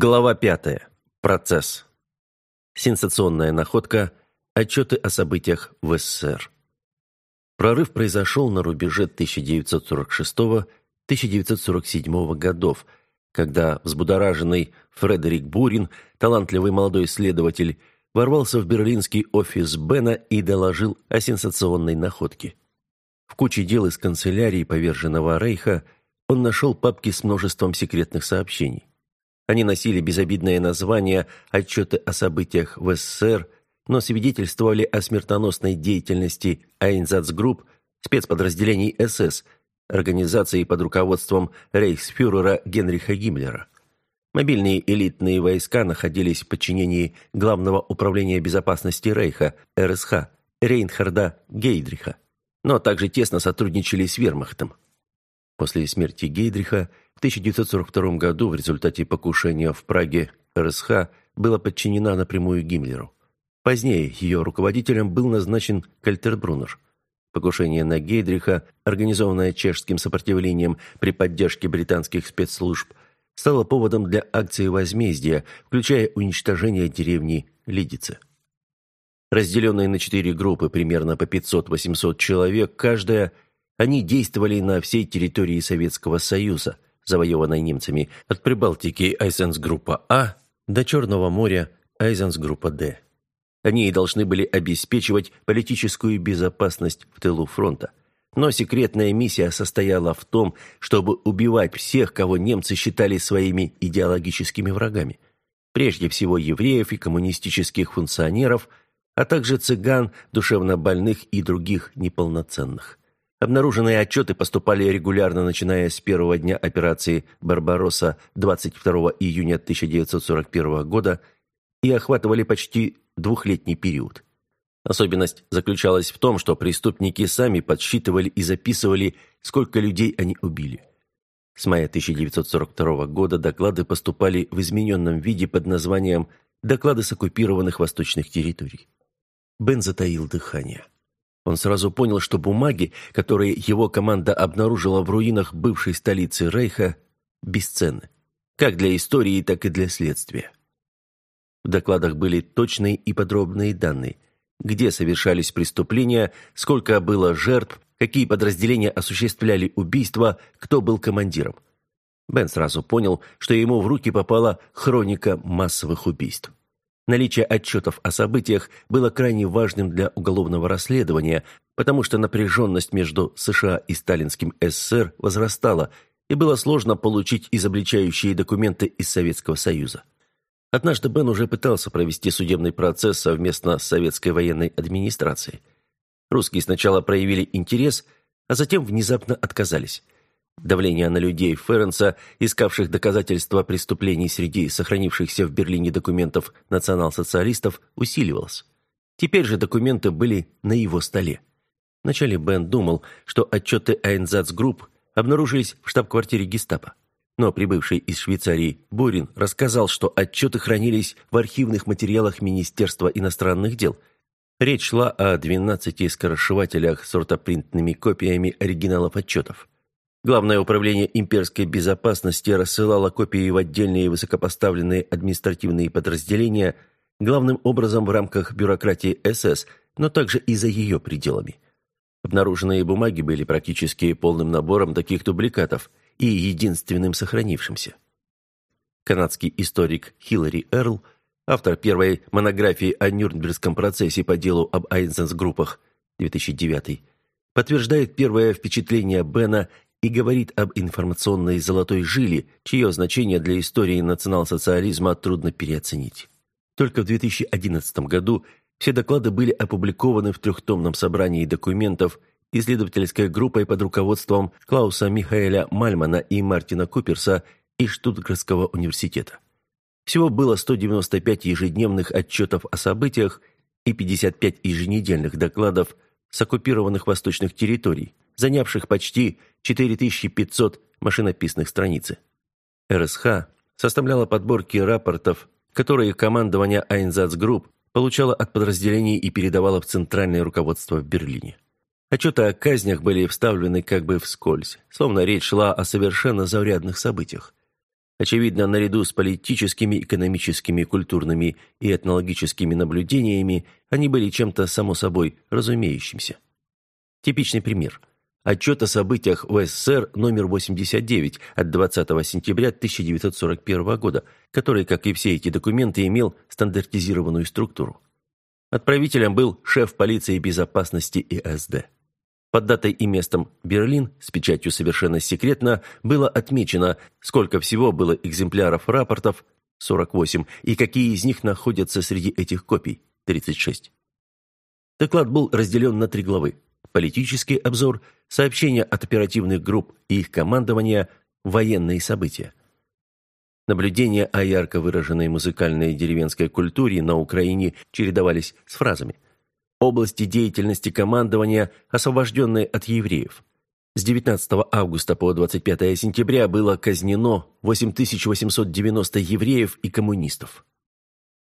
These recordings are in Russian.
Глава пятая. Процесс. Сенсационная находка. Отчеты о событиях в СССР. Прорыв произошел на рубеже 1946-1947 годов, когда взбудораженный Фредерик Бурин, талантливый молодой исследователь, ворвался в берлинский офис Бена и доложил о сенсационной находке. В куче дел из канцелярии поверженного Рейха он нашел папки с множеством секретных сообщений. Они носили безобидное название «Отчеты о событиях в СССР», но свидетельствовали о смертоносной деятельности Айнзацгрупп, спецподразделений СС, организации под руководством рейхсфюрера Генриха Гиммлера. Мобильные элитные войска находились в подчинении Главного управления безопасности Рейха, РСХ, Рейнхарда Гейдриха, но также тесно сотрудничали с вермахтом. После смерти Гейдриха в 1942 году в результате покушения в Праге РСХ была подчинена напрямую Гиммлеру. Позднее ее руководителем был назначен Кальтербруннер. Покушение на Гейдриха, организованное чешским сопротивлением при поддержке британских спецслужб, стало поводом для акции возмездия, включая уничтожение деревни Лидице. Разделенные на четыре группы примерно по 500-800 человек каждая, они действовали на всей территории Советского Союза – завоеванной немцами, от Прибалтики Айзенсгруппа А до Черного моря Айзенсгруппа Д. Они и должны были обеспечивать политическую безопасность в тылу фронта. Но секретная миссия состояла в том, чтобы убивать всех, кого немцы считали своими идеологическими врагами. Прежде всего евреев и коммунистических функционеров, а также цыган, душевнобольных и других неполноценных. Обнаруженные отчеты поступали регулярно, начиная с первого дня операции «Барбаросса» 22 июня 1941 года и охватывали почти двухлетний период. Особенность заключалась в том, что преступники сами подсчитывали и записывали, сколько людей они убили. С мая 1942 года доклады поступали в измененном виде под названием «Доклады с оккупированных восточных территорий». Бен затаил дыхание. Он сразу понял, что бумаги, которые его команда обнаружила в руинах бывшей столицы Рейха, бесценны. Как для истории, так и для следствия. В докладах были точные и подробные данные. Где совершались преступления, сколько было жертв, какие подразделения осуществляли убийства, кто был командиром. Бен сразу понял, что ему в руки попала хроника массовых убийств. Наличие отчетов о событиях было крайне важным для уголовного расследования, потому что напряженность между США и сталинским СССР возрастала, и было сложно получить изобличающие документы из Советского Союза. Однажды Бен уже пытался провести судебный процесс совместно с советской военной администрацией. Русские сначала проявили интерес, а затем внезапно отказались – Давление на людей Ференса, искавших доказательства преступлений среди сохранившихся в Берлине документов национал-социалистов, усиливалось. Теперь же документы были на его столе. Вначале Бен думал, что отчеты Айнзацгрупп обнаружились в штаб-квартире гестапо. Но прибывший из Швейцарии Бурин рассказал, что отчеты хранились в архивных материалах Министерства иностранных дел. Речь шла о 12 скоросшивателях с ортопринтными копиями оригиналов отчетов. Главное управление имперской безопасности рассылало копии в отдельные высокопоставленные административные подразделения, главным образом в рамках бюрократии СС, но также и за ее пределами. Обнаруженные бумаги были практически полным набором таких дубликатов и единственным сохранившимся. Канадский историк Хиллари Эрл, автор первой монографии о Нюрнбергском процессе по делу об Айнсенс-группах 2009, подтверждает первое впечатление Бена и говорит об информационной золотой жиле, чье значение для истории национал-социализма трудно переоценить. Только в 2011 году все доклады были опубликованы в трехтомном собрании документов исследовательской группой под руководством Клауса Михаэля Мальмана и Мартина Куперса из Штутгартского университета. Всего было 195 ежедневных отчетов о событиях и 55 еженедельных докладов с оккупированных восточных территорий, занявших почти 4500 машинописных страниц. РСХ составляла подборки рапортов, которые командование Айнзацгрупп получало от подразделений и передавало в центральное руководство в Берлине. Отчеты о казнях были вставлены как бы вскользь, словно речь шла о совершенно заурядных событиях. Очевидно, наряду с политическими, экономическими, культурными и этнологическими наблюдениями они были чем-то само собой разумеющимся. Типичный пример. Отчет о событиях в СССР номер 89 от 20 сентября 1941 года, который, как и все эти документы, имел стандартизированную структуру. Отправителем был шеф полиции безопасности ИСД. Под датой и местом Берлин с печатью совершенно секретно было отмечено, сколько всего было экземпляров рапортов 48 и какие из них находятся среди этих копий 36. Доклад был разделен на три главы. Политический обзор, сообщения от оперативных групп и их командования, военные события. Наблюдения о ярко выраженной музыкальной деревенской культуре на Украине чередовались с фразами – области деятельности командования, освобожденные от евреев. С 19 августа по 25 сентября было казнено 8890 евреев и коммунистов.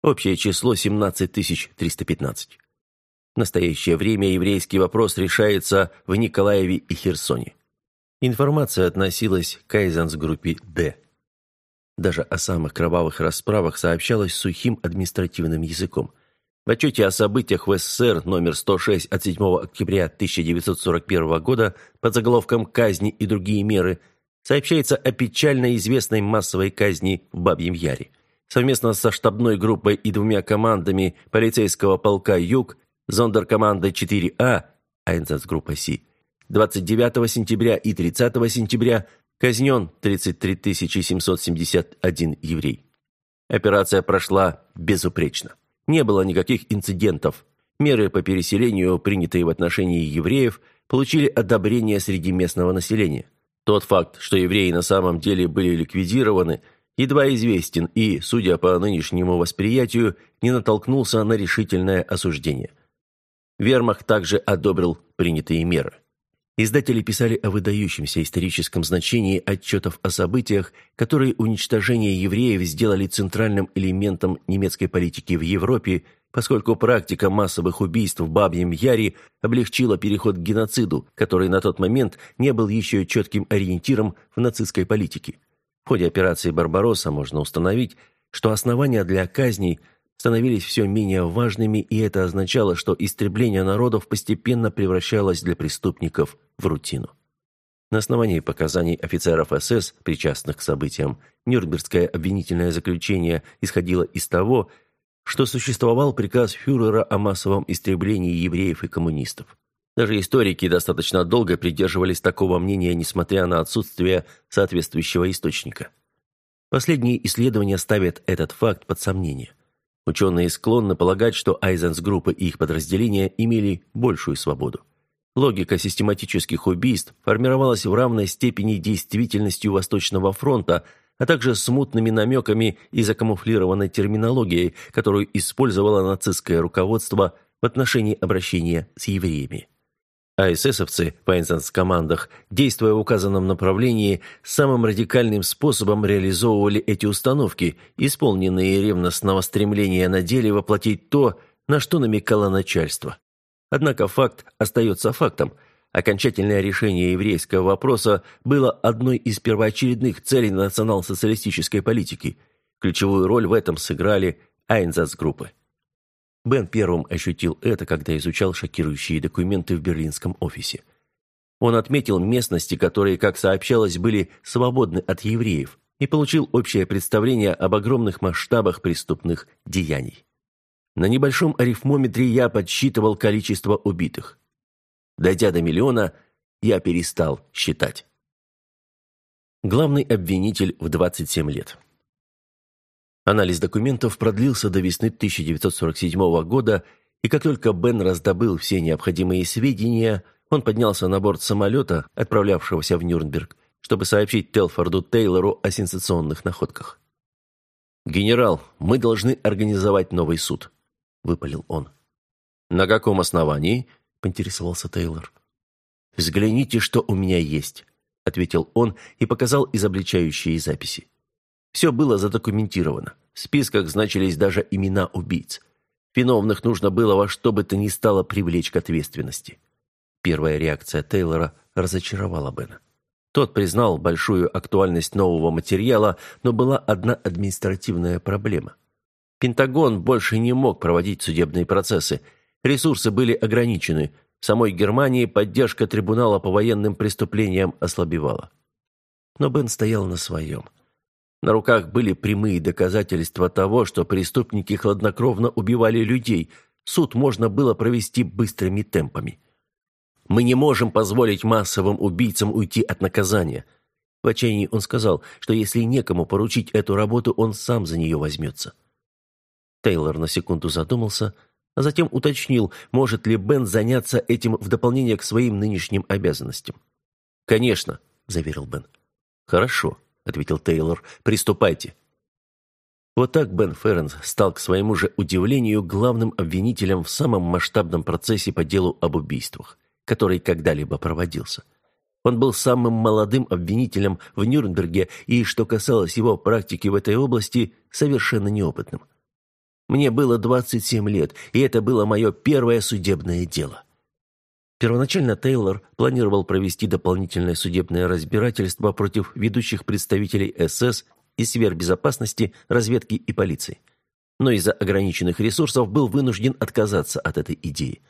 Общее число 17315. В настоящее время еврейский вопрос решается в Николаеве и Херсоне. Информация относилась к Айзенс-группе «Д». Даже о самых кровавых расправах сообщалось сухим административным языком. В отчете о событиях в СССР номер 106 от 7 октября 1941 года под заголовком «Казни и другие меры» сообщается о печально известной массовой казни в Бабьем Яре. Совместно со штабной группой и двумя командами полицейского полка «Юг», зондеркомандой 4А, Айнзацгруппа Си, 29 сентября и 30 сентября казнен 33 771 еврей. Операция прошла безупречно. Не было никаких инцидентов. Меры по переселению, принятые в отношении евреев, получили одобрение среди местного населения. Тот факт, что евреи на самом деле были ликвидированы, едва известен и, судя по нынешнему восприятию, не натолкнулся на решительное осуждение. Вермахт также одобрил принятые меры. Издатели писали о выдающемся историческом значении отчетов о событиях, которые уничтожение евреев сделали центральным элементом немецкой политики в Европе, поскольку практика массовых убийств в Бабьем Яре облегчила переход к геноциду, который на тот момент не был еще четким ориентиром в нацистской политике. В ходе операции «Барбаросса» можно установить, что основания для казней – становились все менее важными, и это означало, что истребление народов постепенно превращалось для преступников в рутину. На основании показаний офицеров СС, причастных к событиям, Нюрнбергское обвинительное заключение исходило из того, что существовал приказ фюрера о массовом истреблении евреев и коммунистов. Даже историки достаточно долго придерживались такого мнения, несмотря на отсутствие соответствующего источника. Последние исследования ставят этот факт под сомнение. Ученые склонны полагать, что Айзенс-группы и их подразделения имели большую свободу. Логика систематических убийств формировалась в равной степени действительностью Восточного фронта, а также смутными намеками и закамуфлированной терминологией, которую использовало нацистское руководство в отношении обращения с евреями а эсэсовцы в Айнсенс-командах, действуя в указанном направлении, самым радикальным способом реализовывали эти установки, исполненные ревностного стремления на деле воплотить то, на что намекало начальство. Однако факт остается фактом. Окончательное решение еврейского вопроса было одной из первоочередных целей национал-социалистической политики. Ключевую роль в этом сыграли Айнзац-группы. Бен первым ощутил это, когда изучал шокирующие документы в берлинском офисе. Он отметил местности, которые, как сообщалось, были свободны от евреев, и получил общее представление об огромных масштабах преступных деяний. На небольшом арифмометре я подсчитывал количество убитых. Дойдя до миллиона, я перестал считать. Главный обвинитель в 27 лет. Анализ документов продлился до весны 1947 года, и как только Бен раздобыл все необходимые сведения, он поднялся на борт самолета, отправлявшегося в Нюрнберг, чтобы сообщить Телфорду Тейлору о сенсационных находках. «Генерал, мы должны организовать новый суд», — выпалил он. «На каком основании?» — поинтересовался Тейлор. «Взгляните, что у меня есть», — ответил он и показал изобличающие записи. Все было задокументировано. В списках значились даже имена убийц. Виновных нужно было во что бы то ни стало привлечь к ответственности. Первая реакция Тейлора разочаровала Бена. Тот признал большую актуальность нового материала, но была одна административная проблема. Пентагон больше не мог проводить судебные процессы. Ресурсы были ограничены. В самой Германии поддержка трибунала по военным преступлениям ослабевала. Но Бен стоял на своем. На руках были прямые доказательства того, что преступники хладнокровно убивали людей. Суд можно было провести быстрыми темпами. Мы не можем позволить массовым убийцам уйти от наказания. В отчаянии он сказал, что если некому поручить эту работу, он сам за нее возьмется. Тейлор на секунду задумался, а затем уточнил, может ли Бен заняться этим в дополнение к своим нынешним обязанностям. «Конечно», — заверил Бен. «Хорошо», — ответил Тейлор, — «приступайте». Вот так Бен Ферренс стал, к своему же удивлению, главным обвинителем в самом масштабном процессе по делу об убийствах, который когда-либо проводился. Он был самым молодым обвинителем в Нюрнберге и, что касалось его практики в этой области, совершенно неопытным. Мне было 27 лет, и это было мое первое судебное дело. Первоначально Тейлор планировал провести дополнительное судебное разбирательство против ведущих представителей СС и сфер безопасности, разведки и полиции. Но из-за ограниченных ресурсов был вынужден отказаться от этой идеи.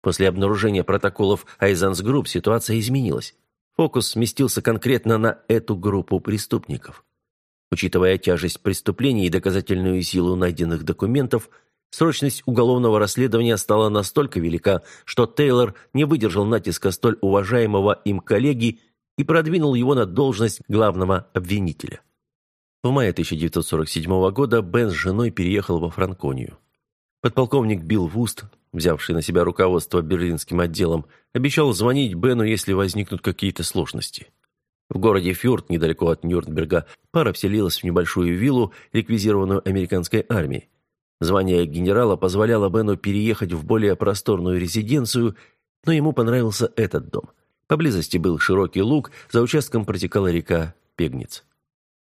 После обнаружения протоколов айнзацгрупп ситуация изменилась. Фокус сместился конкретно на эту группу преступников. Учитывая тяжесть преступлений и доказательную силу найденных документов, Срочность уголовного расследования стала настолько велика, что Тейлор не выдержал натиска столь уважаемого им коллеги и продвинул его на должность главного обвинителя. В мае 1947 года Бен с женой переехал во Франконию. Подполковник Билл Вуст, взявший на себя руководство берлинским отделом, обещал звонить Бену, если возникнут какие-то сложности. В городе Фюрт, недалеко от Нюрнберга, пара вселилась в небольшую виллу, реквизированную американской армией. Звание генерала позволяло Бену переехать в более просторную резиденцию, но ему понравился этот дом. Поблизости был широкий луг, за участком протекала река Пегниц.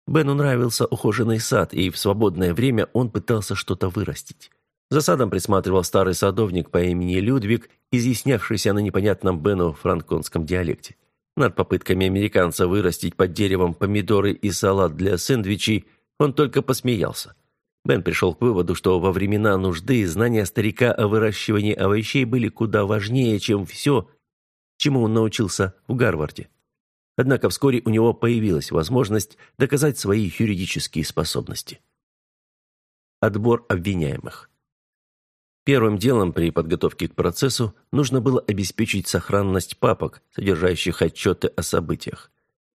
Бену нравился ухоженный сад, и в свободное время он пытался что-то вырастить. За садом присматривал старый садовник по имени Людвиг, изъяснявшийся на непонятном Бену франконском диалекте. Над попытками американца вырастить под деревом помидоры и салат для сэндвичей он только посмеялся. Бен пришел к выводу, что во времена нужды знания старика о выращивании овощей были куда важнее, чем все, чему он научился в Гарварде. Однако вскоре у него появилась возможность доказать свои юридические способности. Отбор обвиняемых. Первым делом при подготовке к процессу нужно было обеспечить сохранность папок, содержащих отчеты о событиях.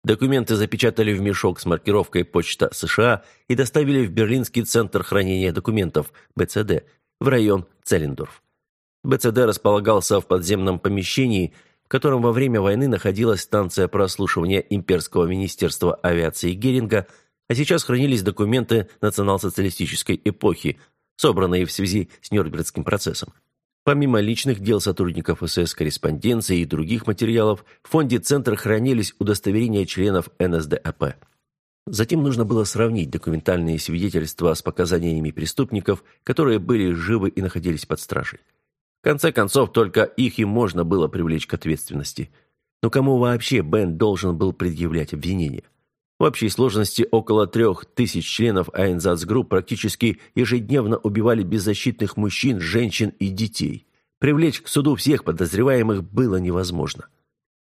Документы запечатали в мешок с маркировкой «Почта США» и доставили в Берлинский центр хранения документов БЦД в район Целлендорф. БЦД располагался в подземном помещении, в котором во время войны находилась станция прослушивания Имперского министерства авиации Геринга, а сейчас хранились документы национал-социалистической эпохи, собранные в связи с Нюрнбергским процессом. Помимо личных дел сотрудников СС, корреспонденции и других материалов, в фонде Центра хранились удостоверения членов НСДАП. Затем нужно было сравнить документальные свидетельства с показаниями преступников, которые были живы и находились под стражей. В конце концов, только их и можно было привлечь к ответственности. Но кому вообще Бен должен был предъявлять обвинения? В общей сложности около трех тысяч членов Айнзацгрупп практически ежедневно убивали беззащитных мужчин, женщин и детей. Привлечь к суду всех подозреваемых было невозможно.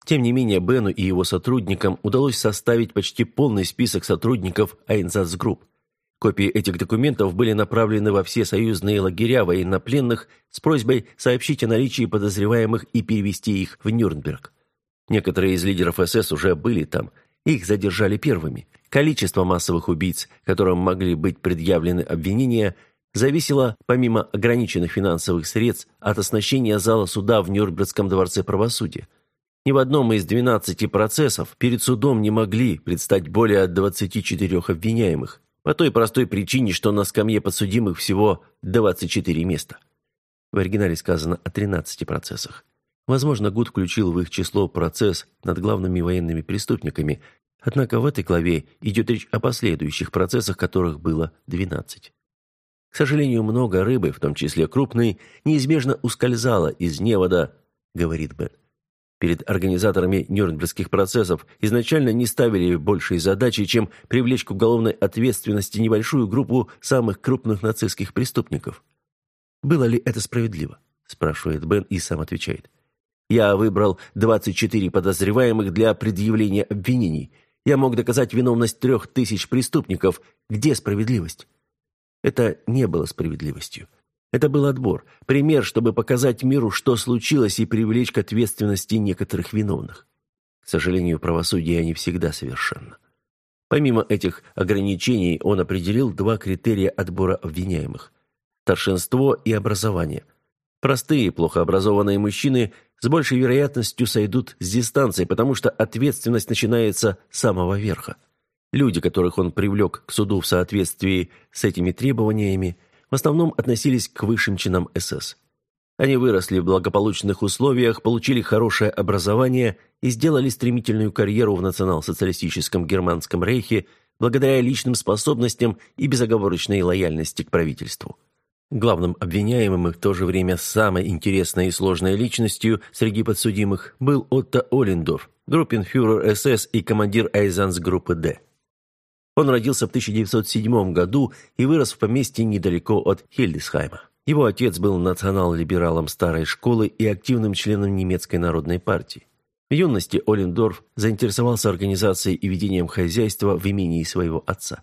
Тем не менее, Бену и его сотрудникам удалось составить почти полный список сотрудников Айнзацгрупп. Копии этих документов были направлены во все союзные лагеря военнопленных с просьбой сообщить о наличии подозреваемых и перевести их в Нюрнберг. Некоторые из лидеров СС уже были там – их задержали первыми. Количество массовых убийц, которым могли быть предъявлены обвинения, зависело, помимо ограниченных финансовых средств, от оснащения зала суда в Нюрнбергском дворце правосудия. Ни в одном из 12 процессов перед судом не могли предстать более 24 обвиняемых, по той простой причине, что на скамье подсудимых всего 24 места. В оригинале сказано о 13 процессах. Возможно, Гуд включил в их число процесс над главными военными преступниками, однако в этой главе идет речь о последующих процессах, которых было 12. К сожалению, много рыбы, в том числе крупной, неизбежно ускользало из невода, говорит Бен. Перед организаторами Нюрнбергских процессов изначально не ставили большей задачи, чем привлечь к уголовной ответственности небольшую группу самых крупных нацистских преступников. «Было ли это справедливо?» – спрашивает Бен и сам отвечает. «Я выбрал 24 подозреваемых для предъявления обвинений. Я мог доказать виновность трех тысяч преступников. Где справедливость?» Это не было справедливостью. Это был отбор, пример, чтобы показать миру, что случилось, и привлечь к ответственности некоторых виновных. К сожалению, правосудие не всегда совершенно. Помимо этих ограничений, он определил два критерия отбора обвиняемых – старшинство и образование. Простые, плохо образованные мужчины с большей вероятностью сойдут с дистанции, потому что ответственность начинается с самого верха. Люди, которых он привлек к суду в соответствии с этими требованиями – в основном относились к высшим чинам СС. Они выросли в благополучных условиях, получили хорошее образование и сделали стремительную карьеру в национал-социалистическом германском рейхе благодаря личным способностям и безоговорочной лояльности к правительству. Главным обвиняемым и в то же время самой интересной и сложной личностью среди подсудимых был Отто Олендорф, группенфюрер СС и командир Айзанс «Д». Он родился в 1907 году и вырос в поместье недалеко от Хильдесхайма. Его отец был национал-либералом старой школы и активным членом немецкой народной партии. В юности Олендорф заинтересовался организацией и ведением хозяйства в имении своего отца.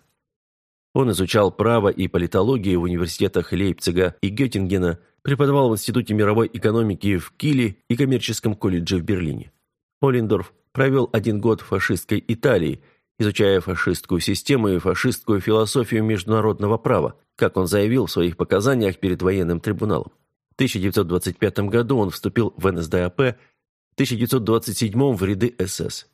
Он изучал право и политологию в университетах Лейпцига и Геттингена, преподавал в Институте мировой экономики в Киле и коммерческом колледже в Берлине. Олендорф провел один год в фашистской Италии – изучая фашистскую систему и фашистскую философию международного права, как он заявил в своих показаниях перед военным трибуналом. В 1925 году он вступил в НСДАП, в 1927 в ряды СС.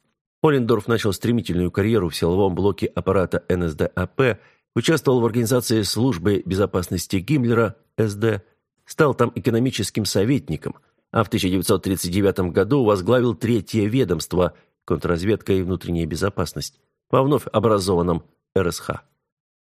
Олендорф начал стремительную карьеру в силовом блоке аппарата НСДАП, участвовал в организации службы безопасности Гиммлера, СД, стал там экономическим советником, а в 1939 году возглавил третье ведомство – контрразведка и внутренняя безопасность во вновь образованном РСХ.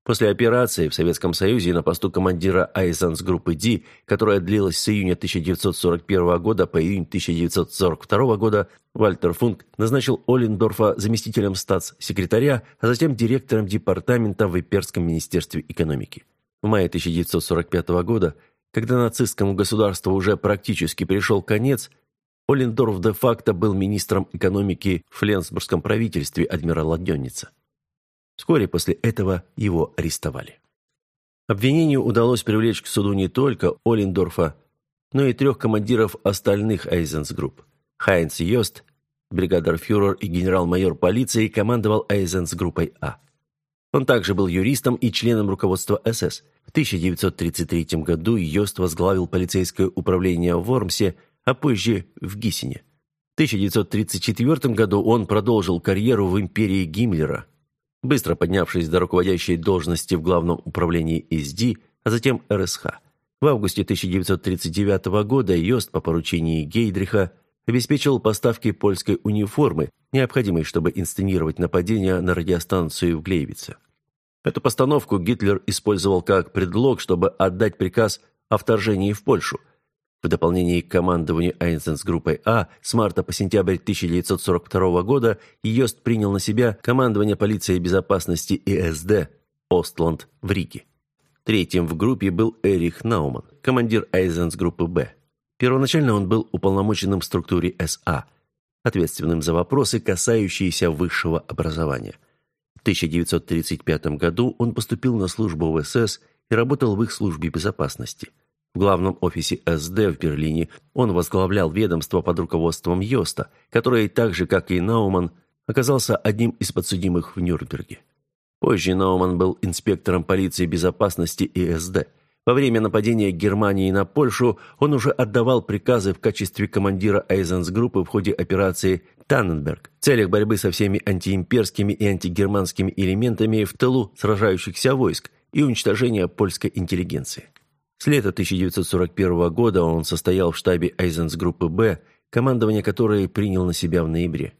После операции в Советском Союзе на посту командира Айзанс группы «Ди», которая длилась с июня 1941 года по июнь 1942 года, Вальтер Функ назначил Оллендорфа заместителем статс-секретаря, а затем директором департамента в Иперском министерстве экономики. В мае 1945 года, когда нацистскому государству уже практически пришел конец, Оллендорф де-факто был министром экономики в Фленсбургском правительстве адмирала Дённица. Вскоре после этого его арестовали. Обвинению удалось привлечь к суду не только Оллендорфа, но и трех командиров остальных Айзенсгрупп. Хайнц Йост, бригадер-фюрер и генерал-майор полиции, командовал Айзенсгруппой А. Он также был юристом и членом руководства СС. В 1933 году Йост возглавил полицейское управление в Вормсе, а позже в Гиссене. В 1934 году он продолжил карьеру в империи Гиммлера, быстро поднявшись до руководящей должности в Главном управлении СД, а затем РСХ. В августе 1939 года Йост по поручению Гейдриха обеспечил поставки польской униформы, необходимой, чтобы инсценировать нападение на радиостанцию в Глейвице. Эту постановку Гитлер использовал как предлог, чтобы отдать приказ о вторжении в Польшу – в дополнение к командованию Айнсенс группой А с марта по сентябрь 1942 года Йост принял на себя командование полиции безопасности ИСД Остланд в Риге. Третьим в группе был Эрих Науман, командир Айзенс группы Б. Первоначально он был уполномоченным в структуре СА, ответственным за вопросы, касающиеся высшего образования. В 1935 году он поступил на службу в СС и работал в их службе безопасности – в главном офисе СД в Берлине он возглавлял ведомство под руководством Йоста, который, так же как и Науман, оказался одним из подсудимых в Нюрнберге. Позже Науман был инспектором полиции безопасности ИСД. Во время нападения Германии на Польшу он уже отдавал приказы в качестве командира Айзенс-группы в ходе операции «Танненберг» в целях борьбы со всеми антиимперскими и антигерманскими элементами в тылу сражающихся войск и уничтожения польской интеллигенции. С лета 1941 года он состоял в штабе Айзенс группы «Б», командование которой принял на себя в ноябре.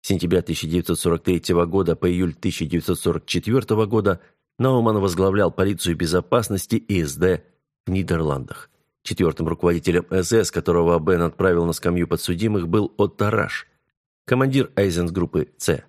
С сентября 1943 года по июль 1944 года Науман возглавлял полицию безопасности ИСД в Нидерландах. Четвертым руководителем СС, которого Бен отправил на скамью подсудимых, был Отто Раш, командир Айзенсгруппы «С».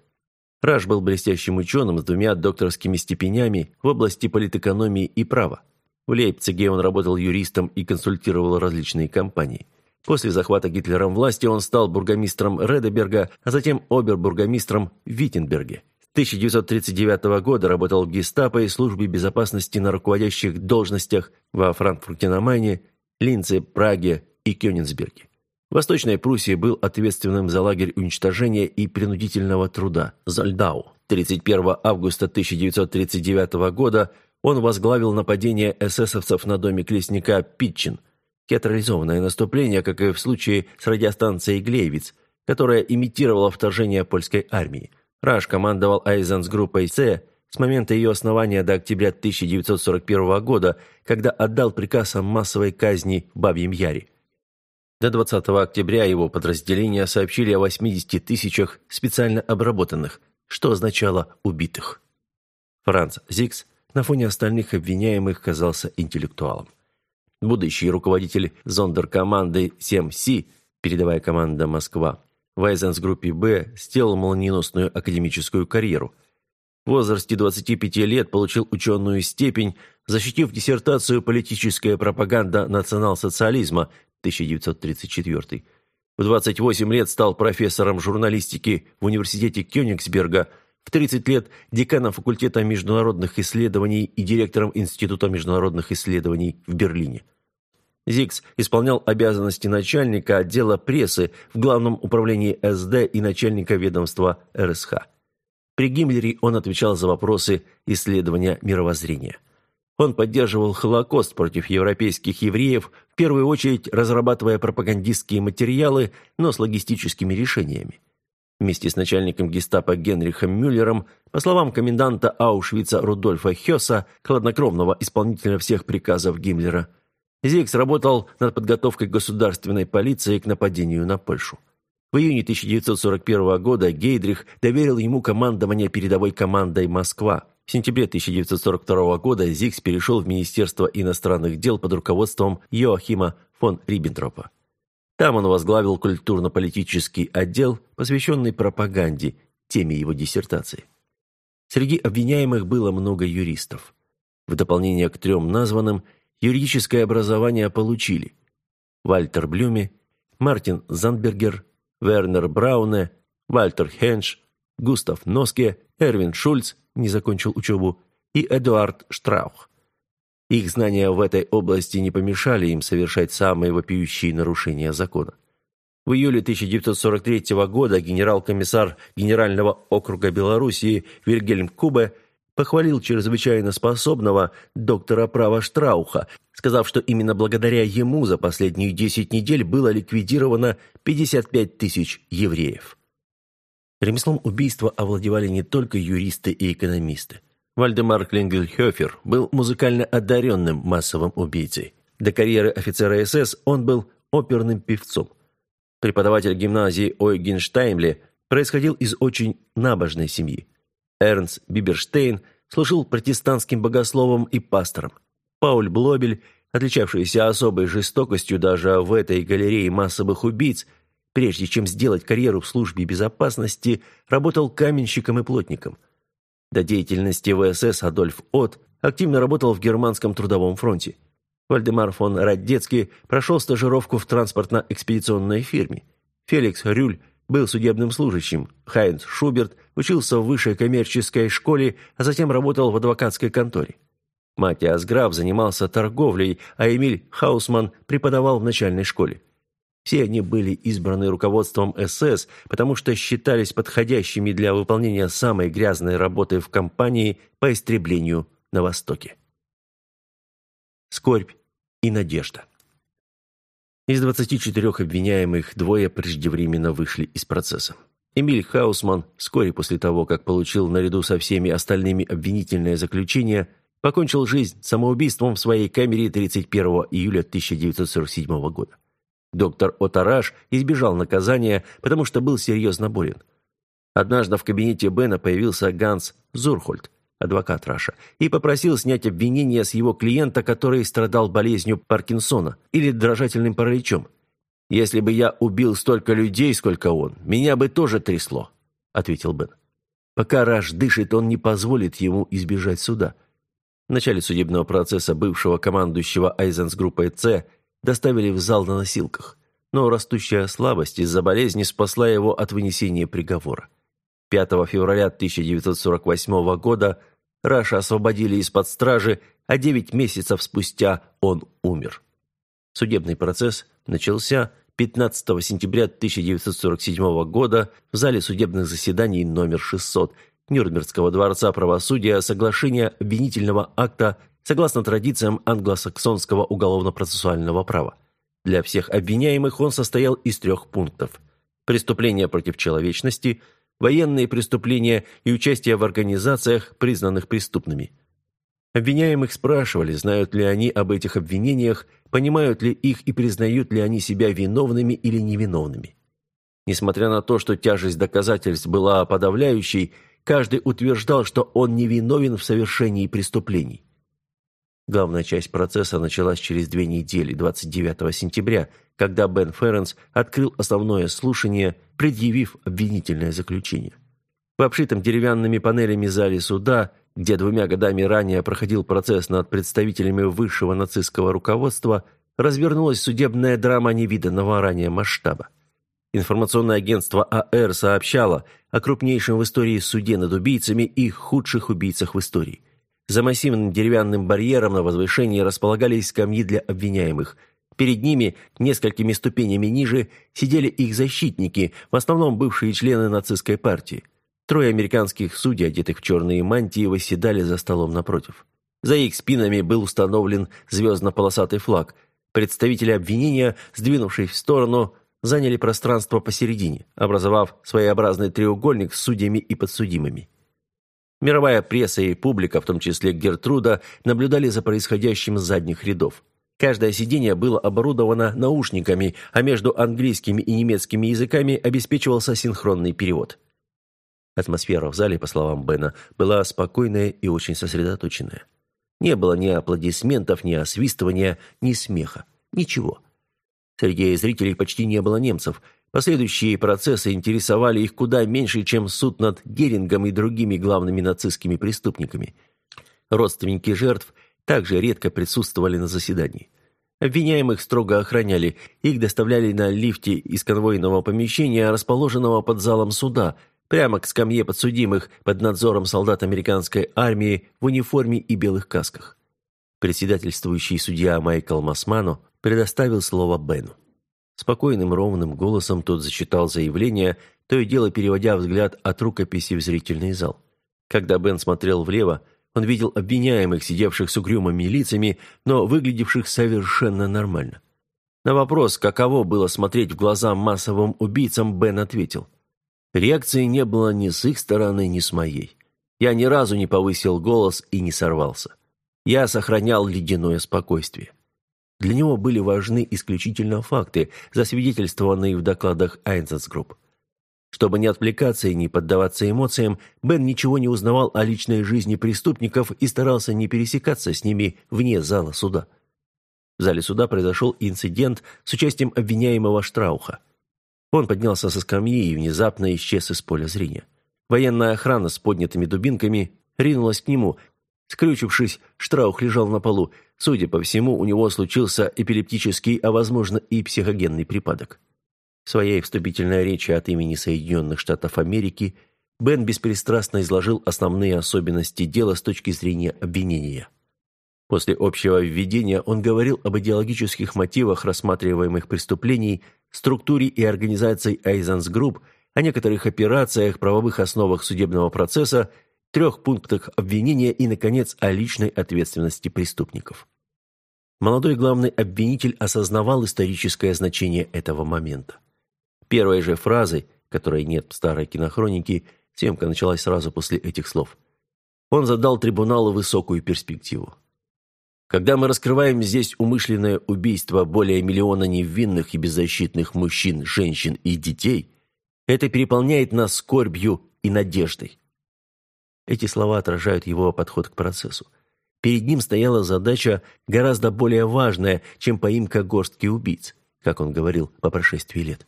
Раш был блестящим ученым с двумя докторскими степенями в области политэкономии и права. В Лейпциге он работал юристом и консультировал различные компании. После захвата Гитлером власти он стал бургомистром Редеберга, а затем обербургомистром в Виттенберге. 1939 года работал в гестапо и службе безопасности на руководящих должностях во Франкфурте на Майне, Линце, Праге и Кёнигсберге. В Восточной Пруссии был ответственным за лагерь уничтожения и принудительного труда Зальдау. 31 августа 1939 года он возглавил нападение эсэсовцев на домик лесника Питчин, театрализованное наступление, как и в случае с радиостанцией Глейвиц, которая имитировала вторжение польской армии. Раш командовал Айзенс группой «С» с момента ее основания до октября 1941 года, когда отдал приказ о массовой казни в Бабьем Яре. До 20 октября его подразделения сообщили о 80 тысячах специально обработанных, что означало «убитых». Франц Зикс на фоне остальных обвиняемых казался интеллектуалом. Будущий руководитель зондеркоманды 7С, передовая команда «Москва», в Айзенс-группе «Б» сделал молниеносную академическую карьеру – в возрасте 25 лет получил ученую степень, защитив диссертацию «Политическая пропаганда национал-социализма» 1934. В 28 лет стал профессором журналистики в университете Кёнигсберга, в 30 лет деканом факультета международных исследований и директором Института международных исследований в Берлине. Зикс исполнял обязанности начальника отдела прессы в Главном управлении СД и начальника ведомства РСХ. При Гиммлере он отвечал за вопросы исследования мировоззрения. Он поддерживал Холокост против европейских евреев, в первую очередь разрабатывая пропагандистские материалы, но с логистическими решениями. Вместе с начальником гестапо Генрихом Мюллером, по словам коменданта Аушвица Рудольфа Хёса, хладнокровного исполнителя всех приказов Гиммлера, Зейкс работал над подготовкой государственной полиции к нападению на Польшу. В июне 1941 года Гейдрих доверил ему командование передовой командой «Москва». В сентябре 1942 года Зикс перешел в Министерство иностранных дел под руководством Йоахима фон Риббентропа. Там он возглавил культурно-политический отдел, посвященный пропаганде, теме его диссертации. Среди обвиняемых было много юристов. В дополнение к трем названным, юридическое образование получили Вальтер Блюме, Мартин Зандбергер, Вернер Брауне, Вальтер Хенш, Густав Носке, Эрвин Шульц, не закончил учебу, и Эдуард Штраух. Их знания в этой области не помешали им совершать самые вопиющие нарушения закона. В июле 1943 года генерал-комиссар Генерального округа Белоруссии Вильгельм Кубе похвалил чрезвычайно способного доктора права Штрауха, сказав, что именно благодаря ему за последние 10 недель было ликвидировано 55 тысяч евреев. Ремеслом убийства овладевали не только юристы и экономисты. Вальдемар Клингельхёфер был музыкально одаренным массовым убийцей. До карьеры офицера СС он был оперным певцом. Преподаватель гимназии Ойген Штаймле происходил из очень набожной семьи. Эрнст Биберштейн служил протестантским богословом и пастором. Пауль Блобель, отличавшийся особой жестокостью даже в этой галерее массовых убийц, прежде чем сделать карьеру в службе безопасности, работал каменщиком и плотником. До деятельности в СС Адольф Отт активно работал в германском трудовом фронте. Вальдемар фон Раддецкий прошел стажировку в транспортно-экспедиционной фирме. Феликс Рюль был судебным служащим. Хайнц Шуберт учился в высшей коммерческой школе, а затем работал в адвокатской конторе. Матиас Граф занимался торговлей, а Эмиль Хаусман преподавал в начальной школе. Все они были избраны руководством СС, потому что считались подходящими для выполнения самой грязной работы в компании по истреблению на Востоке. Скорбь и надежда. Из 24 обвиняемых двое преждевременно вышли из процесса. Эмиль Хаусман, вскоре после того, как получил наряду со всеми остальными обвинительное заключение, покончил жизнь самоубийством в своей камере 31 июля 1947 года. Доктор Отараш избежал наказания, потому что был серьезно болен. Однажды в кабинете Бена появился Ганс Зурхольд, адвокат Раша, и попросил снять обвинение с его клиента, который страдал болезнью Паркинсона или дрожательным параличом. «Если бы я убил столько людей, сколько он, меня бы тоже трясло», — ответил Бен. «Пока Раш дышит, он не позволит ему избежать суда». В начале судебного процесса бывшего командующего Айзенс группой «С» доставили в зал на носилках, но растущая слабость из-за болезни спасла его от вынесения приговора. 5 февраля 1948 года Раша освободили из-под стражи, а 9 месяцев спустя он умер. Судебный процесс начался 15 сентября 1947 года в зале судебных заседаний номер 600 Нюрнбергского дворца правосудия соглашения обвинительного акта согласно традициям англосаксонского уголовно-процессуального права. Для всех обвиняемых он состоял из трех пунктов. Преступления против человечности, военные преступления и участие в организациях, признанных преступными. Обвиняемых спрашивали, знают ли они об этих обвинениях, понимают ли их и признают ли они себя виновными или невиновными. Несмотря на то, что тяжесть доказательств была подавляющей, каждый утверждал, что он невиновен в совершении преступлений. Главная часть процесса началась через две недели, 29 сентября, когда Бен Ференс открыл основное слушание, предъявив обвинительное заключение. В обшитом деревянными панелями зале суда, где двумя годами ранее проходил процесс над представителями высшего нацистского руководства, развернулась судебная драма невиданного ранее масштаба. Информационное агентство АР сообщало о крупнейшем в истории суде над убийцами и худших убийцах в истории. За массивным деревянным барьером на возвышении располагались скамьи для обвиняемых. Перед ними, несколькими ступенями ниже, сидели их защитники, в основном бывшие члены нацистской партии. Трое американских судей, одетых в черные мантии, восседали за столом напротив. За их спинами был установлен звездно-полосатый флаг. Представители обвинения, сдвинувшись в сторону, заняли пространство посередине, образовав своеобразный треугольник с судьями и подсудимыми. Мировая пресса и публика, в том числе Гертруда, наблюдали за происходящим с задних рядов. Каждое сиденье было оборудовано наушниками, а между английскими и немецкими языками обеспечивался синхронный перевод. Атмосфера в зале, по словам Бена, была спокойная и очень сосредоточенная. Не было ни аплодисментов, ни освистывания, ни смеха. Ничего. Среди зрителей почти не было немцев – Последующие процессы интересовали их куда меньше, чем суд над Герингом и другими главными нацистскими преступниками. Родственники жертв также редко присутствовали на заседании. Обвиняемых строго охраняли, их доставляли на лифте из конвойного помещения, расположенного под залом суда, прямо к скамье подсудимых под надзором солдат американской армии в униформе и белых касках. Председательствующий судья Майкл Масману предоставил слово Бену. Спокойным ровным голосом тот зачитал заявление, то и дело переводя взгляд от рукописи в зрительный зал. Когда Бен смотрел влево, он видел обвиняемых, сидевших с угрюмыми лицами, но выглядевших совершенно нормально. На вопрос, каково было смотреть в глаза массовым убийцам, Бен ответил. Реакции не было ни с их стороны, ни с моей. Я ни разу не повысил голос и не сорвался. Я сохранял ледяное спокойствие. Для него были важны исключительно факты, засвидетельствованные в докладах Айнзенсгрупп. Чтобы не отвлекаться и не поддаваться эмоциям, Бен ничего не узнавал о личной жизни преступников и старался не пересекаться с ними вне зала суда. В зале суда произошел инцидент с участием обвиняемого Штрауха. Он поднялся со скамьи и внезапно исчез из поля зрения. Военная охрана с поднятыми дубинками ринулась к нему. Скрючившись, Штраух лежал на полу. Судя по всему, у него случился эпилептический, а возможно и психогенный припадок. В своей вступительной речи от имени Соединенных Штатов Америки Бен беспристрастно изложил основные особенности дела с точки зрения обвинения. После общего введения он говорил об идеологических мотивах рассматриваемых преступлений, структуре и организации айнзацгрупп, о некоторых операциях, правовых основах судебного процесса трех пунктах обвинения и, наконец, о личной ответственности преступников. Молодой главный обвинитель осознавал историческое значение этого момента. Первой же фразой, которой нет в старой кинохронике, съемка началась сразу после этих слов. Он задал трибуналу высокую перспективу. Когда мы раскрываем здесь умышленное убийство более миллиона невинных и беззащитных мужчин, женщин и детей, это переполняет нас скорбью и надеждой. Эти слова отражают его подход к процессу. Перед ним стояла задача гораздо более важная, чем поимка горстки убийц, как он говорил по прошествии лет.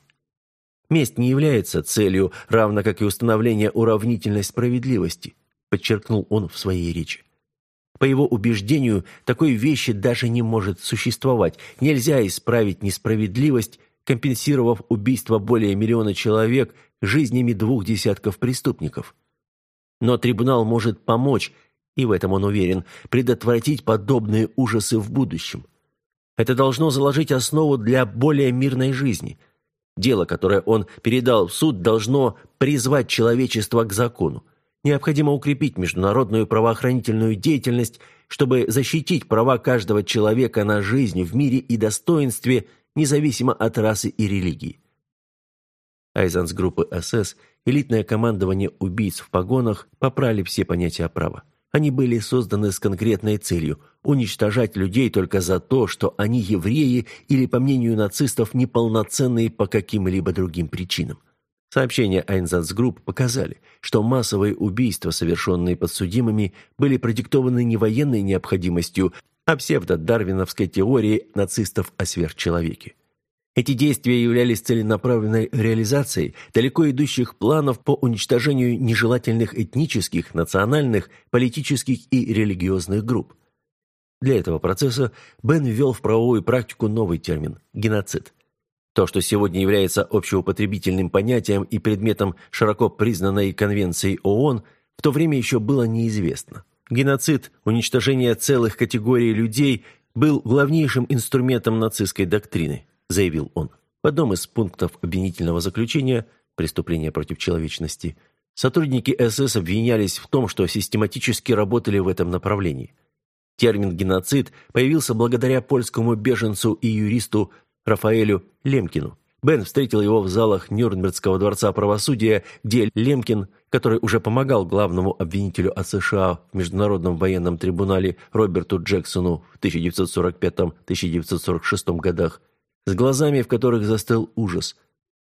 Месть не является целью, равно как и установление уравнительной справедливости, подчеркнул он в своей речи. По его убеждению, такой вещи даже не может существовать. Нельзя исправить несправедливость, компенсировав убийство более миллиона человек жизнями двух десятков преступников. Но трибунал может помочь, и в этом он уверен, предотвратить подобные ужасы в будущем. Это должно заложить основу для более мирной жизни. Дело, которое он передал в суд, должно призвать человечество к закону. Необходимо укрепить международную правоохранительную деятельность, чтобы защитить права каждого человека на жизнь в мире и достоинстве, независимо от расы и религии. Айзанс группы СС, элитное командование убийц в погонах, попрали все понятия права. Они были созданы с конкретной целью – уничтожать людей только за то, что они евреи или, по мнению нацистов, неполноценные по каким-либо другим причинам. Сообщения Айнзацгрупп показали, что массовые убийства, совершенные подсудимыми, были продиктованы не военной необходимостью, а псевдо-дарвиновской теорией нацистов о сверхчеловеке. Эти действия являлись целенаправленной реализацией далеко идущих планов по уничтожению нежелательных этнических, национальных, политических и религиозных групп. Для этого процесса Бен ввел в правовую практику новый термин – геноцид. То, что сегодня является общеупотребительным понятием и предметом широко признанной Конвенции ООН, в то время еще было неизвестно. Геноцид, уничтожение целых категорий людей, был главнейшим инструментом нацистской доктрины – заявил он. В одном из пунктов обвинительного заключения «Преступление против человечности» сотрудники СС обвинялись в том, что систематически работали в этом направлении. Термин «геноцид» появился благодаря польскому беженцу и юристу Рафаэлю Лемкину. Бен встретил его в залах Нюрнбергского дворца правосудия, где Лемкин, который уже помогал главному обвинителю от США в Международном военном трибунале Роберту Джексону в 1945-1946 годах, с глазами, в которых застыл ужас.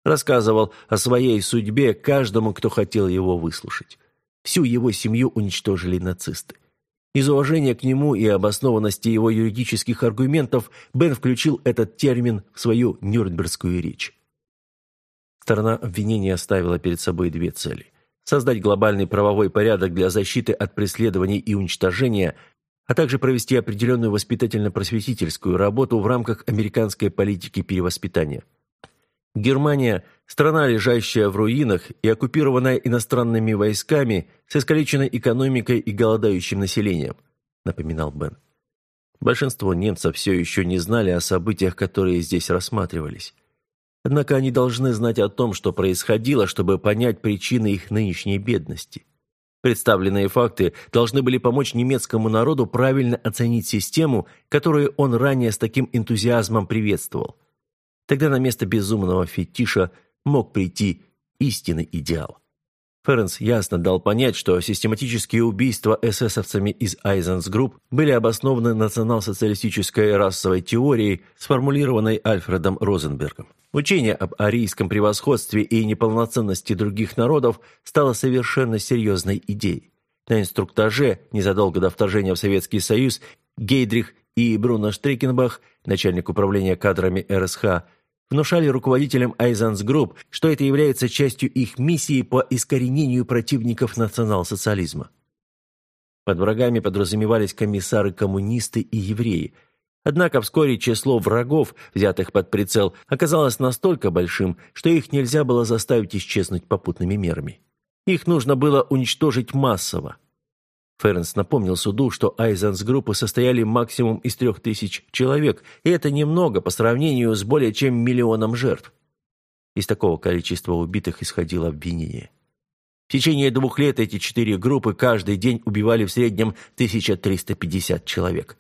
Рассказывал о своей судьбе каждому, кто хотел его выслушать. Всю его семью уничтожили нацисты. Из уважения к нему и обоснованности его юридических аргументов Бен включил этот термин в свою Нюрнбергскую речь. Сторона обвинения ставила перед собой две цели – создать глобальный правовой порядок для защиты от преследований и уничтожения, а также провести определенную воспитательно-просветительскую работу в рамках американской политики перевоспитания. Германия – страна, лежащая в руинах и оккупированная иностранными войсками с искалеченной экономикой и голодающим населением, напоминал Бен. Большинство немцев все еще не знали о событиях, которые здесь рассматривались. Однако они должны знать о том, что происходило, чтобы понять причины их нынешней бедности. Представленные факты должны были помочь немецкому народу правильно оценить систему, которую он ранее с таким энтузиазмом приветствовал. Тогда на место безумного фетиша мог прийти истинный идеал. Ференс ясно дал понять, что систематические убийства эсэсовцами из Айзенсгрупп были обоснованы национал-социалистической расовой теорией, сформулированной Альфредом Розенбергом. Учение об арийском превосходстве и неполноценности других народов стало совершенно серьезной идеей. На инструктаже, незадолго до вторжения в Советский Союз, Гейдрих и Бруно Штреккенбах, начальник управления кадрами РСХА, внушали руководителям айнзацгрупп, что это является частью их миссии по искоренению противников национал-социализма. Под врагами подразумевались комиссары-коммунисты и евреи. Однако вскоре число врагов, взятых под прицел, оказалось настолько большим, что их нельзя было заставить исчезнуть попутными мерами. Их нужно было уничтожить массово. Ференс напомнил суду, что Айзенс-группы состояли максимум из трех тысяч человек, и это немного по сравнению с более чем миллионом жертв. Из такого количества убитых исходило обвинение. В течение двух лет эти четыре группы каждый день убивали в среднем 1350 человек.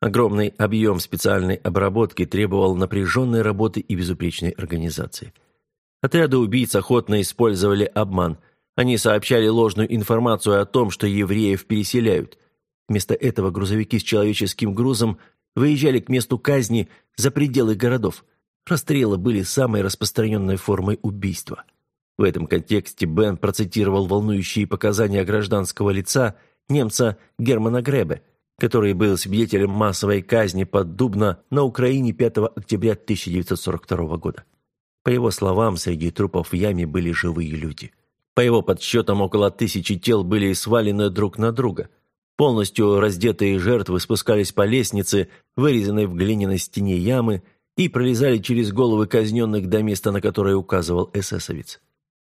Огромный объем специальной обработки требовал напряженной работы и безупречной организации. Отряды убийц охотно использовали обман – они сообщали ложную информацию о том, что евреев переселяют. Вместо этого грузовики с человеческим грузом выезжали к месту казни за пределы городов. Расстрелы были самой распространенной формой убийства. В этом контексте Бен процитировал волнующие показания гражданского лица немца Германа Гребе, который был свидетелем массовой казни под Дубно на Украине 5 октября 1942 года. По его словам, среди трупов в яме были живые люди. По его подсчетам, около тысячи тел были свалены друг на друга. Полностью раздетые жертвы спускались по лестнице, вырезанной в глиняной стене ямы, и пролезали через головы казненных до места, на которое указывал эсэсовец.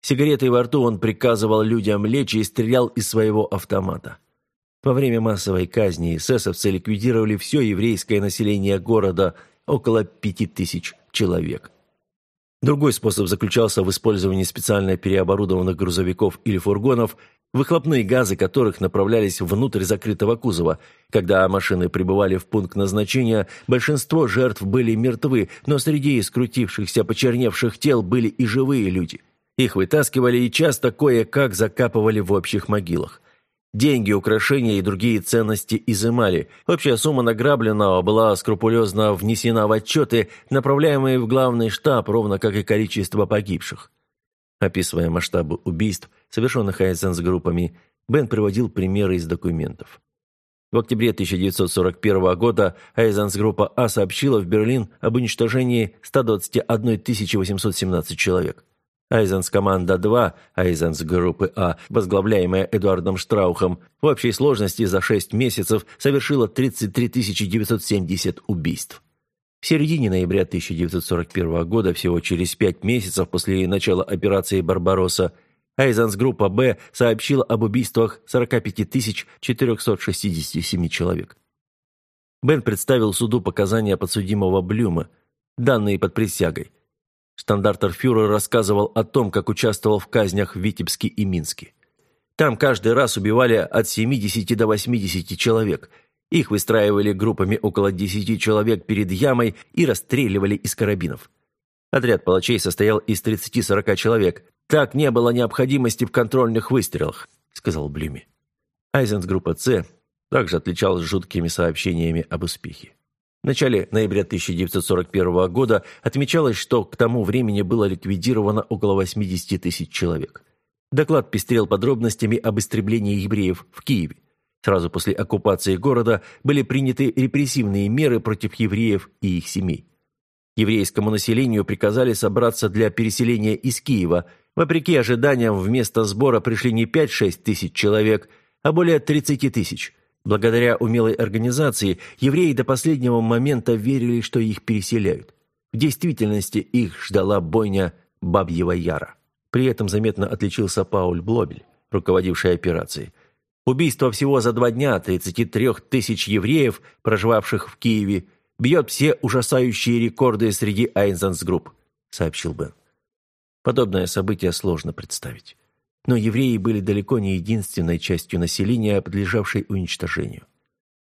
Сигаретой во рту он приказывал людям лечь и стрелял из своего автомата. Во время массовой казни эсэсовцы ликвидировали все еврейское население города, около пяти тысяч человек. Другой способ заключался в использовании специально переоборудованных грузовиков или фургонов, выхлопные газы которых направлялись внутрь закрытого кузова. Когда машины прибывали в пункт назначения, большинство жертв были мертвы, но среди скрутившихся почерневших тел были и живые люди – их вытаскивали и часто кое-как закапывали в общих могилах. Деньги, украшения и другие ценности изымали. Общая сумма награбленного была скрупулезно внесена в отчеты, направляемые в главный штаб, ровно как и количество погибших. Описывая масштабы убийств, совершенных Айзенс-группами, Бен приводил примеры из документов. В октябре 1941 года Айзенс-группа А сообщила в Берлин об уничтожении 121 817 человек. Айзенс команда 2, Айзенс группы А, возглавляемая Эдуардом Штраухом, в общей сложности за 6 месяцев совершила 33 970 убийств. В середине ноября 1941 года, всего через 5 месяцев после начала операции «Барбаросса», Айзенс группа Б сообщила об убийствах 45 467 человек. Бен представил суду показания подсудимого Блюма, данные под присягой. Штандартер-фюрер рассказывал о том, как участвовал в казнях в Витебске и Минске. Там каждый раз убивали от 70 до 80 человек. Их выстраивали группами около 10 человек перед ямой и расстреливали из карабинов. Отряд палачей состоял из 30-40 человек. Так не было необходимости в контрольных выстрелах, сказал Блюми. Айзенс группа С также отличалась жуткими сообщениями об успехе. В начале ноября 1941 года отмечалось, что к тому времени было ликвидировано около 80 тысяч человек. Доклад пестрел подробностями об истреблении евреев в Киеве. Сразу после оккупации города были приняты репрессивные меры против евреев и их семей. Еврейскому населению приказали собраться для переселения из Киева. Вопреки ожиданиям, вместо сбора пришли не 5-6 тысяч человек, а более 30 тысяч – Благодаря умелой организации, евреи до последнего момента верили, что их переселяют. В действительности их ждала бойня Бабьего Яра. При этом заметно отличился Пауль Блобель, руководивший операцией. Убийство всего за два дня 33 тысяч евреев, проживавших в Киеве, бьет все ужасающие рекорды среди айнзацгрупп, сообщил Бен. Подобное событие сложно представить. Но евреи были далеко не единственной частью населения, подлежавшей уничтожению.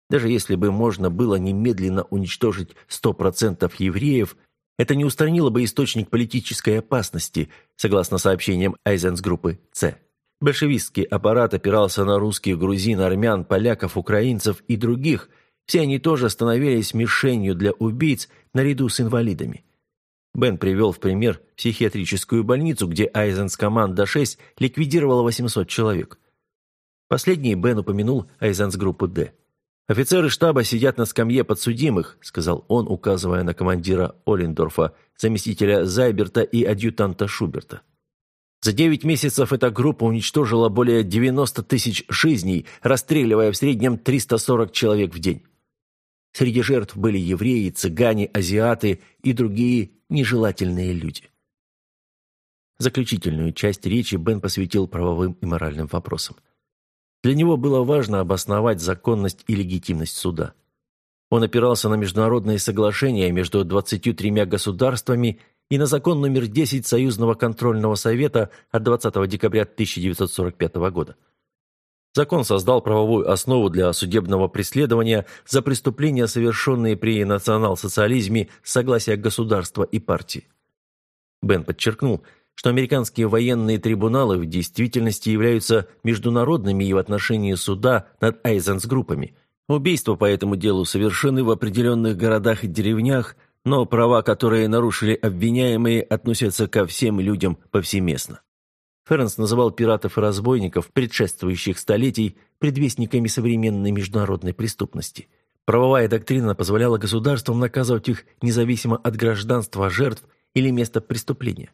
Даже если бы можно было немедленно уничтожить 100% евреев, это не устранило бы источник политической опасности, согласно сообщениям айнзацгруппы «С». Большевистский аппарат опирался на русских, грузин, армян, поляков, украинцев и других. Все они тоже становились мишенью для убийц наряду с инвалидами. Бен привел в пример психиатрическую больницу, где Айзенс команда 6 ликвидировала 800 человек. Последний Бен упомянул Айзенс группу «Д». «Офицеры штаба сидят на скамье подсудимых», сказал он, указывая на командира Оллендорфа, заместителя Зайберта и адъютанта Шуберта. За девять месяцев эта группа уничтожила более 90 тысяч жизней, расстреливая в среднем 340 человек в день. Среди жертв были евреи, цыгане, азиаты и другие нежелательные люди. Заключительную часть речи Бен посвятил правовым и моральным вопросам. Для него было важно обосновать законность и легитимность суда. Он опирался на международные соглашения между 23 государствами и на закон номер 10 Союзного контрольного совета от 20 декабря 1945 года – Закон создал правовую основу для судебного преследования за преступления, совершенные при национал-социализме с согласия государства и партии. Бен подчеркнул, что американские военные трибуналы в действительности являются международными и в отношении суда над Айзенс-группами. Убийства по этому делу совершены в определенных городах и деревнях, но права, которые нарушили обвиняемые, относятся ко всем людям повсеместно. Ференс называл пиратов и разбойников, предшествующих столетий, предвестниками современной международной преступности. Правовая доктрина позволяла государствам наказывать их независимо от гражданства жертв или места преступления.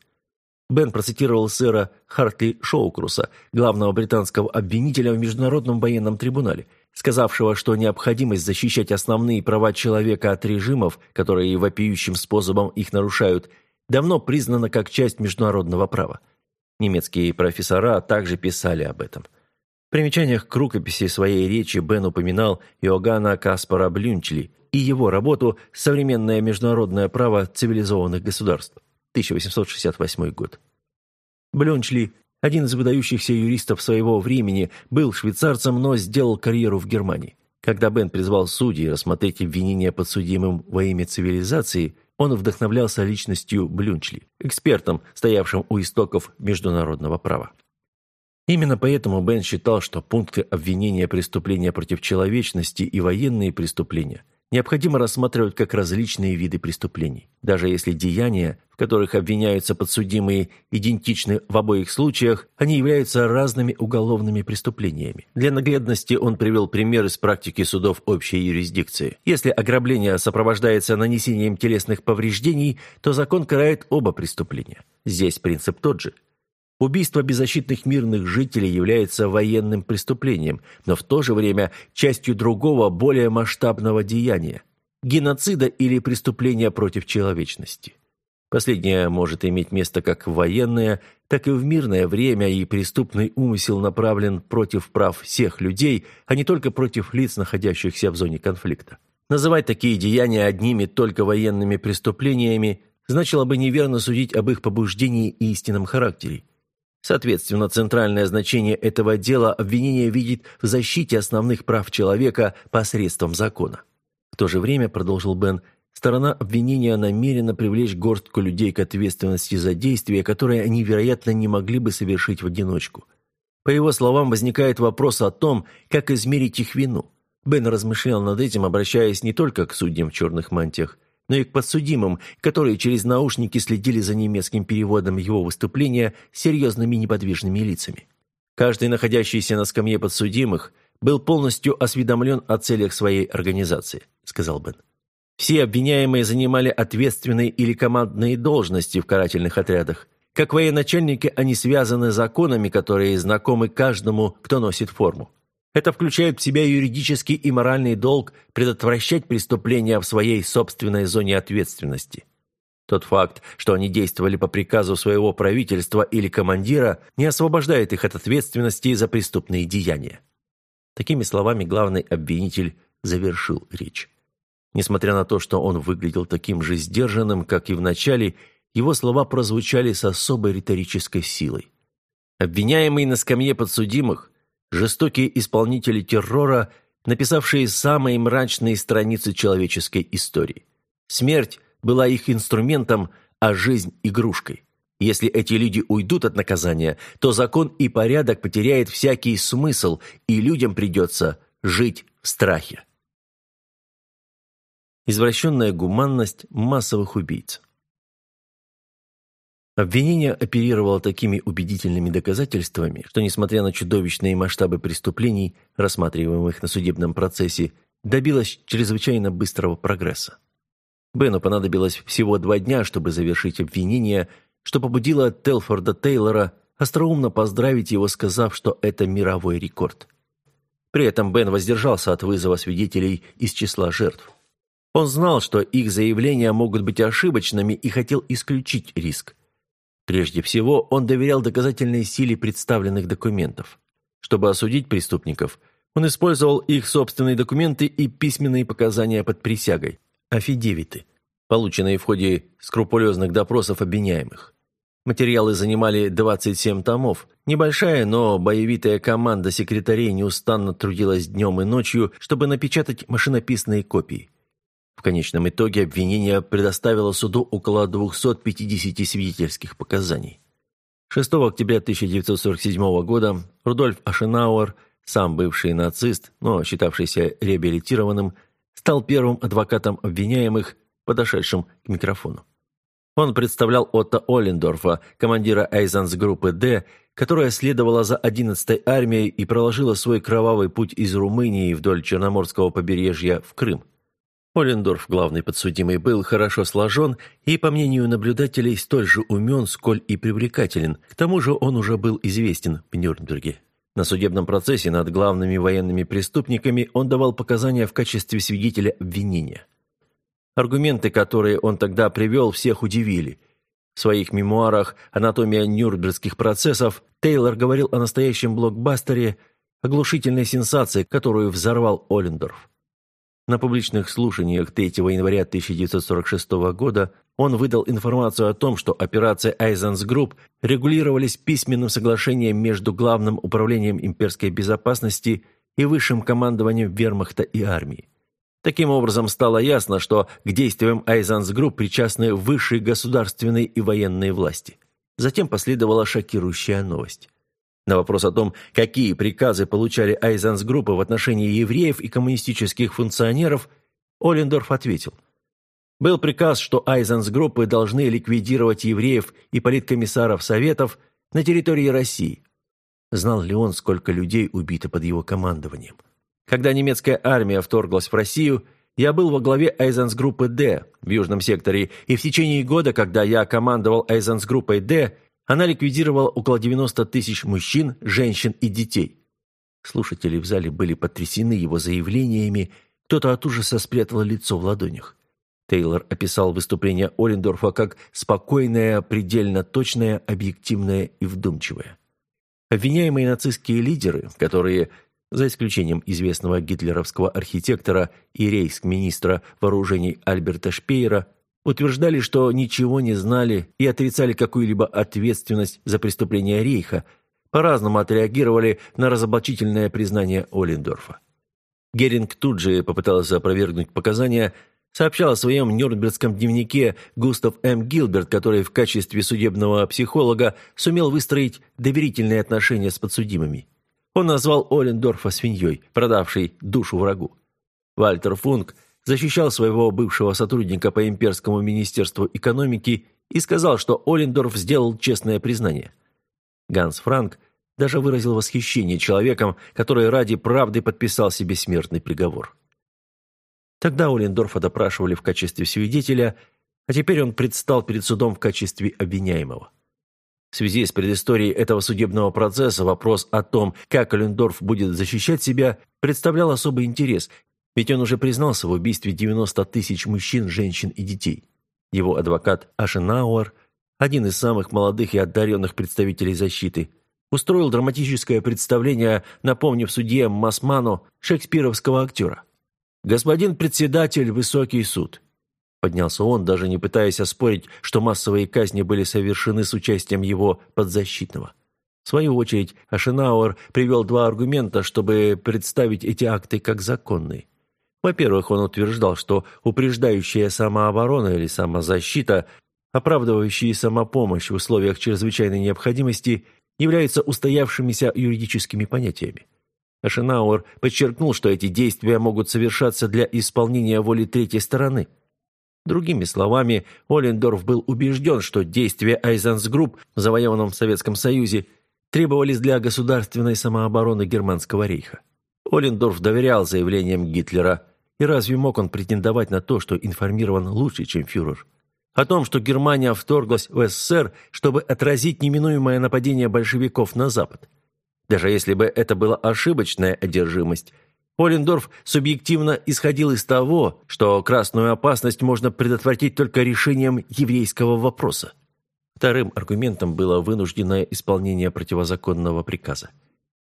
Бен процитировал сэра Хартли Шоукруса, главного британского обвинителя в Международном военном трибунале, сказавшего, что необходимость защищать основные права человека от режимов, которые вопиющим способом их нарушают, давно признана как часть международного права. Немецкие профессора также писали об этом. В примечаниях к рукописи своей речи Бен упоминал Иоганна Каспара Блюнчли и его работу «Современное международное право цивилизованных государств» 1868 год. Блюнчли, один из выдающихся юристов своего времени, был швейцарцем, но сделал карьеру в Германии. Когда Бен призвал судей рассмотреть обвинения подсудимым во имя цивилизации, он вдохновлялся личностью Блюнчли, экспертом, стоявшим у истоков международного права. Именно поэтому Бен считал, что пункты обвинения преступления против человечности и военные преступления необходимо рассматривать как различные виды преступлений, даже если деяния, в которых обвиняются подсудимые, идентичны в обоих случаях, они являются разными уголовными преступлениями. Для наглядности он привел пример из практики судов общей юрисдикции. Если ограбление сопровождается нанесением телесных повреждений, то закон карает оба преступления. Здесь принцип тот же – Убийство беззащитных мирных жителей является военным преступлением, но в то же время частью другого, более масштабного деяния – геноцида или преступления против человечности. Последнее может иметь место как в военное, так и в мирное время, и преступный умысел направлен против прав всех людей, а не только против лиц, находящихся в зоне конфликта. Называть такие деяния одними только военными преступлениями значило бы неверно судить об их побуждении и истинном характере. Соответственно, центральное значение этого дела обвинение видит в защите основных прав человека посредством закона. В то же время, продолжил Бен, сторона обвинения намерена привлечь горстку людей к ответственности за действия, которые они, вероятно, не могли бы совершить в одиночку. По его словам, возникает вопрос о том, как измерить их вину. Бен размышлял над этим, обращаясь не только к судьям в черных мантиях, но и к подсудимым, которые через наушники следили за немецким переводом его выступления серьезными неподвижными лицами. Каждый, находящийся на скамье подсудимых, был полностью осведомлен о целях своей организации, сказал Бен. Все обвиняемые занимали ответственные или командные должности в карательных отрядах. Как военачальники они связаны законами, которые знакомы каждому, кто носит форму. Это включает в себя юридический и моральный долг предотвращать преступления в своей собственной зоне ответственности. Тот факт, что они действовали по приказу своего правительства или командира, не освобождает их от ответственности за преступные деяния. Такими словами главный обвинитель завершил речь. Несмотря на то, что он выглядел таким же сдержанным, как и в начале, его слова прозвучали с особой риторической силой. Обвиняемый на скамье подсудимых жестокие исполнители террора, написавшие самые мрачные страницы человеческой истории. Смерть была их инструментом, а жизнь – игрушкой. Если эти люди уйдут от наказания, то закон и порядок потеряет всякий смысл, и людям придется жить в страхе. Извращенная гуманность массовых убийц Обвинение оперировало такими убедительными доказательствами, что, несмотря на чудовищные масштабы преступлений, рассматриваемых на судебном процессе, добилось чрезвычайно быстрого прогресса. Бену понадобилось всего два дня, чтобы завершить обвинение, что побудило Телфорда Тейлора остроумно поздравить его, сказав, что это мировой рекорд. При этом Бен воздержался от вызова свидетелей из числа жертв. Он знал, что их заявления могут быть ошибочными и хотел исключить риск. Прежде всего, он доверял доказательной силе представленных документов. Чтобы осудить преступников, он использовал их собственные документы и письменные показания под присягой, афидевиты, полученные в ходе скрупулезных допросов обвиняемых. Материалы занимали 27 томов. Небольшая, но боевитая команда секретарей неустанно трудилась днем и ночью, чтобы напечатать машинописные копии. В конечном итоге обвинение предоставило суду около 250 свидетельских показаний. 6 октября 1947 года Рудольф Ашенауэр, сам бывший нацист, но считавшийся реабилитированным, стал первым адвокатом обвиняемых, подошедшим к микрофону. Он представлял Отто Оллендорфа, командира Эйзенс-группы «Д», которая следовала за 11-й армией и проложила свой кровавый путь из Румынии вдоль Черноморского побережья в Крым. Оллендорф, главный подсудимый, был хорошо сложен и, по мнению наблюдателей, столь же умен, сколь и привлекателен. К тому же он уже был известен в Нюрнберге. На судебном процессе над главными военными преступниками он давал показания в качестве свидетеля обвинения. Аргументы, которые он тогда привел, всех удивили. В своих мемуарах «Анатомия нюрнбергских процессов» Тейлор говорил о настоящем блокбастере, оглушительной сенсации, которую взорвал Олендорф. На публичных слушаниях 3 января 1946 года он выдал информацию о том, что операции айнзацгрупп регулировались письменным соглашением между Главным управлением имперской безопасности и высшим командованием вермахта и армии. Таким образом, стало ясно, что к действиям айнзацгрупп причастны высшие государственные и военные власти. Затем последовала шокирующая новость. На вопрос о том, какие приказы получали Айзанс-группы в отношении евреев и коммунистических функционеров, Оллендорф ответил. Был приказ, что Айзанс-группы должны ликвидировать евреев и политкомиссаров Советов на территории России. Знал ли он, сколько людей убито под его командованием? Когда немецкая армия вторглась в Россию, я был во главе Айзенс-группы «Д» в Южном секторе, и в течение года, когда я командовал Айзенс-группой «Д», она ликвидировала около 90 тысяч мужчин, женщин и детей. Слушатели в зале были потрясены его заявлениями, кто-то от ужаса спрятал лицо в ладонях. Тейлор описал выступление Оллендорфа как спокойное, предельно точное, объективное и вдумчивое. Обвиняемые нацистские лидеры, которые за исключением известного гитлеровского архитектора и рейхсминистра вооружений Альберта Шпеера, утверждали, что ничего не знали и отрицали какую-либо ответственность за преступления Рейха, по-разному отреагировали на разоблачительное признание Оллендорфа. Геринг тут же попытался опровергнуть показания, сообщал о своем нюрнбергском дневнике Густав М. Гилберт, который в качестве судебного психолога сумел выстроить доверительные отношения с подсудимыми. Он назвал Олендорфа свиньей, продавшей душу врагу. Вальтер Функ защищал своего бывшего сотрудника по имперскому министерству экономики и сказал, что Олендорф сделал честное признание. Ганс Франк даже выразил восхищение человеком, который ради правды подписал себе смертный приговор. Тогда Олендорфа допрашивали в качестве свидетеля, а теперь он предстал перед судом в качестве обвиняемого. В связи с предысторией этого судебного процесса вопрос о том, как Олендорф будет защищать себя, представлял особый интерес, ведь он уже признался в убийстве 90 тысяч мужчин, женщин и детей. Его адвокат Ашенауэр, один из самых молодых и одаренных представителей защиты, устроил драматическое представление, напомнив судье Масманно шекспировского актера. «Господин председатель, высокий суд, Поднялся он, даже не пытаясь оспорить, что массовые казни были совершены с участием его подзащитного. В свою очередь, Ашенауэр привел два аргумента, чтобы представить эти акты как законные. Во-первых, он утверждал, что упреждающая самооборона или самозащита, оправдывающие самопомощь в условиях чрезвычайной необходимости, являются устоявшимися юридическими понятиями. Ашенауэр подчеркнул, что эти действия могут совершаться для исполнения воли третьей стороны – Другими словами, Оллендорф был убежден, что действия айнзацгрупп в завоеванном Советском Союзе требовались для государственной самообороны Германского рейха. Оллендорф доверял заявлениям Гитлера, и разве мог он претендовать на то, что информирован лучше, чем фюрер? О том, что Германия вторглась в СССР, чтобы отразить неминуемое нападение большевиков на Запад. Даже если бы это была ошибочная одержимость, Олендорф субъективно исходил из того, что красную опасность можно предотвратить только решением еврейского вопроса. Вторым аргументом было вынужденное исполнение противозаконного приказа.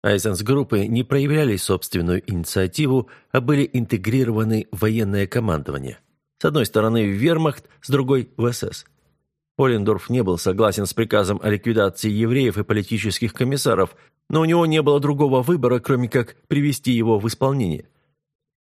Айзенс-группы не проявляли собственную инициативу, а были интегрированы в военное командование. С одной стороны в вермахт, с другой – в СС. Олендорф не был согласен с приказом о ликвидации евреев и политических комиссаров, но у него не было другого выбора, кроме как привести его в исполнение.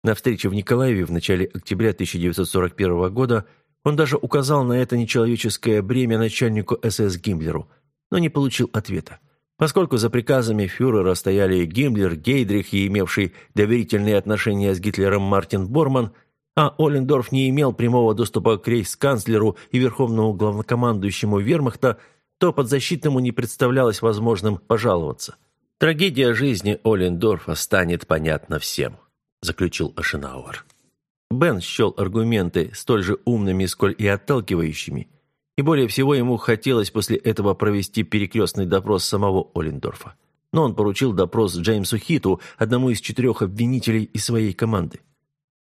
На встрече в Николаеве в начале октября 1941 года он даже указал на это нечеловеческое бремя начальнику СС Гиммлеру, но не получил ответа. Поскольку за приказами фюрера стояли Гиммлер, Гейдрих и имевший доверительные отношения с Гитлером Мартин Борман, а Оллендорф не имел прямого доступа к рейхсканцлеру и верховному главнокомандующему вермахта, то подзащитному не представлялось возможным пожаловаться. «Трагедия жизни Оллендорфа станет понятна всем», – заключил Ашенауэр. Бен счел аргументы столь же умными, сколь и отталкивающими, и более всего ему хотелось после этого провести перекрестный допрос самого Оллендорфа. Но он поручил допрос Джеймсу Хиту, одному из четырех обвинителей из своей команды.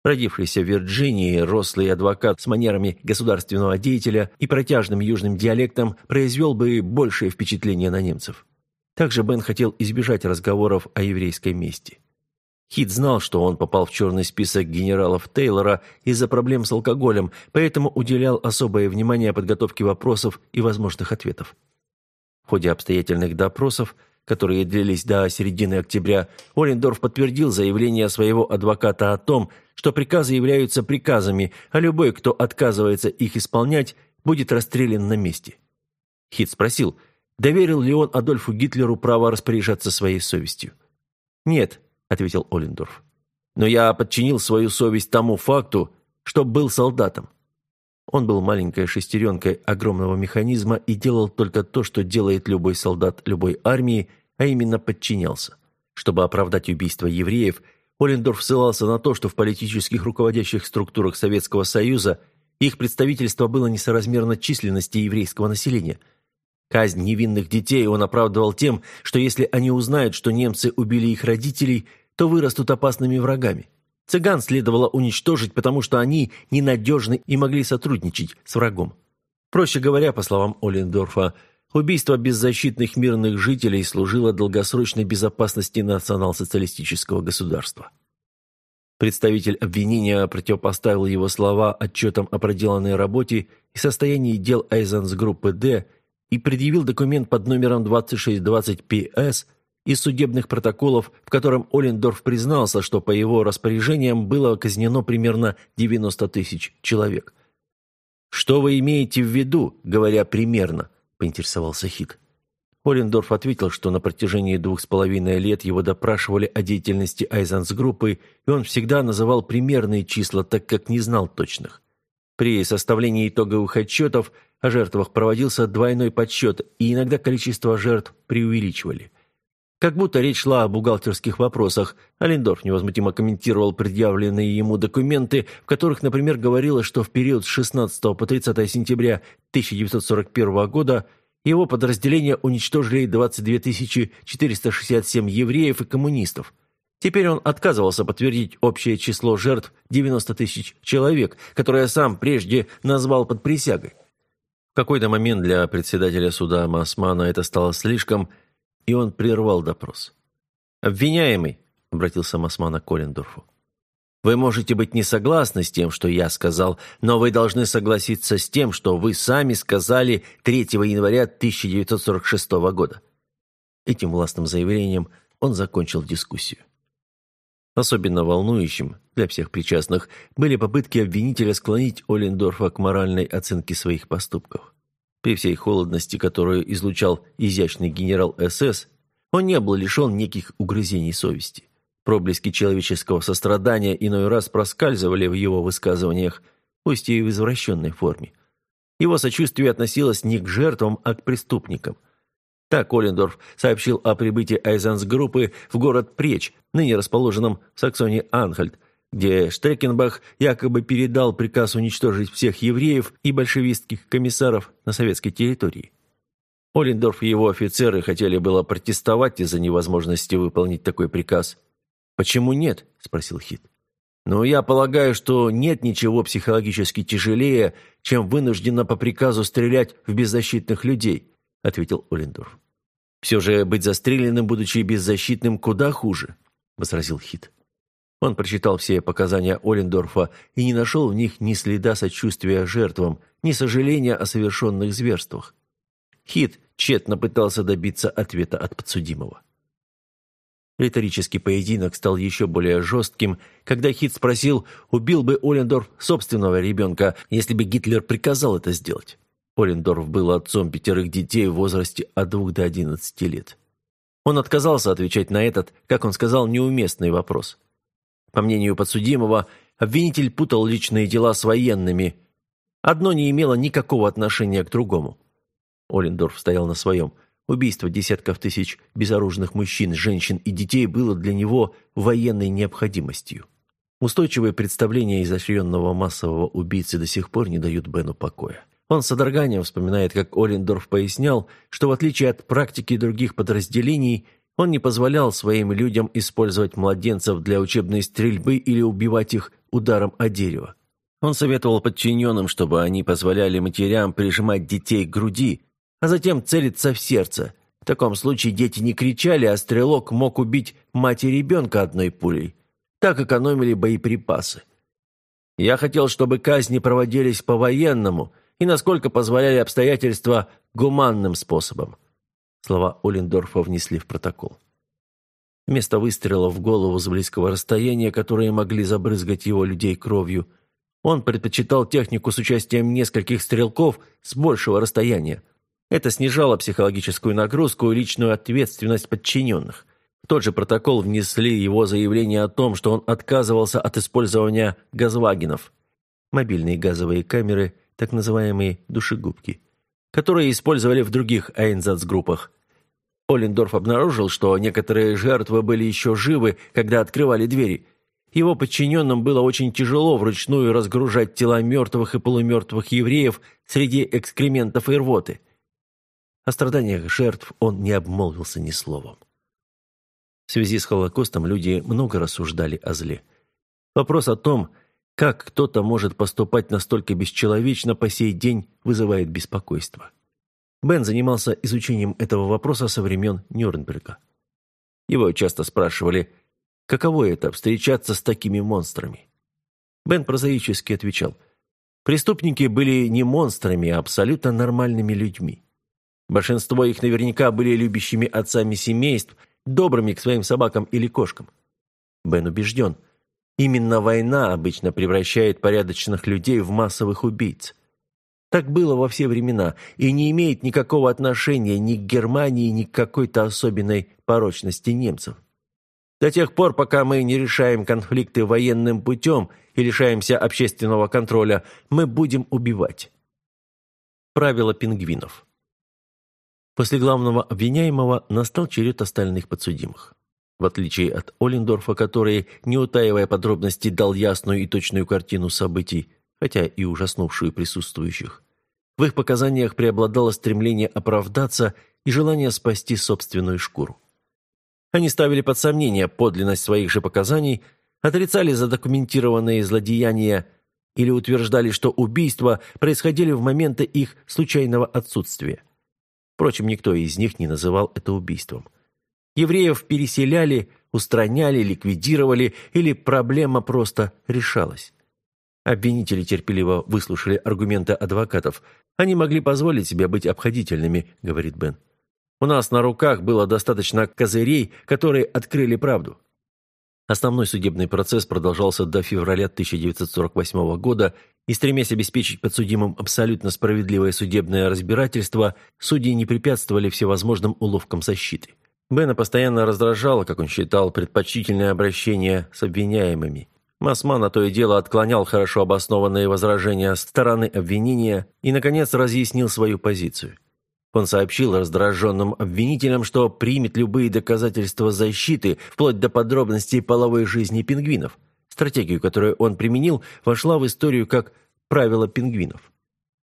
Родившийся в Вирджинии, рослый адвокат с манерами государственного деятеля и протяжным южным диалектом произвел бы большее впечатление на немцев. Также Бен хотел избежать разговоров о еврейской мести. Хит знал, что он попал в черный список генералов Тейлора из-за проблем с алкоголем, поэтому уделял особое внимание подготовке вопросов и возможных ответов. В ходе обстоятельных допросов – которые длились до середины октября, Олендорф подтвердил заявление своего адвоката о том, что приказы являются приказами, а любой, кто отказывается их исполнять, будет расстрелян на месте. Хит спросил, доверил ли он Адольфу Гитлеру право распоряжаться своей совестью. «Нет», — ответил Олендорф. «Но я подчинил свою совесть тому факту, что был солдатом. Он был маленькой шестеренкой огромного механизма и делал только то, что делает любой солдат любой армии, а именно подчинялся. Чтобы оправдать убийство евреев, Олендорф ссылался на то, что в политических руководящих структурах Советского Союза их представительство было несоразмерно численности еврейского населения. Казнь невинных детей он оправдывал тем, что если они узнают, что немцы убили их родителей, то вырастут опасными врагами. Цыган следовало уничтожить, потому что они ненадежны и могли сотрудничать с врагом. Проще говоря, по словам Олендорфа, Убийство беззащитных мирных жителей служило долгосрочной безопасности национал-социалистического государства. Представитель обвинения противопоставил его слова отчетам о проделанной работе и состоянии дел Айзенс группы «Д» и предъявил документ под номером 2620-ПС из судебных протоколов, в котором Олендорф признался, что по его распоряжениям было казнено примерно 90 тысяч человек. «Что вы имеете в виду, говоря примерно?» поинтересовался Хит. Олендорф ответил, что на протяжении двух с половиной лет его допрашивали о деятельности Айзенс-группы, и он всегда называл примерные числа, так как не знал точных. При составлении итоговых отчетов о жертвах проводился двойной подсчет, и иногда количество жертв преувеличивали. Как будто речь шла о бухгалтерских вопросах, Олендорф невозмутимо комментировал предъявленные ему документы, в которых, например, говорилось, что в период с 16 по 30 сентября 1941 года его подразделения уничтожили 22 467 евреев и коммунистов. Теперь он отказывался подтвердить общее число жертв 90 тысяч человек, которое сам прежде назвал под присягой. В какой-то момент для председателя суда Масмана это стало слишком, и он прервал допрос. «Обвиняемый», — обратился Масмана к Коллендорфу, вы можете быть не согласны с тем, что я сказал, но вы должны согласиться с тем, что вы сами сказали 3 января 1946 года». Этим властным заявлением он закончил дискуссию. Особенно волнующим для всех причастных были попытки обвинителя склонить Олендорфа к моральной оценке своих поступков. При всей холодности, которую излучал изящный генерал СС, он не был лишен неких угрызений совести. Проблески человеческого сострадания иной раз проскальзывали в его высказываниях, пусть и в извращенной форме. Его сочувствие относилось не к жертвам, а к преступникам. Так Оллендорф сообщил о прибытии Айзенс-группы в город Преч, ныне расположенном в Саксонии-Анхальт, где Штрекенбах якобы передал приказ уничтожить всех евреев и большевистских комиссаров на советской территории. Оллендорф и его офицеры хотели было протестовать из-за невозможности выполнить такой приказ – «Почему нет?» – спросил Хит. «Ну, я полагаю, что нет ничего психологически тяжелее, чем вынужденно по приказу стрелять в беззащитных людей», – ответил Олендорф. «Все же быть застреленным, будучи беззащитным, куда хуже», – возразил Хит. Он прочитал все показания Олендорфа и не нашел в них ни следа сочувствия жертвам, ни сожаления о совершенных зверствах. Хит тщетно пытался добиться ответа от подсудимого. Риторический поединок стал еще более жестким, когда Хит спросил, убил бы Олендорф собственного ребенка, если бы Гитлер приказал это сделать. Олендорф был отцом пятерых детей в возрасте от двух до одиннадцати лет. Он отказался отвечать на этот, как он сказал, неуместный вопрос. По мнению подсудимого, Обвинитель путал личные дела с военными. Одно не имело никакого отношения к другому. Олендорф стоял на своем. Убийство десятков тысяч безоружных мужчин, женщин и детей было для него военной необходимостью. Устойчивые представления изощренного массового убийцы до сих пор не дают Бену покоя. Он с содроганием вспоминает, как Олендорф пояснял, что в отличие от практики других подразделений, он не позволял своим людям использовать младенцев для учебной стрельбы или убивать их ударом о дерево. Он советовал подчиненным, чтобы они позволяли матерям прижимать детей к груди, а затем целиться в сердце. В таком случае дети не кричали, а стрелок мог убить мать и ребенка одной пулей. Так экономили боеприпасы. Я хотел, чтобы казни проводились по-военному и, насколько позволяли обстоятельства, гуманным способом. Слова Олендорфа внесли в протокол. Вместо выстрелов в голову с близкого расстояния, которые могли забрызгать его людей кровью, он предпочитал технику с участием нескольких стрелков с большего расстояния. Это снижало психологическую нагрузку и личную ответственность подчиненных. В тот же протокол внесли его заявление о том, что он отказывался от использования газвагенов. Мобильные газовые камеры, так называемые душегубки, которые использовали в других Айнзац-группах. Оллендорф обнаружил, что некоторые жертвы были еще живы, когда открывали двери. Его подчиненным было очень тяжело вручную разгружать тела мертвых и полумертвых евреев среди экскрементов и рвоты. О страданиях жертв он не обмолвился ни словом. В связи с Холокостом люди много рассуждали о зле. Вопрос о том, как кто-то может поступать настолько бесчеловечно, по сей день вызывает беспокойство. Бен занимался изучением этого вопроса со времен Нюрнберга. Его часто спрашивали, каково это – встречаться с такими монстрами. Бен прозаически отвечал, преступники были не монстрами, а абсолютно нормальными людьми. Большинство их наверняка были любящими отцами семейств, добрыми к своим собакам или кошкам. Бен убежден, именно война обычно превращает порядочных людей в массовых убийц. Так было во все времена и не имеет никакого отношения ни к Германии, ни к какой-то особенной порочности немцев. До тех пор, пока мы не решаем конфликты военным путем и лишаемся общественного контроля, мы будем убивать. Правило пингвинов. После главного обвиняемого настал черед остальных подсудимых. В отличие от Оллендорфа, который, не утаивая подробностей, дал ясную и точную картину событий, хотя и ужаснувшую присутствующих, в их показаниях преобладало стремление оправдаться и желание спасти собственную шкуру. Они ставили под сомнение подлинность своих же показаний, отрицали задокументированные злодеяния или утверждали, что убийства происходили в моменты их случайного отсутствия. Впрочем, никто из них не называл это убийством. Евреев переселяли, устраняли, ликвидировали, или проблема просто решалась. Обвинители терпеливо выслушали аргументы адвокатов. «Они могли позволить себе быть обходительными», — говорит Бен. «У нас на руках было достаточно козырей, которые открыли правду. Основной судебный процесс продолжался до февраля 1948 года, и стремясь обеспечить подсудимым абсолютно справедливое судебное разбирательство, судьи не препятствовали всевозможным уловкам защиты. Бена постоянно раздражало, как он считал, предпочтительное обращение с обвиняемыми. Масман на то и дело отклонял хорошо обоснованные возражения стороны обвинения и, наконец, разъяснил свою позицию. Он сообщил раздраженным обвинителям, что примет любые доказательства защиты, вплоть до подробностей половой жизни пингвинов. Стратегию, которую он применил, вошла в историю как «правило пингвинов».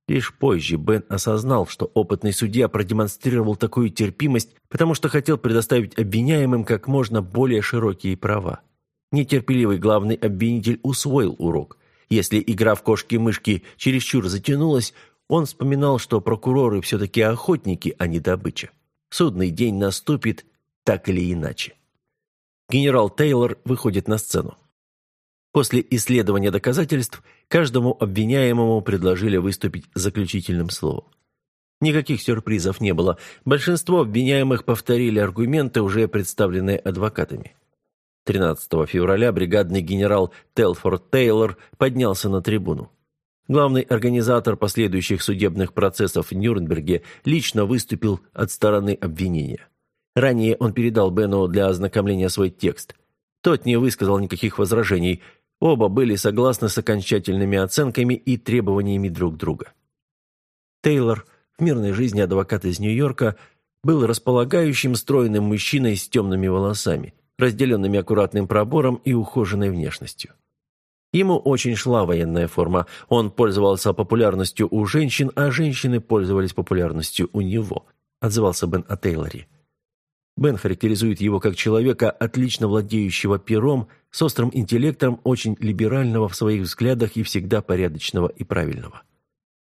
Лишь позже Бен осознал, что опытный судья продемонстрировал такую терпимость, потому что хотел предоставить обвиняемым как можно более широкие права. Нетерпеливый главный обвинитель усвоил урок. Если игра в кошки-мышки чересчур затянулась, он вспоминал, что прокуроры все-таки охотники, а не добыча. Судный день наступит так или иначе. Генерал Тейлор выходит на сцену. После исследования доказательств каждому обвиняемому предложили выступить заключительным словом. Никаких сюрпризов не было. Большинство обвиняемых повторили аргументы, уже представленные адвокатами. 13 февраля бригадный генерал Телфорд Тейлор поднялся на трибуну. Главный организатор последующих судебных процессов в Нюрнберге лично выступил от стороны обвинения. Ранее он передал Бену для ознакомления свой текст. Тот не высказал никаких возражений. Оба были согласны с окончательными оценками и требованиями друг друга. Тейлор, в мирной жизни адвокат из Нью-Йорка, был располагающим стройным мужчиной с темными волосами, разделенными аккуратным пробором и ухоженной внешностью. Ему очень шла военная форма. Он пользовался популярностью у женщин, а женщины пользовались популярностью у него, отзывался Бен о Тейлоре. Бен характеризует его как человека, отлично владеющего пером, с острым интеллектом, очень либерального в своих взглядах и всегда порядочного и правильного.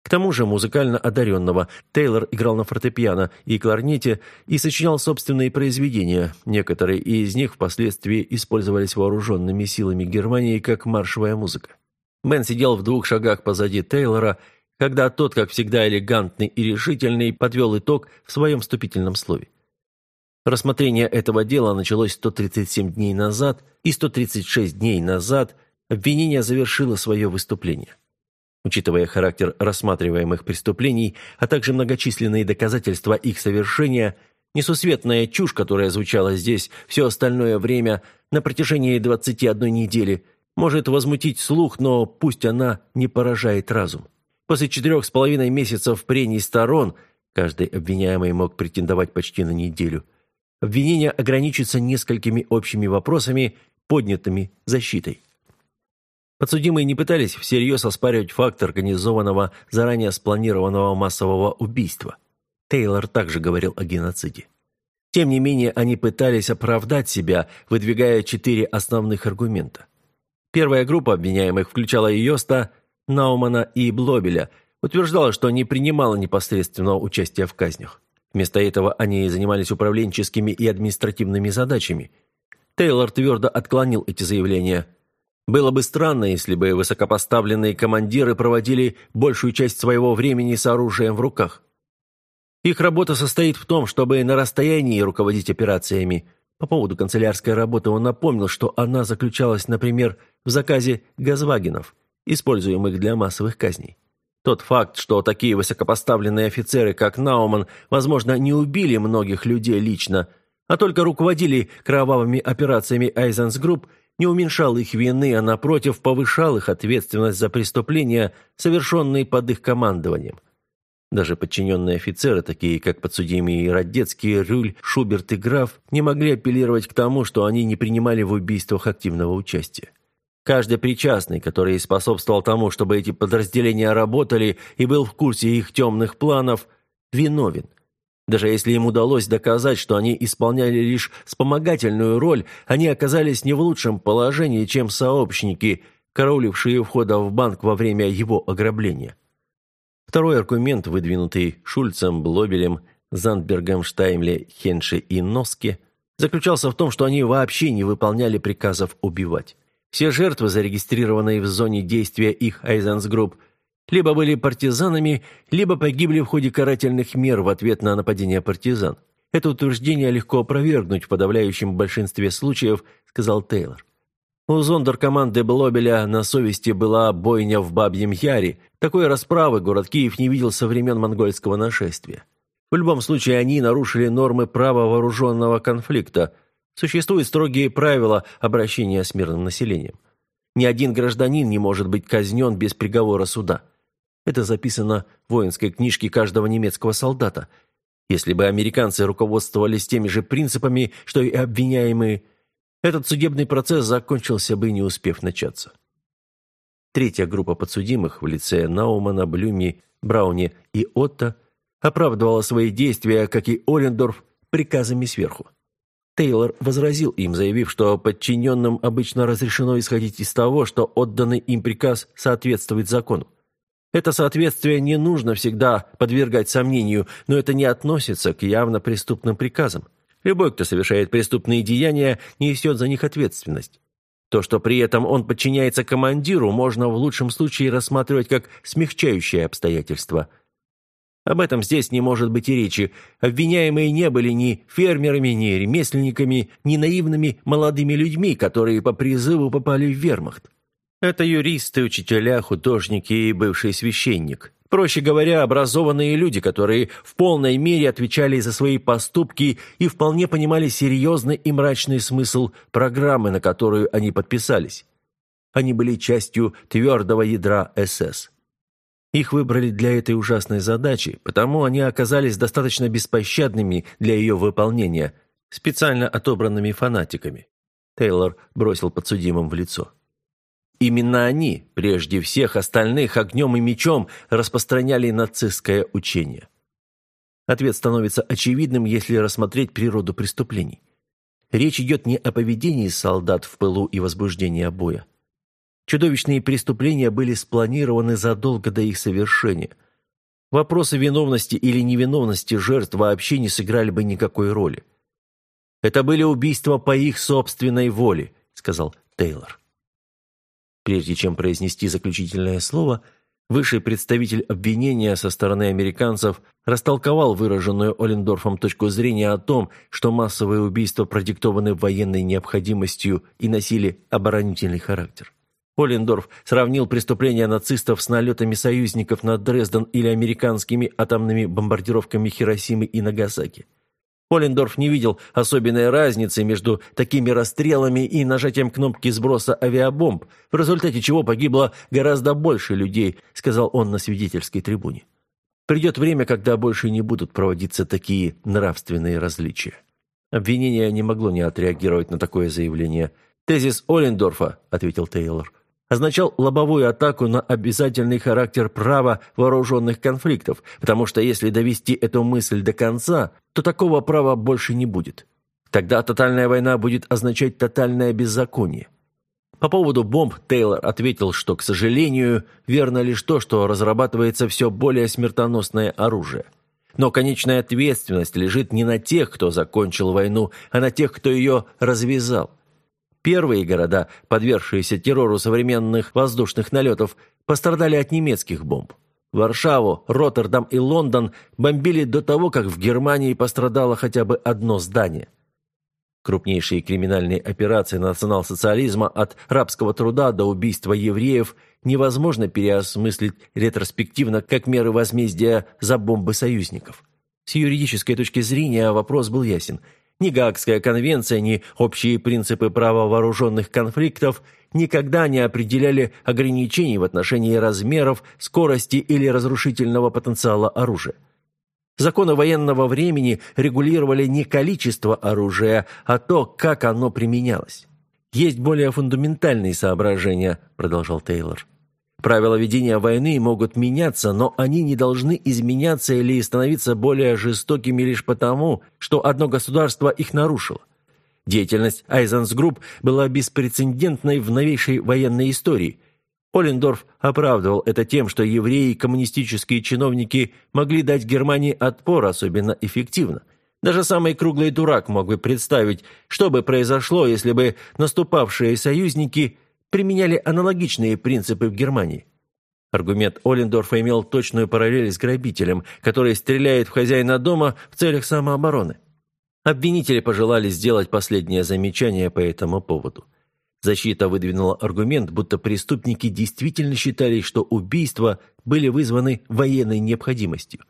К тому же музыкально одаренного, Тейлор играл на фортепиано и кларнете и сочинял собственные произведения, некоторые из них впоследствии использовались вооруженными силами Германии как маршевая музыка. Бен сидел в двух шагах позади Тейлора, когда тот, как всегда элегантный и решительный, подвел итог в своем вступительном слове. Рассмотрение этого дела началось 137 дней назад, и 136 дней назад обвинение завершило свое выступление. Учитывая характер рассматриваемых преступлений, а также многочисленные доказательства их совершения, несусветная чушь, которая звучала здесь все остальное время на протяжении 21 недели, может возмутить слух, но пусть она не поражает разум. После четырех с половиной месяцев прений сторон, каждый обвиняемый мог претендовать почти на неделю, обвинение ограничится несколькими общими вопросами, поднятыми защитой. Подсудимые не пытались всерьез оспаривать факт организованного, заранее спланированного массового убийства. Тейлор также говорил о геноциде. Тем не менее, они пытались оправдать себя, выдвигая четыре основных аргумента. Первая группа обвиняемых включала Йоста, Наумана и Блобеля, утверждала, что не принимала непосредственного участия в казнях. Вместо этого они занимались управленческими и административными задачами. Тейлор твердо отклонил эти заявления – было бы странно, если бы высокопоставленные командиры проводили большую часть своего времени с оружием в руках. Их работа состоит в том, чтобы на расстоянии руководить операциями. По поводу канцелярской работы он напомнил, что она заключалась, например, в заказе газвагенов, используемых для массовых казней. Тот факт, что такие высокопоставленные офицеры, как Науман, возможно, не убили многих людей лично, а только руководили кровавыми операциями Айзенсгрупп, не уменьшал их вины, а напротив повышал их ответственность за преступления, совершенные под их командованием. Даже подчиненные офицеры, такие как подсудимые Родецкий, Рюль, Шуберт и Граф, не могли апеллировать к тому, что они не принимали в убийствах активного участия. Каждый причастный, который способствовал тому, чтобы эти подразделения работали и был в курсе их темных планов, виновен – даже если им удалось доказать, что они исполняли лишь вспомогательную роль, они оказались не в лучшем положении, чем сообщники, караулившие входа в банк во время его ограбления. Второй аргумент, выдвинутый Шульцем, Блобелем, Зандбергом, Штаймле, Хенше и Носке, заключался в том, что они вообще не выполняли приказов убивать. Все жертвы, зарегистрированные в зоне действия их Айзенсгрупп, либо были партизанами, либо погибли в ходе карательных мер в ответ на нападение партизан. Это утверждение легко опровергнуть в подавляющем большинстве случаев, сказал Тейлор. У зондеркоманды Блобеля на совести была бойня в Бабьем Яре. Такой расправы город Киев не видел со времен монгольского нашествия. В любом случае, они нарушили нормы права вооруженного конфликта. Существуют строгие правила обращения с мирным населением. Ни один гражданин не может быть казнен без приговора суда. Это записано в воинской книжке каждого немецкого солдата. Если бы американцы руководствовались теми же принципами, что и обвиняемые, этот судебный процесс закончился бы, не успев начаться. Третья группа подсудимых в лице Наумана, Блюми, Брауни и Отто оправдывала свои действия, как и Олендорф, приказами сверху. Тейлор возразил им, заявив, что подчиненным обычно разрешено исходить из того, что отданный им приказ соответствует закону. Это соответствие не нужно всегда подвергать сомнению, но это не относится к явно преступным приказам. Любой, кто совершает преступные деяния, несет за них ответственность. То, что при этом он подчиняется командиру, можно в лучшем случае рассматривать как смягчающее обстоятельство. Об этом здесь не может быть и речи. Обвиняемые не были ни фермерами, ни ремесленниками, ни наивными молодыми людьми, которые по призыву попали в вермахт. Это юристы, учителя, художники и бывший священник. Проще говоря, образованные люди, которые в полной мере отвечали за свои поступки и вполне понимали серьезный и мрачный смысл программы, на которую они подписались. Они были частью твердого ядра СС. Их выбрали для этой ужасной задачи, потому они оказались достаточно беспощадными для ее выполнения, специально отобранными фанатиками. Тейлор бросил подсудимым в лицо. Именно они, прежде всех остальных, огнем и мечом распространяли нацистское учение. Ответ становится очевидным, если рассмотреть природу преступлений. Речь идет не о поведении солдат в пылу и возбуждении боя. Чудовищные преступления были спланированы задолго до их совершения. Вопросы виновности или невиновности жертв вообще не сыграли бы никакой роли. «Это были убийства по их собственной воле», — сказал Тейлор. Прежде чем произнести заключительное слово, высший представитель обвинения со стороны американцев растолковал выраженную Оллендорфом точку зрения о том, что массовые убийства продиктованы военной необходимостью и носили оборонительный характер. Оллендорф сравнил преступления нацистов с налетами союзников на Дрезден или американскими атомными бомбардировками Хиросимы и Нагасаки. Оллендорф не видел особенной разницы между такими расстрелами и нажатием кнопки сброса авиабомб, в результате чего погибло гораздо больше людей, сказал он на свидетельской трибуне. Придет время, когда больше не будут проводиться такие нравственные различия. Обвинение не могло не отреагировать на такое заявление. «Тезис Оллендорфа», — ответил Тейлор, означал лобовую атаку на обязательный характер права вооруженных конфликтов, потому что если довести эту мысль до конца, то такого права больше не будет. Тогда тотальная война будет означать тотальное беззаконие. По поводу бомб Тейлор ответил, что, к сожалению, верно лишь то, что разрабатывается все более смертоносное оружие. Но конечная ответственность лежит не на тех, кто закончил войну, а на тех, кто ее развязал. Первые города, подвергшиеся террору современных воздушных налетов, пострадали от немецких бомб. Варшаву, Роттердам и Лондон бомбили до того, как в Германии пострадало хотя бы одно здание. Крупнейшие криминальные операции национал-социализма от рабского труда до убийства евреев невозможно переосмыслить ретроспективно как меры возмездия за бомбы союзников. С юридической точки зрения вопрос был ясен – ни Гаагская конвенция, ни общие принципы права вооруженных конфликтов никогда не определяли ограничений в отношении размеров, скорости или разрушительного потенциала оружия. Законы военного времени регулировали не количество оружия, а то, как оно применялось. «Есть более фундаментальные соображения», – продолжал Тейлор. Правила ведения войны могут меняться, но они не должны изменяться или становиться более жестокими лишь потому, что одно государство их нарушило. Деятельность Айзенсгрупп была беспрецедентной в новейшей военной истории. Оллендорф оправдывал это тем, что евреи и коммунистические чиновники могли дать Германии отпор особенно эффективно. Даже самый круглый дурак мог бы представить, что бы произошло, если бы наступавшие союзники – применяли аналогичные принципы в Германии. Аргумент Оллендорфа имел точную параллель с грабителем, который стреляет в хозяина дома в целях самообороны. Обвинители пожелали сделать последнее замечание по этому поводу. Защита выдвинула аргумент, будто преступники действительно считали, что убийства были вызваны военной необходимостью.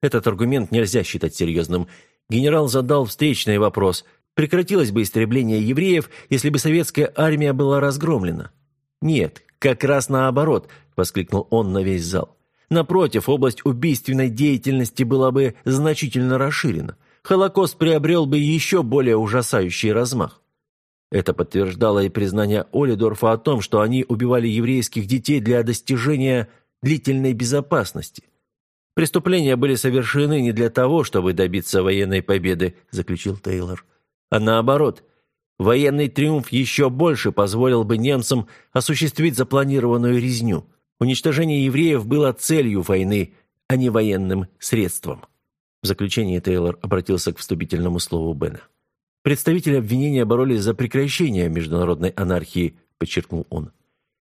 Этот аргумент нельзя считать серьезным. Генерал задал встречный вопрос – Прекратилось бы истребление евреев, если бы советская армия была разгромлена. Нет, как раз наоборот, воскликнул он на весь зал. Напротив, область убийственной деятельности была бы значительно расширена. Холокост приобрел бы еще более ужасающий размах. Это подтверждало и признание Олидорфа о том, что они убивали еврейских детей для достижения длительной безопасности. Преступления были совершены не для того, чтобы добиться военной победы, заключил Тейлор а наоборот. Военный триумф еще больше позволил бы немцам осуществить запланированную резню. Уничтожение евреев было целью войны, а не военным средством. В заключение Тейлор обратился к вступительному слову Бена. «Представители обвинения боролись за прекращение международной анархии», подчеркнул он.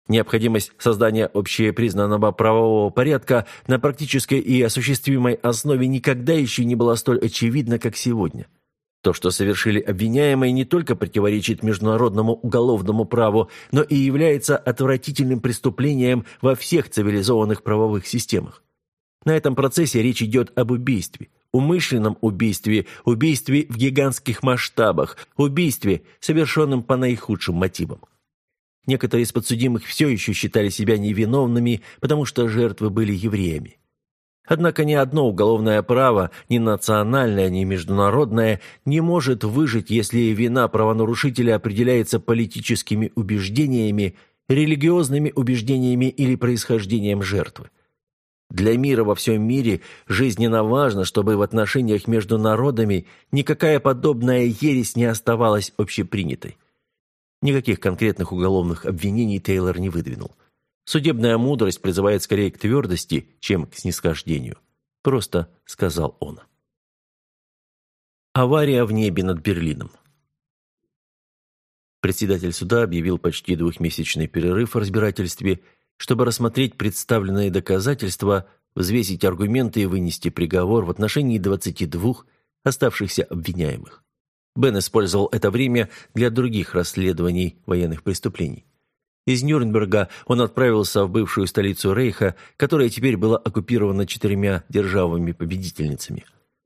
Необходимость создания общепризнанного правового порядка на практической и осуществимой основе никогда еще не была столь очевидна, как сегодня – то, что совершили обвиняемые, не только противоречит международному уголовному праву, но и является отвратительным преступлением во всех цивилизованных правовых системах. На этом процессе речь идет об убийстве, умышленном убийстве, убийстве в гигантских масштабах, убийстве, совершенном по наихудшим мотивам. некоторые из подсудимых все еще считали себя невиновными, потому что жертвы были евреями. Однако ни одно уголовное право, ни национальное, ни международное, не может выжить, если вина правонарушителя определяется политическими убеждениями, религиозными убеждениями или происхождением жертвы. Для мира во всем мире жизненно важно, чтобы в отношениях между народами никакая подобная ересь не оставалась общепринятой. Никаких конкретных уголовных обвинений Тейлор не выдвинул. Судебная мудрость призывает скорее к твердости, чем к снисхождению. Просто сказал он. Авария в небе над Берлином. Председатель суда объявил почти двухмесячный перерыв в разбирательстве, чтобы рассмотреть представленные доказательства, взвесить аргументы и вынести приговор в отношении 22 оставшихся обвиняемых. Бен использовал это время для других расследований военных преступлений. Из Нюрнберга он отправился в бывшую столицу Рейха, которая теперь была оккупирована четырьмя державами-победительницами.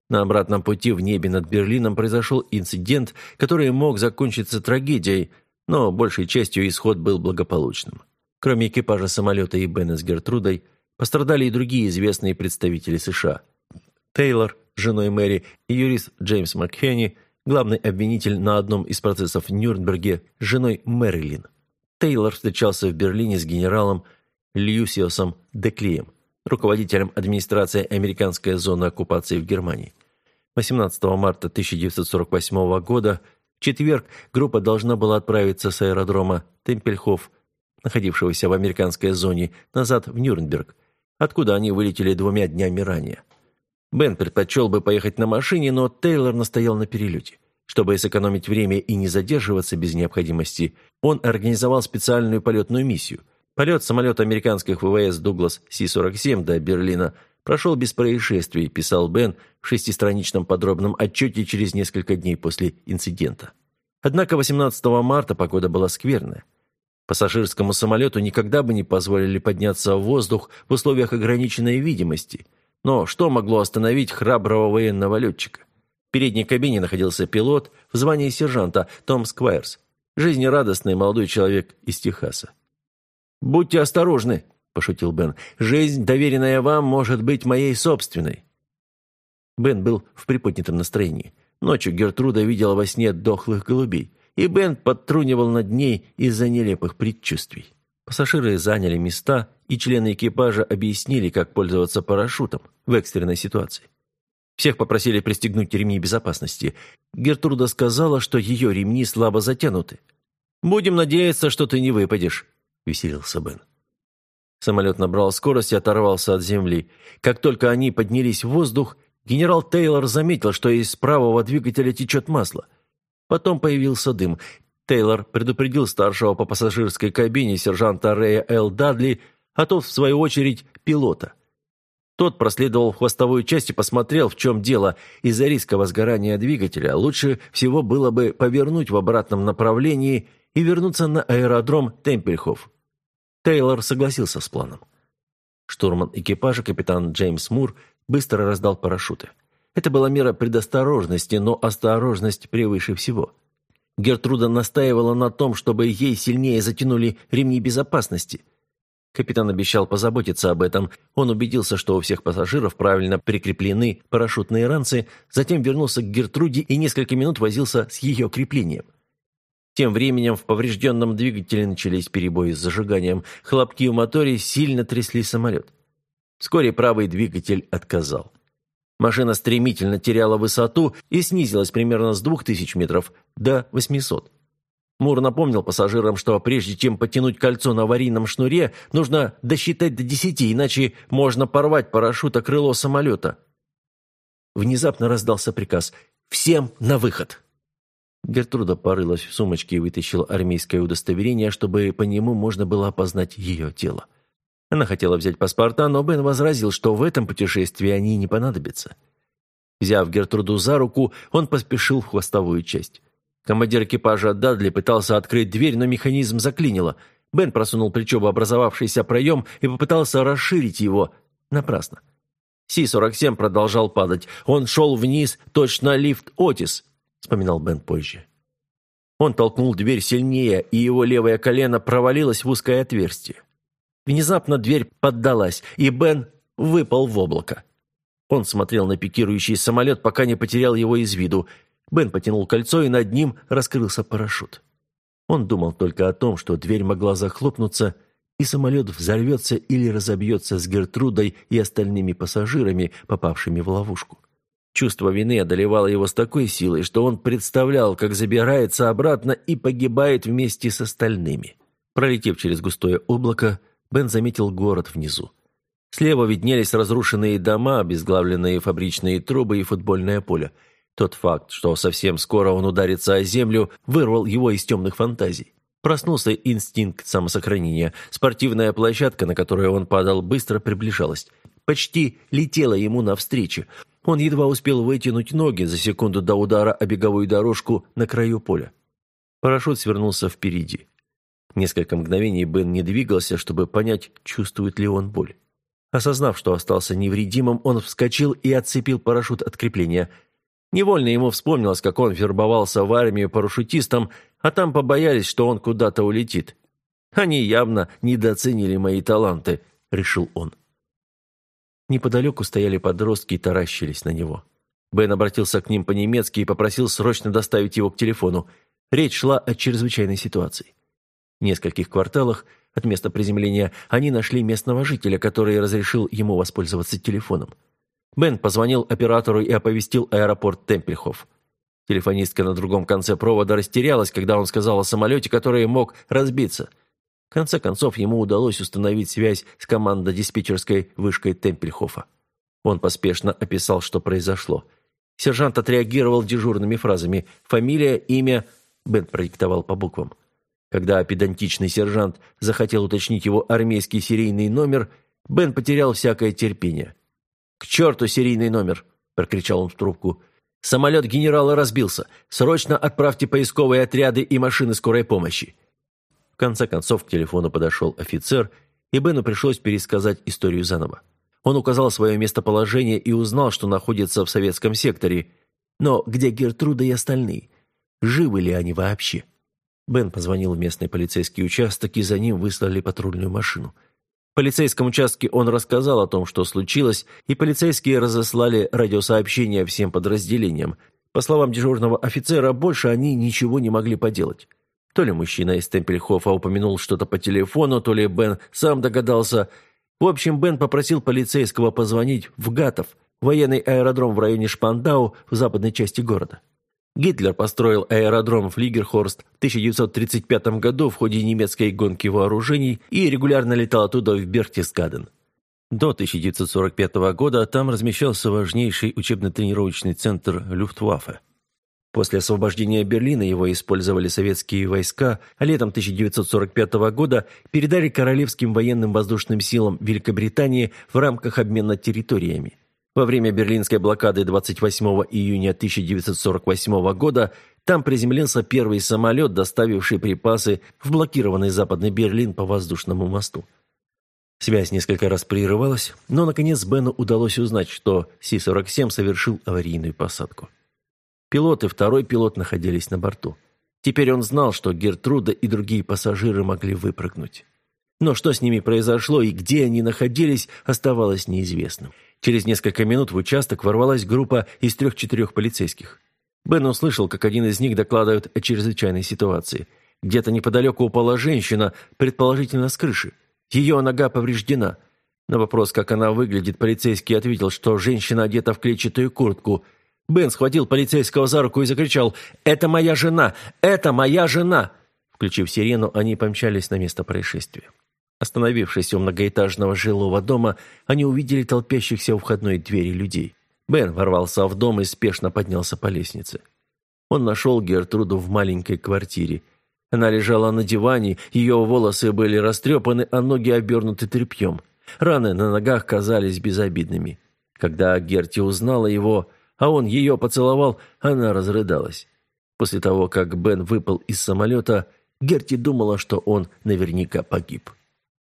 На обратном пути в небе над Берлином произошел инцидент, который мог закончиться трагедией, но большей частью исход был благополучным. Кроме экипажа самолета и Бена с Гертрудой, пострадали и другие известные представители США. Тейлор, женой Мэри, и юрист Джеймс Макхенни, главный обвинитель на одном из процессов в Нюрнберге, женой Мэрилин. Тейлор встречался в Берлине с генералом Льюсиосом Деклием, руководителем администрации американской зоны оккупации в Германии. 18 марта 1948 года, в четверг, группа должна была отправиться с аэродрома Темпельхоф, находившегося в американской зоне, назад в Нюрнберг, откуда они вылетели двумя днями ранее. Бен предпочел бы поехать на машине, но Тейлор настоял на перелете. Чтобы сэкономить время и не задерживаться без необходимости, он организовал специальную полетную миссию. Полет самолета американских ВВС «Дуглас Си-47» до Берлина прошел без происшествий, писал Бен в шестистраничном подробном отчете через несколько дней после инцидента. Однако 18 марта погода была скверная. Пассажирскому самолету никогда бы не позволили подняться в воздух в условиях ограниченной видимости. Но что могло остановить храброго военного летчика? Передней кабине находился пилот в звании сержанта Том Сквайрс, жизнерадостный молодой человек из Техаса. «Будьте осторожны», – пошутил Бен. «Жизнь, доверенная вам, может быть моей собственной». Бен был в приподнятом настроении. Ночью Гертруда видела во сне дохлых голубей, и Бен подтрунивал над ней из-за нелепых предчувствий. Пассажиры заняли места, и члены экипажа объяснили, как пользоваться парашютом в экстренной ситуации. Всех попросили пристегнуть ремни безопасности. Гертруда сказала, что ее ремни слабо затянуты. «Будем надеяться, что ты не выпадешь», — веселился Бен. Самолет набрал скорость и оторвался от земли. Как только они поднялись в воздух, генерал Тейлор заметил, что из правого двигателя течет масло. Потом появился дым. Тейлор предупредил старшего по пассажирской кабине сержанта Рэя Л. Дадли, а тот, в свою очередь, пилота — тот проследовал в хвостовую часть и посмотрел, в чем дело. Из-за риска возгорания двигателя лучше всего было бы повернуть в обратном направлении и вернуться на аэродром Темпельхоф. Тейлор согласился с планом. Штурман экипажа капитан Джеймс Мур быстро раздал парашюты. Это была мера предосторожности, но осторожность превыше всего. Гертруда настаивала на том, чтобы ей сильнее затянули ремни безопасности – Капитан обещал позаботиться об этом. Он убедился, что у всех пассажиров правильно прикреплены парашютные ранцы, затем вернулся к Гертруде и несколько минут возился с ее креплением. Тем временем в поврежденном двигателе начались перебои с зажиганием. Хлопки в моторе сильно трясли самолет. Вскоре правый двигатель отказал. Машина стремительно теряла высоту и снизилась примерно с 2000 метров до 800. Мур напомнил пассажирам, что прежде чем потянуть кольцо на аварийном шнуре, нужно досчитать до десяти, иначе можно порвать парашют о крыло самолета. Внезапно раздался приказ «Всем на выход!». Гертруда порылась в сумочке и вытащила армейское удостоверение, чтобы по нему можно было опознать ее тело. Она хотела взять паспорта, но Бен возразил, что в этом путешествии они не понадобятся. Взяв Гертруду за руку, он поспешил в хвостовую часть. Командир экипажа Дадли пытался открыть дверь, но механизм заклинило. Бен просунул плечо в образовавшийся проем и попытался расширить его. Напрасно. Си-47 продолжал падать. Он шел вниз, точно лифт Отис, вспоминал Бен позже. Он толкнул дверь сильнее, и его левое колено провалилось в узкое отверстие. Внезапно дверь поддалась, и Бен выпал в облако. Он смотрел на пикирующий самолет, пока не потерял его из виду. Бен потянул кольцо, и над ним раскрылся парашют. Он думал только о том, что дверь могла захлопнуться, и самолет взорвется или разобьется с Гертрудой и остальными пассажирами, попавшими в ловушку. Чувство вины одолевало его с такой силой, что он представлял, как забирается обратно и погибает вместе с остальными. Пролетев через густое облако, Бен заметил город внизу. Слева виднелись разрушенные дома, обезглавленные фабричные трубы и футбольное поле. Тот факт, что совсем скоро он ударится о землю, вырвал его из темных фантазий. Проснулся инстинкт самосохранения. Спортивная площадка, на которую он падал, быстро приближалась. Почти летела ему навстречу. Он едва успел вытянуть ноги за секунду до удара о беговую дорожку на краю поля. Парашют свернулся впереди. Несколько мгновений Бен не двигался, чтобы понять, чувствует ли он боль. Осознав, что остался невредимым, он вскочил и отцепил парашют от крепления. Невольно ему вспомнилось, как он вербовался в армию парашютистом, а там побоялись, что он куда-то улетит. «Они явно недооценили мои таланты», — решил он. Неподалеку стояли подростки и таращились на него. Бен обратился к ним по-немецки и попросил срочно доставить его к телефону. Речь шла о чрезвычайной ситуации. В нескольких кварталах от места приземления, они нашли местного жителя, который разрешил ему воспользоваться телефоном. Бен позвонил оператору и оповестил аэропорт Темпельхоф. Телефонистка на другом конце провода растерялась, когда он сказал о самолете, который мог разбиться. В конце концов, ему удалось установить связь с командо-диспетчерской вышкой Темпельхофа. Он поспешно описал, что произошло. Сержант отреагировал дежурными фразами «фамилия», «имя», Бен продиктовал по буквам. Когда педантичный сержант захотел уточнить его армейский серийный номер, Бен потерял всякое терпение. «К черту серийный номер!» – прокричал он в трубку. «Самолет генерала разбился. Срочно отправьте поисковые отряды и машины скорой помощи». В конце концов к телефону подошел офицер, и Бену пришлось пересказать историю заново. Он указал свое местоположение и узнал, что находится в советском секторе. Но где Гертруда и остальные? Живы ли они вообще? Бен позвонил в местный полицейский участок, и за ним выслали патрульную машину. В полицейском участке он рассказал о том, что случилось, и полицейские разослали радиосообщения всем подразделениям. По словам дежурного офицера, больше они ничего не могли поделать. То ли мужчина из Темпельхофа упомянул что-то по телефону, то ли Бен сам догадался. В общем, Бен попросил полицейского позвонить в Гатов, военный аэродром в районе Шпандау в западной части города. Гитлер построил аэродром Флигерхорст в 1935 году в ходе немецкой гонки вооружений и регулярно летал оттуда в Берхтесгаден. До 1945 года там размещался важнейший учебно-тренировочный центр Люфтваффе. После освобождения Берлина его использовали советские войска, а летом 1945 года передали Королевским военным воздушным силам Великобритании в рамках обмена территориями. Во время берлинской блокады 28 июня 1948 года там приземлился первый самолет, доставивший припасы в блокированный Западный Берлин по воздушному мосту. Связь несколько раз прерывалась, но, наконец, Бену удалось узнать, что Си-47 совершил аварийную посадку. Пилот и второй пилот находились на борту. Теперь он знал, что Гертруда и другие пассажиры могли выпрыгнуть. Но что с ними произошло и где они находились, оставалось неизвестным. Через несколько минут в участок ворвалась группа из трех-четырех полицейских. Бен услышал, как один из них докладывает о чрезвычайной ситуации. Где-то неподалеку упала женщина, предположительно с крыши. Ее нога повреждена. На вопрос, как она выглядит, полицейский ответил, что женщина одета в клетчатую куртку. Бен схватил полицейского за руку и закричал «Это моя жена! Это моя жена!» Включив сирену, они помчались на место происшествия. Остановившись у многоэтажного жилого дома, они увидели толпящихся у входной двери людей. Бен ворвался в дом и спешно поднялся по лестнице. Он нашел Гертруду в маленькой квартире. Она лежала на диване, ее волосы были растрепаны, а ноги обернуты тряпьем. Раны на ногах казались безобидными. Когда Герти узнала его, а он ее поцеловал, она разрыдалась. После того, как Бен выпал из самолета, Герти думала, что он наверняка погиб.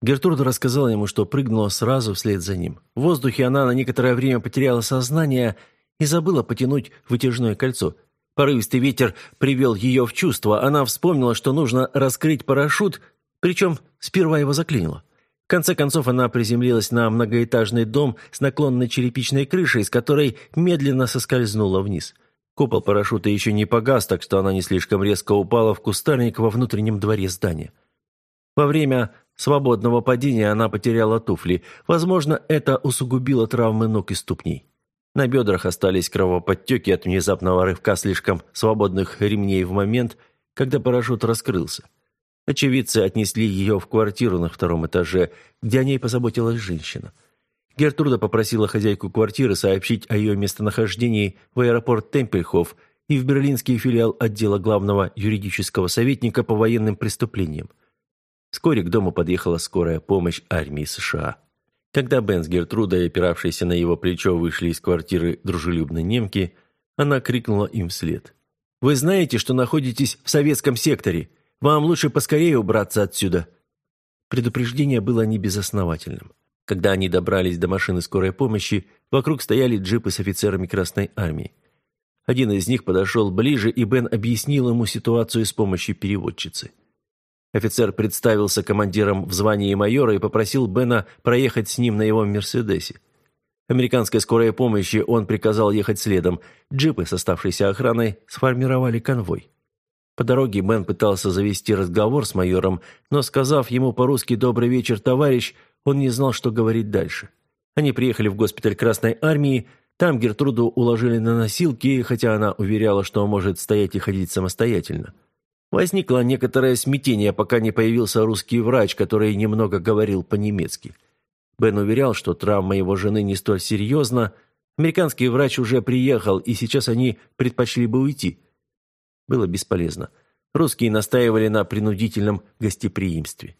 Гертруда рассказала ему, что прыгнула сразу вслед за ним. В воздухе она на некоторое время потеряла сознание и забыла потянуть вытяжное кольцо. Порывистый ветер привел ее в чувство. Она вспомнила, что нужно раскрыть парашют, причем сперва его заклинило. В конце концов она приземлилась на многоэтажный дом с наклонной черепичной крышей, с которой медленно соскользнула вниз. Купол парашюта еще не погас, так что она не слишком резко упала в кустарник во внутреннем дворе здания. Во время свободного падения она потеряла туфли. Возможно, это усугубило травмы ног и ступней. На бедрах остались кровоподтеки от внезапного рывка слишком свободных ремней в момент, когда парашют раскрылся. Очевидцы отнесли ее в квартиру на втором этаже, где о ней позаботилась женщина. Гертруда попросила хозяйку квартиры сообщить о ее местонахождении в аэропорт Темпельхоф и в берлинский филиал отдела главного юридического советника по военным преступлениям. Вскоре к дому подъехала скорая помощь армии США. Когда Бен с Гертрудой, опиравшиеся на его плечо, вышли из квартиры дружелюбной немки, она крикнула им вслед. «Вы знаете, что находитесь в советском секторе? Вам лучше поскорее убраться отсюда!» Предупреждение было небезосновательным. Когда они добрались до машины скорой помощи, вокруг стояли джипы с офицерами Красной Армии. Один из них подошел ближе, и Бен объяснил ему ситуацию с помощью переводчицы. Офицер представился командиром в звании майора и попросил Бена проехать с ним на его «Мерседесе». Американской скорой помощи он приказал ехать следом. Джипы с оставшейся охраной сформировали конвой. По дороге Бен пытался завести разговор с майором, но, сказав ему по-русски «добрый вечер, товарищ», он не знал, что говорить дальше. Они приехали в госпиталь Красной Армии, там Гертруду уложили на носилки, хотя она уверяла, что может стоять и ходить самостоятельно. Возникло некоторое смятение, пока не появился русский врач, который немного говорил по-немецки. Бен уверял, что травма его жены не столь серьезна. Американский врач уже приехал, и сейчас они предпочли бы уйти. Было бесполезно. Русские настаивали на принудительном гостеприимстве.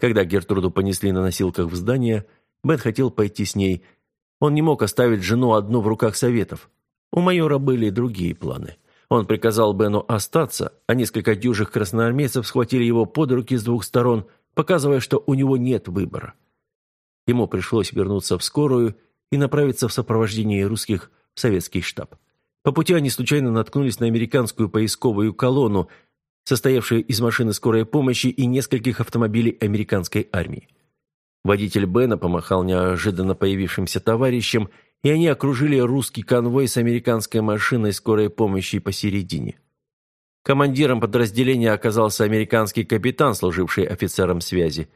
Когда Гертруду понесли на носилках в здание, Бен хотел пойти с ней. Он не мог оставить жену одну в руках советов. У майора были другие планы. Он приказал Бену остаться, а несколько дюжих красноармейцев схватили его под руки с двух сторон, показывая, что у него нет выбора. Ему пришлось вернуться в скорую и направиться в сопровождении русских в советский штаб. По пути они случайно наткнулись на американскую поисковую колонну, состоявшую из машины скорой помощи и нескольких автомобилей американской армии. Водитель Бена помахал неожиданно появившимся товарищам и они окружили русский конвой с американской машиной скорой помощи посередине. Командиром подразделения оказался американский капитан, служивший офицером связи.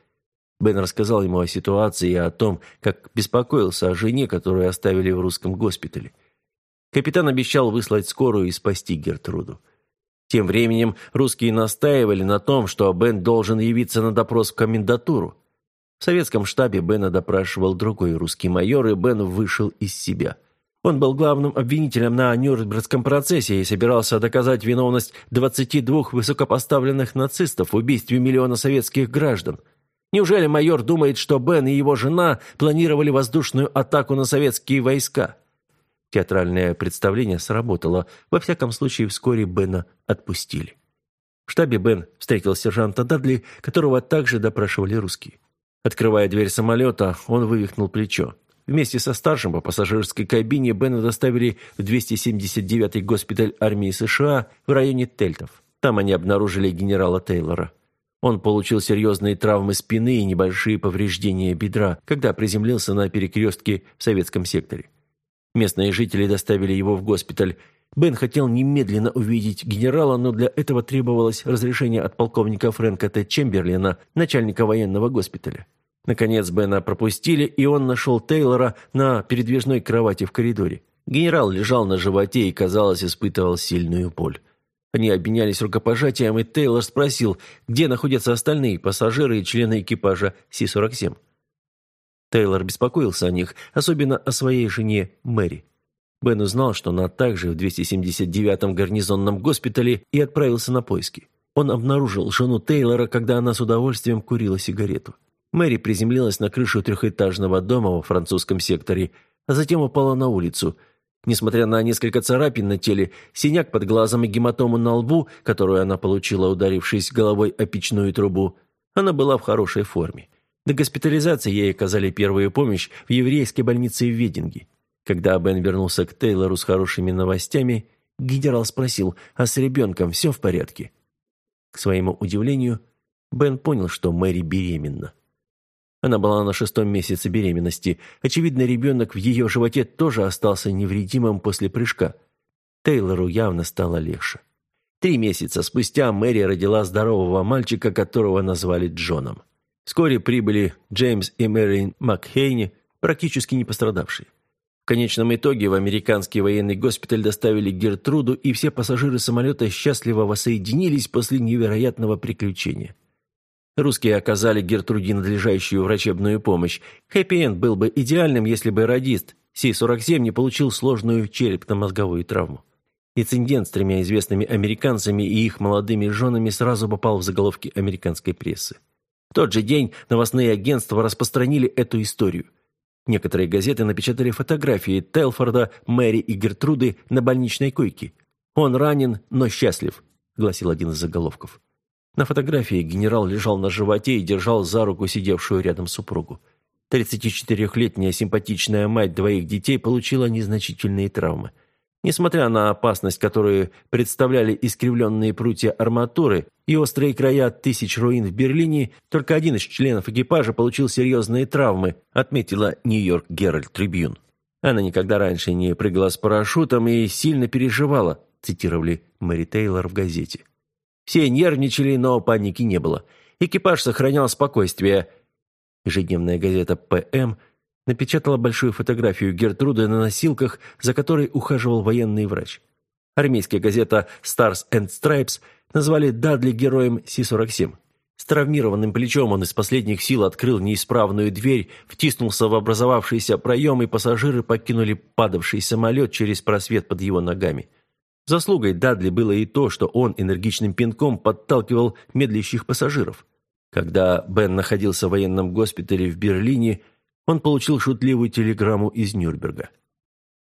Бен рассказал ему о ситуации и о том, как беспокоился о жене, которую оставили в русском госпитале. Капитан обещал выслать скорую и спасти Гертруду. Тем временем русские настаивали на том, что Бен должен явиться на допрос в комендатуру. В советском штабе Бена допрашивал другой русский майор, и Бен вышел из себя. Он был главным обвинителем на Нюрнбергском процессе и собирался доказать виновность 22 высокопоставленных нацистов в убийстве миллиона советских граждан. Неужели майор думает, что Бен и его жена планировали воздушную атаку на советские войска? Театральное представление сработало. Во всяком случае, вскоре Бена отпустили. В штабе Бен встретил сержанта Дадли, которого также допрашивали русские. Открывая дверь самолета, он вывихнул плечо. Вместе со старшим по пассажирской кабине Бена доставили в 279-й госпиталь армии США в районе Тельтов. Там они обнаружили генерала Тейлора. Он получил серьезные травмы спины и небольшие повреждения бедра, когда приземлился на перекрестке в советском секторе. Местные жители доставили его в госпиталь. Бен хотел немедленно увидеть генерала, но для этого требовалось разрешение от полковника Фрэнка Т. Чемберлина, начальника военного госпиталя. Наконец Бена пропустили, и он нашел Тейлора на передвижной кровати в коридоре. Генерал лежал на животе и, казалось, испытывал сильную боль. Они обменялись рукопожатием, и Тейлор спросил, где находятся остальные пассажиры и члены экипажа Си-47. Тейлор беспокоился о них, особенно о своей жене Мэри. Бен узнал, что она также в 279-м гарнизонном госпитале и отправился на поиски. Он обнаружил жену Тейлора, когда она с удовольствием курила сигарету. Мэри приземлилась на крышу трехэтажного дома во французском секторе, а затем упала на улицу. Несмотря на несколько царапин на теле, синяк под глазом и гематому на лбу, которую она получила, ударившись головой о печную трубу, она была в хорошей форме. До госпитализации ей оказали первую помощь в еврейской больнице в Вединге. Когда Бен вернулся к Тейлору с хорошими новостями, генерал спросил, а с ребенком все в порядке? К своему удивлению, Бен понял, что Мэри беременна. Она была на шестом месяце беременности. Очевидно, ребенок в ее животе тоже остался невредимым после прыжка. Тейлору явно стало легче. Три месяца спустя Мэри родила здорового мальчика, которого назвали Джоном. Вскоре прибыли Джеймс и Мэрин Макхейни, практически не пострадавшие. В конечном итоге в американский военный госпиталь доставили Гертруду, и все пассажиры самолета счастливо воссоединились после невероятного приключения. Русские оказали Гертруде надлежащую врачебную помощь. Хэппи-энд был бы идеальным, если бы радист Си-47 не получил сложную черепно-мозговую травму. Инцидент с тремя известными американцами и их молодыми женами сразу попал в заголовки американской прессы. В тот же день новостные агентства распространили эту историю. Некоторые газеты напечатали фотографии Телфорда, Мэри и Гертруды на больничной койке. «Он ранен, но счастлив», – гласил один из заголовков. На фотографии генерал лежал на животе и держал за руку сидевшую рядом супругу. 34-летняя симпатичная мать двоих детей получила незначительные травмы. Несмотря на опасность, которую представляли искривленные прутья арматуры и острые края тысяч руин в Берлине, только один из членов экипажа получил серьезные травмы, отметила Нью-Йорк Геральт Трибьюн. Она никогда раньше не прыгала с парашютом и сильно переживала, цитировали Мэри Тейлор в газете. Все нервничали, но паники не было. Экипаж сохранял спокойствие. Ежедневная газета «ПМ» напечатала большую фотографию Гертруды на носилках, за которой ухаживал военный врач. Армейская газета «Stars and Stripes» назвали Дадли героем Си-47. С травмированным плечом он из последних сил открыл неисправную дверь, втиснулся в образовавшийся проем, и пассажиры покинули падавший самолет через просвет под его ногами. Заслугой Дадли было и то, что он энергичным пинком подталкивал медлящих пассажиров. Когда Бен находился в военном госпитале в Берлине, он получил шутливую телеграмму из Нюрнберга.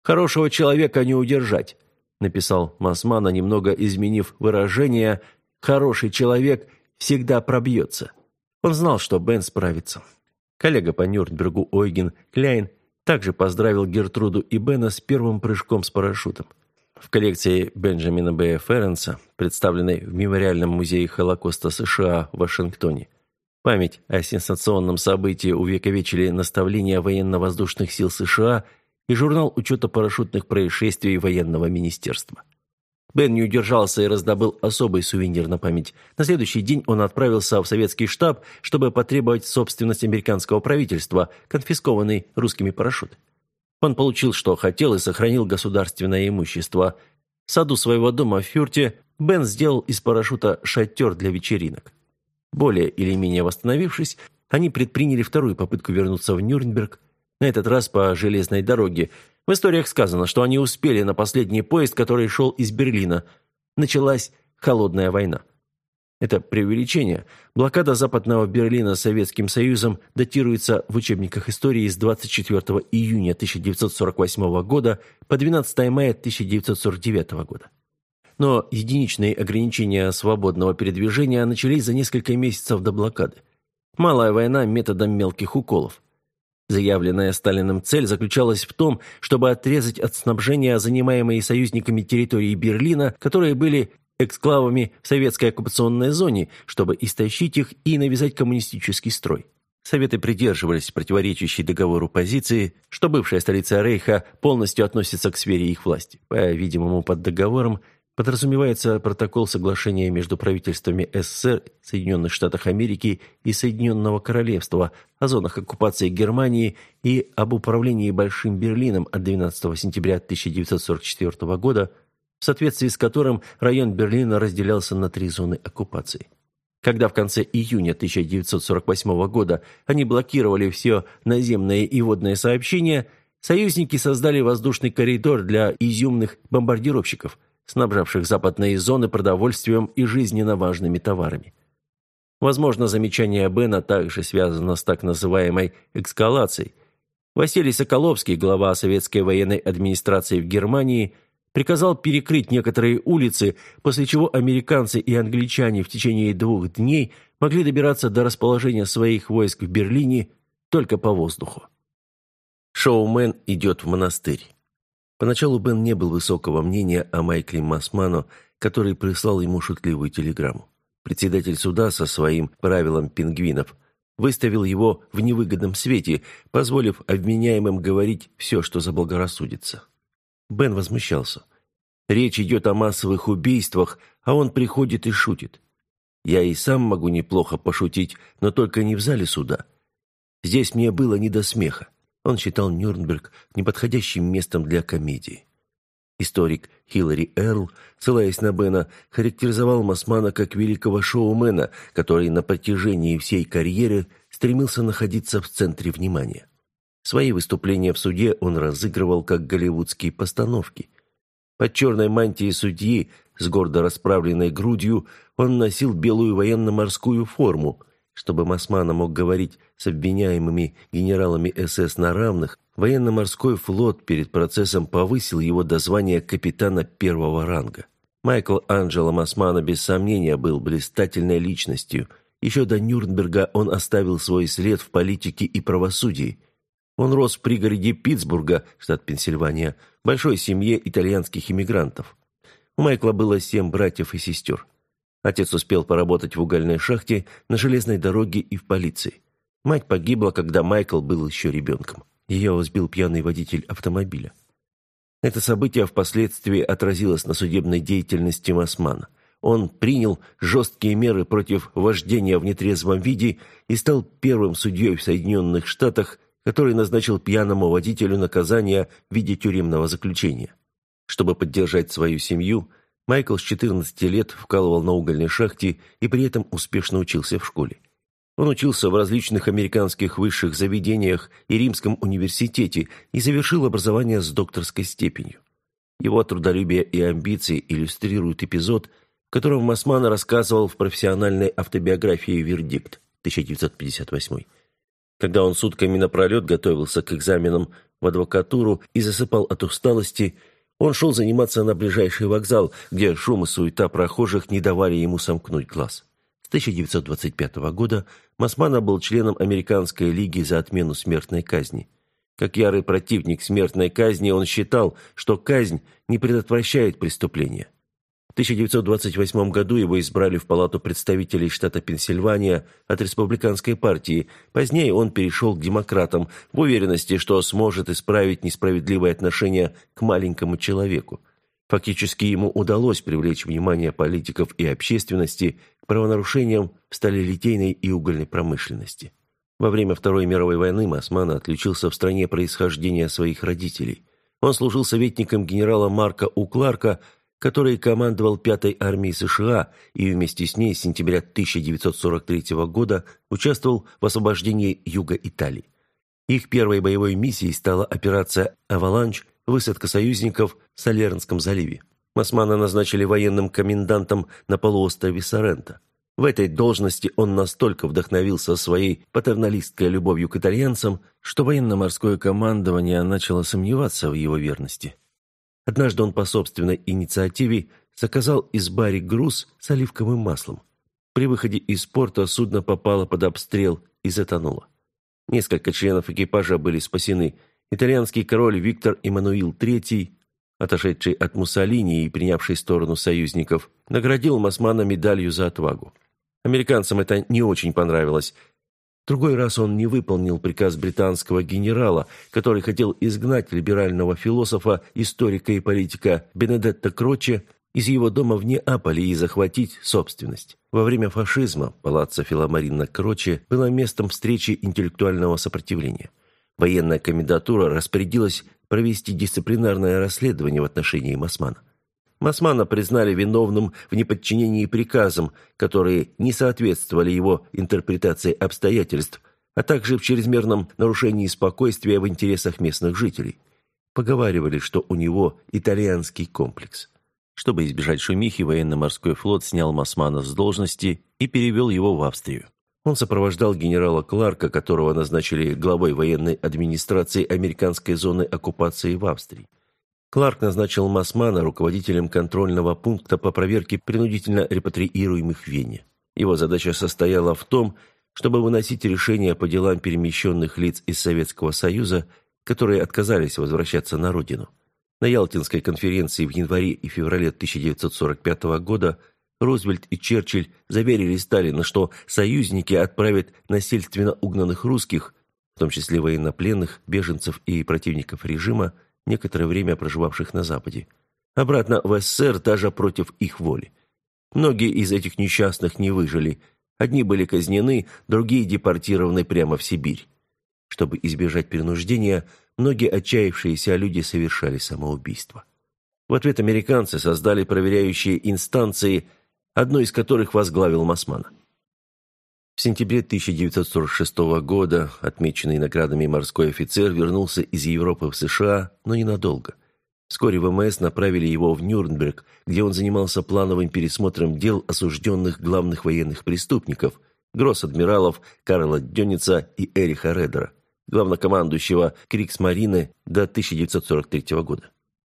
«Хорошего человека не удержать», – написал Масмана, немного изменив выражение «хороший человек всегда пробьется». Он знал, что Бен справится. Коллега по Нюрнбергу Ойген Кляйн также поздравил Гертруду и Бена с первым прыжком с парашютом. В коллекции Бенджамина Б. Ференса, представленной в Мемориальном музее Холокоста США в Вашингтоне, память о сенсационном событии увековечили наставления военно-воздушных сил США и журнал учета парашютных происшествий военного министерства. Бен не удержался и раздобыл особый сувенир на память. На следующий день он отправился в советский штаб, чтобы потребовать собственность американского правительства, конфискованный русскими парашют. Он получил, что хотел, и сохранил государственное имущество. В саду своего дома в Фюрте Бен сделал из парашюта шатер для вечеринок. Более или менее восстановившись, они предприняли вторую попытку вернуться в Нюрнберг, на этот раз по железной дороге. В историях сказано, что они успели на последний поезд, который шел из Берлина. Началась холодная война. Это преувеличение. Блокада Западного Берлина Советским Союзом датируется в учебниках истории с 24 июня 1948 года по 12 мая 1949 года. Но единичные ограничения свободного передвижения начались за несколько месяцев до блокады. Малая война методом мелких уколов. Заявленная Сталиным цель заключалась в том, чтобы отрезать от снабжения занимаемые союзниками территории Берлина, которые были эксклавами в советской оккупационной зоне, чтобы истощить их и навязать коммунистический строй. Советы придерживались противоречащей договору позиции, что бывшая столица Рейха полностью относится к сфере их власти. По-видимому, под договором подразумевается протокол соглашения между правительствами СССР, Соединенных Штатов Америки и Соединенного Королевства о зонах оккупации Германии и об управлении Большим Берлином от 12 сентября 1944 года – в соответствии с которым район Берлина разделялся на три зоны оккупации. Когда в конце июня 1948 года они блокировали все наземное и водное сообщение, союзники создали воздушный коридор для изюмных бомбардировщиков, снабжавших западные зоны продовольствием и жизненно важными товарами. Возможно, замечание Бена также связано с так называемой «эскалацией». Василий Соколовский, глава советской военной администрации в Германии – приказал перекрыть некоторые улицы, после чего американцы и англичане в течение двух дней могли добираться до расположения своих войск в Берлине только по воздуху. Шоумен идет в монастырь. Поначалу Бен не был высокого мнения о Майкле Масмано, который прислал ему шутливую телеграмму. Председатель суда со своим правилом пингвинов выставил его в невыгодном свете, позволив обвиняемым говорить все, что заблагорассудится. Бен возмущался. Речь идет о массовых убийствах, а он приходит и шутит. Я и сам могу неплохо пошутить, но только не в зале суда. Здесь мне было не до смеха. Он считал Нюрнберг неподходящим местом для комедии. Историк Хиллари Эрл, ссылаясь на Бена, характеризовал Масмана как великого шоумена, который на протяжении всей карьеры стремился находиться в центре внимания. Свои выступления в суде он разыгрывал как голливудские постановки. Под черной мантией судьи с гордо расправленной грудью он носил белую военно-морскую форму – чтобы Масмана мог говорить с обвиняемыми генералами СС на равных, военно-морской флот перед процессом повысил его до звания капитана первого ранга. Майкл Анджело Масмана без сомнения был блистательной личностью. Еще до Нюрнберга он оставил свой след в политике и правосудии. Он рос в пригороде Питтсбурга, штат Пенсильвания, большой семье итальянских иммигрантов. У Майкла было семь братьев и сестер. Отец успел поработать в угольной шахте, на железной дороге и в полиции. Мать погибла, когда Майкл был еще ребенком. Ее сбил пьяный водитель автомобиля. Это событие впоследствии отразилось на судебной деятельности Масмана. Он принял жесткие меры против вождения в нетрезвом виде и стал первым судьей в Соединенных Штатах, который назначил пьяному водителю наказание в виде тюремного заключения. Чтобы поддержать свою семью – Майкл с 14 лет вкалывал на угольной шахте и при этом успешно учился в школе. Он учился в различных американских высших заведениях и Римском университете и завершил образование с докторской степенью. Его трудолюбие и амбиции иллюстрируют эпизод, в котором Масмана рассказывал в профессиональной автобиографии «Вердикт» 1958 Когда он сутками напролет готовился к экзаменам в адвокатуру и засыпал от усталости – он шел заниматься на ближайший вокзал, где шум и суета прохожих не давали ему сомкнуть глаз. С 1925 года Масмана был членом Американской лиги за отмену смертной казни. Как ярый противник смертной казни, он считал, что казнь не предотвращает преступления. В 1928 году его избрали в Палату представителей штата Пенсильвания от республиканской партии. Позднее он перешел к демократам в уверенности, что сможет исправить несправедливое отношение к маленькому человеку. Фактически ему удалось привлечь внимание политиков и общественности к правонарушениям в сталелитейной и угольной промышленности. Во время Второй мировой войны Масмана отличился в стране происхождения своих родителей. Он служил советником генерала Марка У. Кларка, который командовал Пятой армией США и вместе с ней с сентября 1943 года участвовал в освобождении юга Италии. Их первой боевой миссией стала операция «Аваланч» высадка союзников в Салернском заливе. Масмана назначили военным комендантом на полуострове Соренто. В этой должности он настолько вдохновился своей патерналистской любовью к итальянцам, что военно-морское командование начало сомневаться в его верности. Однажды он по собственной инициативе заказал из бари груз с оливковым маслом. При выходе из порта судно попало под обстрел и затонуло. Несколько членов экипажа были спасены. Итальянский король Виктор Эммануил III, отошедший от Муссолини и принявший сторону союзников, наградил Масмана медалью за отвагу. Американцам это не очень понравилось, другой раз он не выполнил приказ британского генерала, который хотел изгнать либерального философа, историка и политика Бенедетто Кроче из его дома в Неаполе и захватить собственность. Во время фашизма палаццо Филомарина Кроче было местом встречи интеллектуального сопротивления. Военная комендатура распорядилась провести дисциплинарное расследование в отношении Масмана. Масмана признали виновным в неподчинении приказам, которые не соответствовали его интерпретации обстоятельств, а также в чрезмерном нарушении спокойствия в интересах местных жителей. Поговаривали, что у него итальянский комплекс. Чтобы избежать шумихи, военно-морской флот снял Масмана с должности и перевел его в Австрию. Он сопровождал генерала Кларка, которого назначили главой военной администрации американской зоны оккупации в Австрии. Кларк назначил Масмана руководителем контрольного пункта по проверке принудительно репатриируемых в Вене. Его задача состояла в том, чтобы выносить решения по делам перемещенных лиц из Советского Союза, которые отказались возвращаться на родину. На Ялтинской конференции в январе и феврале 1945 года Рузвельт и Черчилль заверили Сталина, что союзники отправят насильственно угнанных русских, в том числе военнопленных, беженцев и противников режима, некоторое время проживавших на Западе, обратно в СССР даже против их воли. Многие из этих несчастных не выжили. Одни были казнены, другие депортированы прямо в Сибирь. Чтобы избежать принуждения, многие отчаявшиеся люди совершали самоубийство. В ответ американцы создали проверяющие инстанции – одной из которых возглавил Масмана. В сентябре 1946 года отмеченный наградами морской офицер вернулся из Европы в США, но ненадолго. Вскоре ВМС направили его в Нюрнберг, где он занимался плановым пересмотром дел осужденных главных военных преступников – гросс-адмиралов Карла Дёница и Эриха Редера, главнокомандующего Криксмарины до 1943 года.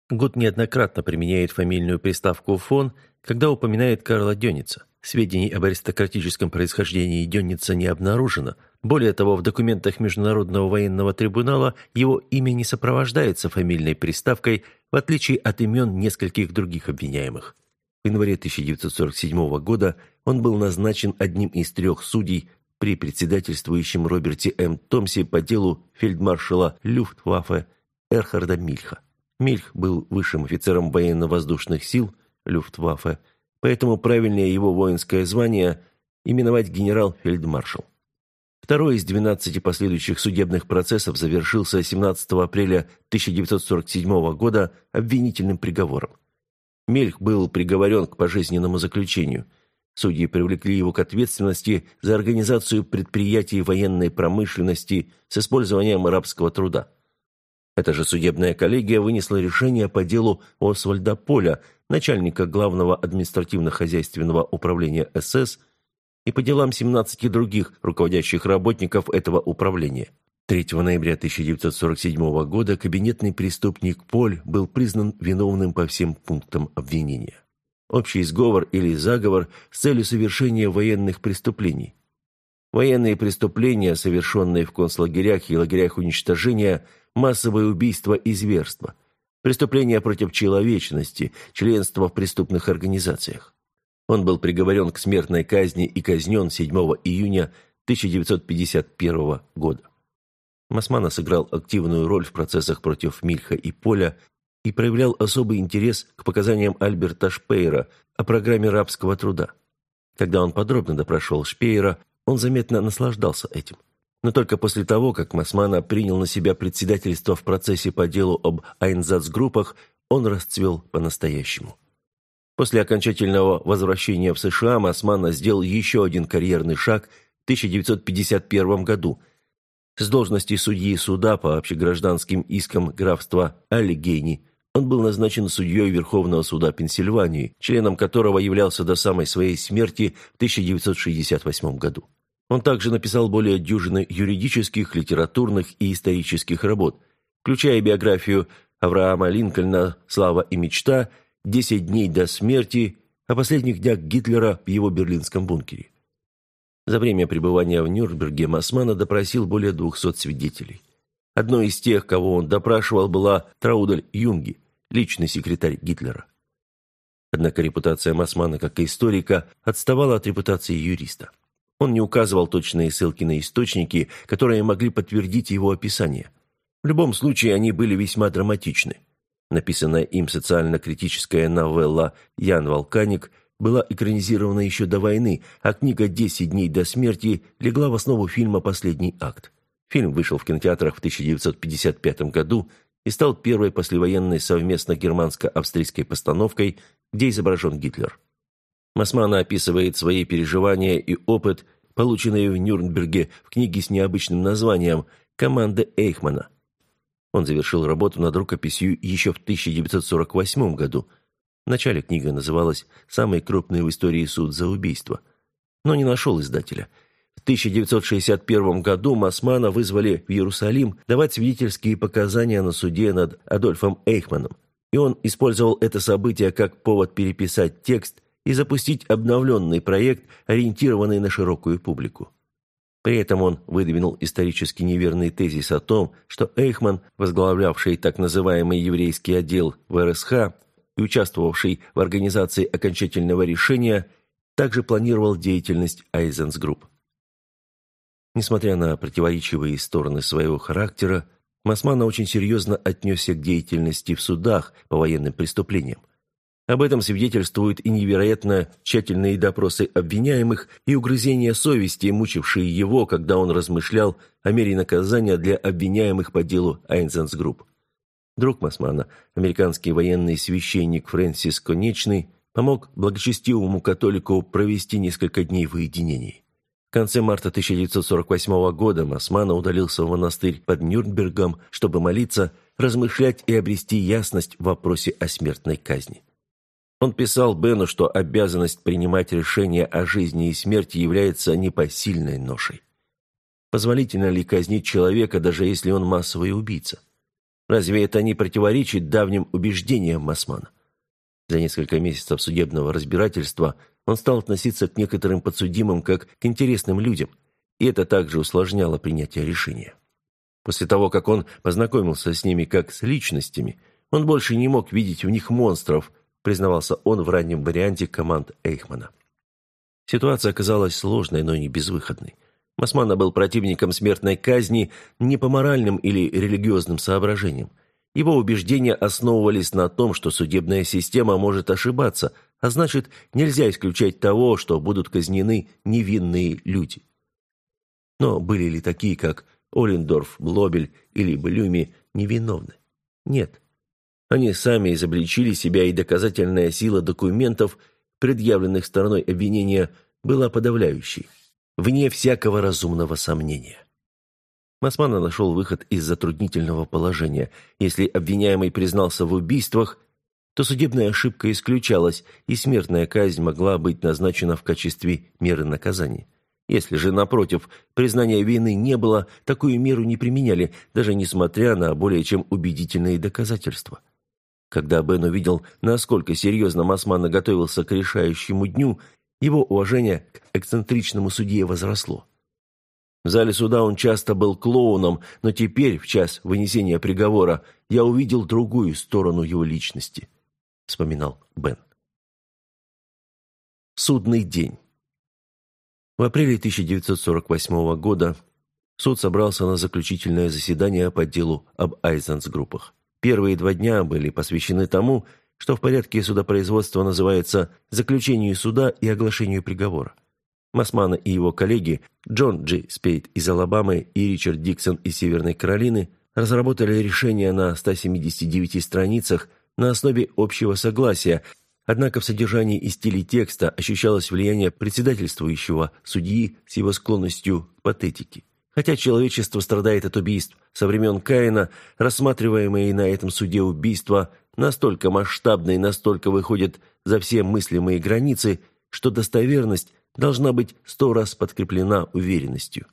Год неоднократно применяет фамильную приставку «фон», когда упоминает Карла Дёница. Сведений об аристократическом происхождении Дёница не обнаружено. Более того, в документах Международного военного трибунала его имя не сопровождается фамильной приставкой, в отличие от имен нескольких других обвиняемых. В январе 1947 года он был назначен одним из трех судей при председательствующем Роберте М. Томсе по делу фельдмаршала Люфтваффе Эрхарда Мильха. Мильх был высшим офицером военно-воздушных сил Люфтваффе, поэтому правильнее его воинское звание именовать генерал-фельдмаршал. Второй из 12 последующих судебных процессов завершился 17 апреля 1947 года обвинительным приговором. Мельх был приговорен к пожизненному заключению. Судьи привлекли его к ответственности за организацию предприятий военной промышленности с использованием арабского труда. Эта же судебная коллегия вынесла решение по делу Освальда Поля, начальника Главного административно-хозяйственного управления СС, и по делам 17 других руководящих работников этого управления. 3 ноября 1947 года кабинетный преступник Поль был признан виновным по всем пунктам обвинения. Общий сговор или заговор с целью совершения военных преступлений. Военные преступления, совершенные в концлагерях и лагерях уничтожения – массовые убийства и зверства, преступления против человечности, членство в преступных организациях. Он был приговорен к смертной казни и казнен 7 июня 1951 года. Масмана сыграл активную роль в процессах против Мильха и Поля и проявлял особый интерес к показаниям Альберта Шпейера о программе рабского труда. Когда он подробно допрашивал Шпейера, он заметно наслаждался этим но только после того, как Масмана принял на себя председательство в процессе по делу об Айнзацгруппах, он расцвел по-настоящему. После окончательного возвращения в США Масмана сделал еще один карьерный шаг в 1951 году. С должности судьи суда по общегражданским искам графства Аллигейни он был назначен судьей Верховного суда Пенсильвании, членом которого являлся до самой своей смерти в 1968 году. Он также написал более дюжины юридических, литературных и исторических работ, включая биографию Авраама Линкольна «Слава и мечта», «Десять дней до смерти», о последних днях Гитлера в его берлинском бункере. За время пребывания в Нюрнберге Масмана допросил более 200 свидетелей. Одной из тех, кого он допрашивал, была Траудель Юнги, личный секретарь Гитлера. Однако репутация Масмана как историка отставала от репутации юриста. Он не указывал точные ссылки на источники, которые могли подтвердить его описание. В любом случае, они были весьма драматичны. Написанная им социально-критическая новелла «Ян Волканик» была экранизирована еще до войны, а книга «Десять дней до смерти» легла в основу фильма «Последний акт». Фильм вышел в кинотеатрах в 1955 году и стал первой послевоенной совместно германско-австрийской постановкой, где изображен Гитлер. Масмана описывает свои переживания и опыт, полученные в Нюрнберге в книге с необычным названием «Команда Эйхмана». Он завершил работу над рукописью еще в 1948 году. В начале книга называлась «Самый крупный в истории суд за убийство», но не нашел издателя. В 1961 году Масмана вызвали в Иерусалим давать свидетельские показания на суде над Адольфом Эйхманом, и он использовал это событие как повод переписать текст и запустить обновленный проект, ориентированный на широкую публику. При этом он выдвинул исторически неверный тезис о том, что Эйхман, возглавлявший так называемый еврейский отдел в РСХА и участвовавший в организации окончательного решения, также планировал деятельность айнзацгрупп. Несмотря на противоречивые стороны своего характера, Масманно очень серьезно отнесся к деятельности в судах по военным преступлениям. Об этом свидетельствуют и невероятно тщательные допросы обвиняемых и угрызения совести, мучившие его, когда он размышлял о мере наказания для обвиняемых по делу айнзацгрупп. Друг Масмана, американский военный священник Фрэнсис Конечный, помог благочестивому католику провести несколько дней в уединении. В конце марта 1948 года Масмана удалился в монастырь под Нюрнбергом, чтобы молиться, размышлять и обрести ясность в вопросе о смертной казни. Он писал Бену, что обязанность принимать решения о жизни и смерти является непосильной ношей. Позволительно ли казнить человека, даже если он массовый убийца? Разве это не противоречит давним убеждениям Масмана? За несколько месяцев судебного разбирательства он стал относиться к некоторым подсудимым как к интересным людям, и это также усложняло принятие решения. После того, как он познакомился с ними как с личностями, он больше не мог видеть в них монстров – признавался он в раннем варианте команд Эйхмана. Ситуация оказалась сложной, но не безвыходной. Масмана был противником смертной казни не по моральным или религиозным соображениям. Его убеждения основывались на том, что судебная система может ошибаться, а значит, нельзя исключать того, что будут казнены невинные люди. Но были ли такие, как Олендорф, Блобель или Блюми, невиновны? Нет. Они сами изобличили себя, и доказательная сила документов, предъявленных стороной обвинения, была подавляющей, вне всякого разумного сомнения. Масмана нашел выход из затруднительного положения. Если обвиняемый признался в убийствах, то судебная ошибка исключалась, и смертная казнь могла быть назначена в качестве меры наказания. Если же, напротив, признания вины не было, такую меру не применяли, даже несмотря на более чем убедительные доказательства. Когда Бен увидел, насколько серьезно Масмана готовился к решающему дню, его уважение к эксцентричному судье возросло. В зале суда он часто был клоуном, но теперь, в час вынесения приговора, я увидел другую сторону его личности, вспоминал Бен. Судный день. В апреле 1948 года суд собрался на заключительное заседание по делу об Айзенс-группах. Первые два дня были посвящены тому, что в порядке судопроизводства называется «заключению суда и оглашению приговора». Масмана и его коллеги Джон Джи Спейт из Алабамы и Ричард Диксон из Северной Каролины разработали решение на 179 страницах на основе общего согласия, однако в содержании и стиле текста ощущалось влияние председательствующего судьи с его склонностью к патетике. Хотя человечество страдает от убийств со времен Каина, рассматриваемые на этом суде убийства настолько масштабны и настолько выходят за все мыслимые границы, что достоверность должна быть сто раз подкреплена уверенностью.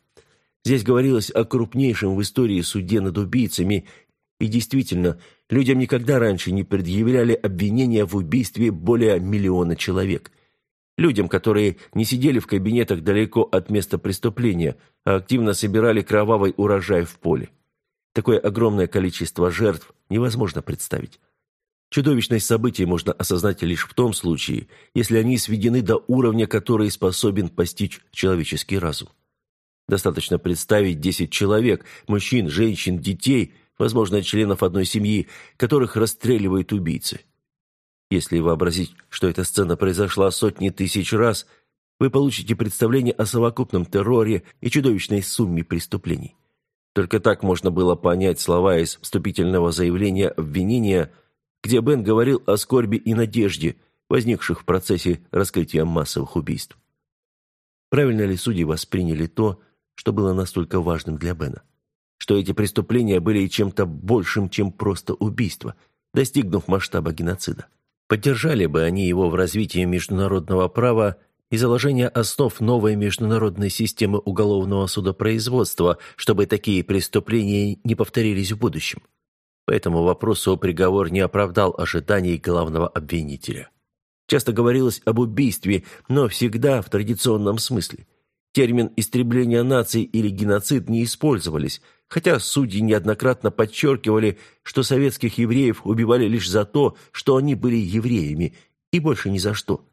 Здесь говорилось о крупнейшем в истории суде над убийцами, и действительно, людям никогда раньше не предъявляли обвинения в убийстве более миллиона человек – Людям, которые не сидели в кабинетах далеко от места преступления, а активно собирали кровавый урожай в поле. Такое огромное количество жертв невозможно представить. Чудовищность событий можно осознать лишь в том случае, если они сведены до уровня, который способен постичь человеческий разум. Достаточно представить 10 человек, мужчин, женщин, детей, возможно, членов одной семьи, которых расстреливают убийцы – если вообразить, что эта сцена произошла сотни тысяч раз, вы получите представление о совокупном терроре и чудовищной сумме преступлений. Только так можно было понять слова из вступительного заявления обвинения, где Бен говорил о скорби и надежде, возникших в процессе раскрытия массовых убийств. Правильно ли судьи восприняли то, что было настолько важным для Бена? Что эти преступления были чем-то большим, чем просто убийство, достигнув масштаба геноцида? Поддержали бы они его в развитии международного права и заложения основ новой международной системы уголовного судопроизводства, чтобы такие преступления не повторились в будущем. По этому вопросу приговор не оправдал ожиданий главного обвинителя. Часто говорилось об убийстве, но всегда в традиционном смысле. Термин «истребление наций» или «геноцид» не использовались, хотя судьи неоднократно подчеркивали, что советских евреев убивали лишь за то, что они были евреями, и больше ни за что.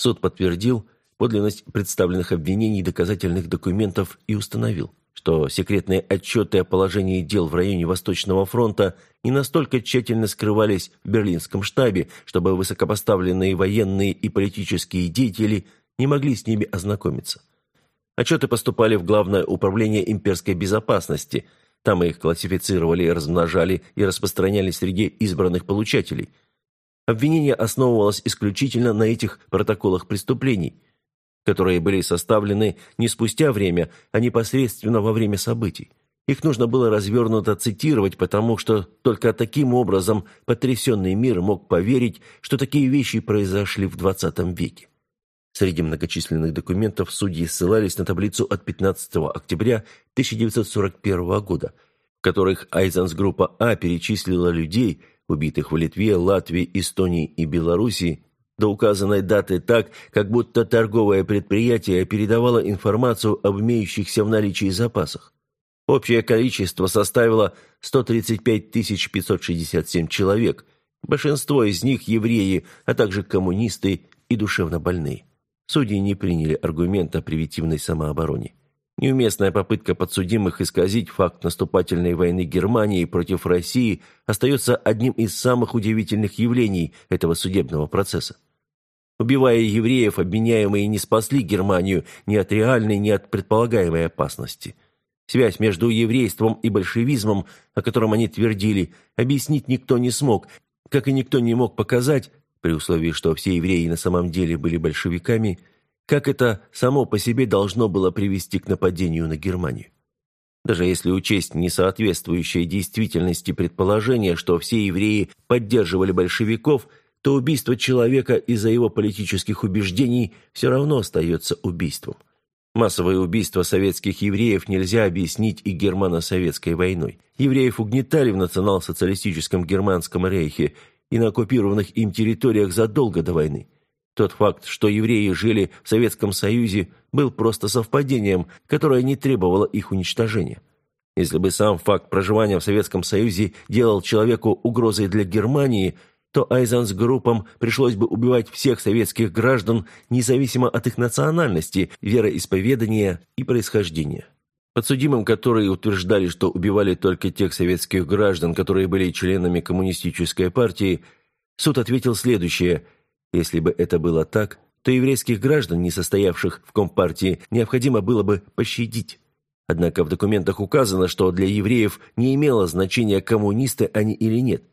Суд подтвердил подлинность представленных обвинений и доказательных документов и установил, что секретные отчеты о положении дел в районе Восточного фронта не настолько тщательно скрывались в берлинском штабе, чтобы высокопоставленные военные и политические деятели не могли с ними ознакомиться. Отчеты поступали в Главное управление имперской безопасности. Там их классифицировали, размножали и распространяли среди избранных получателей. Обвинение основывалось исключительно на этих протоколах преступлений, которые были составлены не спустя время, а непосредственно во время событий. Их нужно было развернуто цитировать, потому что только таким образом потрясенный мир мог поверить, что такие вещи произошли в XX веке. Среди многочисленных документов судьи ссылались на таблицу от 15 октября 1941 года, в которых Айзенс-группа А перечислила людей, убитых в Литве, Латвии, Эстонии и Белоруссии, до указанной даты так, как будто торговое предприятие передавало информацию об имеющихся в наличии запасах. Общее количество составило 135 567 человек, большинство из них евреи, а также коммунисты и душевнобольные. Судьи не приняли аргумент о привитивной самообороне. Неуместная попытка подсудимых исказить факт наступательной войны Германии против России остается одним из самых удивительных явлений этого судебного процесса. Убивая евреев, обвиняемые не спасли Германию ни от реальной, ни от предполагаемой опасности. Связь между еврейством и большевизмом, о котором они твердили, объяснить никто не смог, как и никто не мог показать, при условии, что все евреи на самом деле были большевиками, как это само по себе должно было привести к нападению на Германию. Даже если учесть несоответствующее действительности предположение, что все евреи поддерживали большевиков, то убийство человека из-за его политических убеждений все равно остается убийством. Массовое убийство советских евреев нельзя объяснить и германо-советской войной. Евреев угнетали в национал-социалистическом германском рейхе и на оккупированных им территориях задолго до войны. Тот факт, что евреи жили в Советском Союзе, был просто совпадением, которое не требовало их уничтожения. Если бы сам факт проживания в Советском Союзе делал человеку угрозой для Германии, то Айзенс-группам пришлось бы убивать всех советских граждан, независимо от их национальности, вероисповедания и происхождения. Подсудимым, которые утверждали, что убивали только тех советских граждан, которые были членами коммунистической партии, суд ответил следующее. Если бы это было так, то еврейских граждан, не состоявших в Компартии, необходимо было бы пощадить. Однако в документах указано, что для евреев не имело значения, коммунисты они или нет.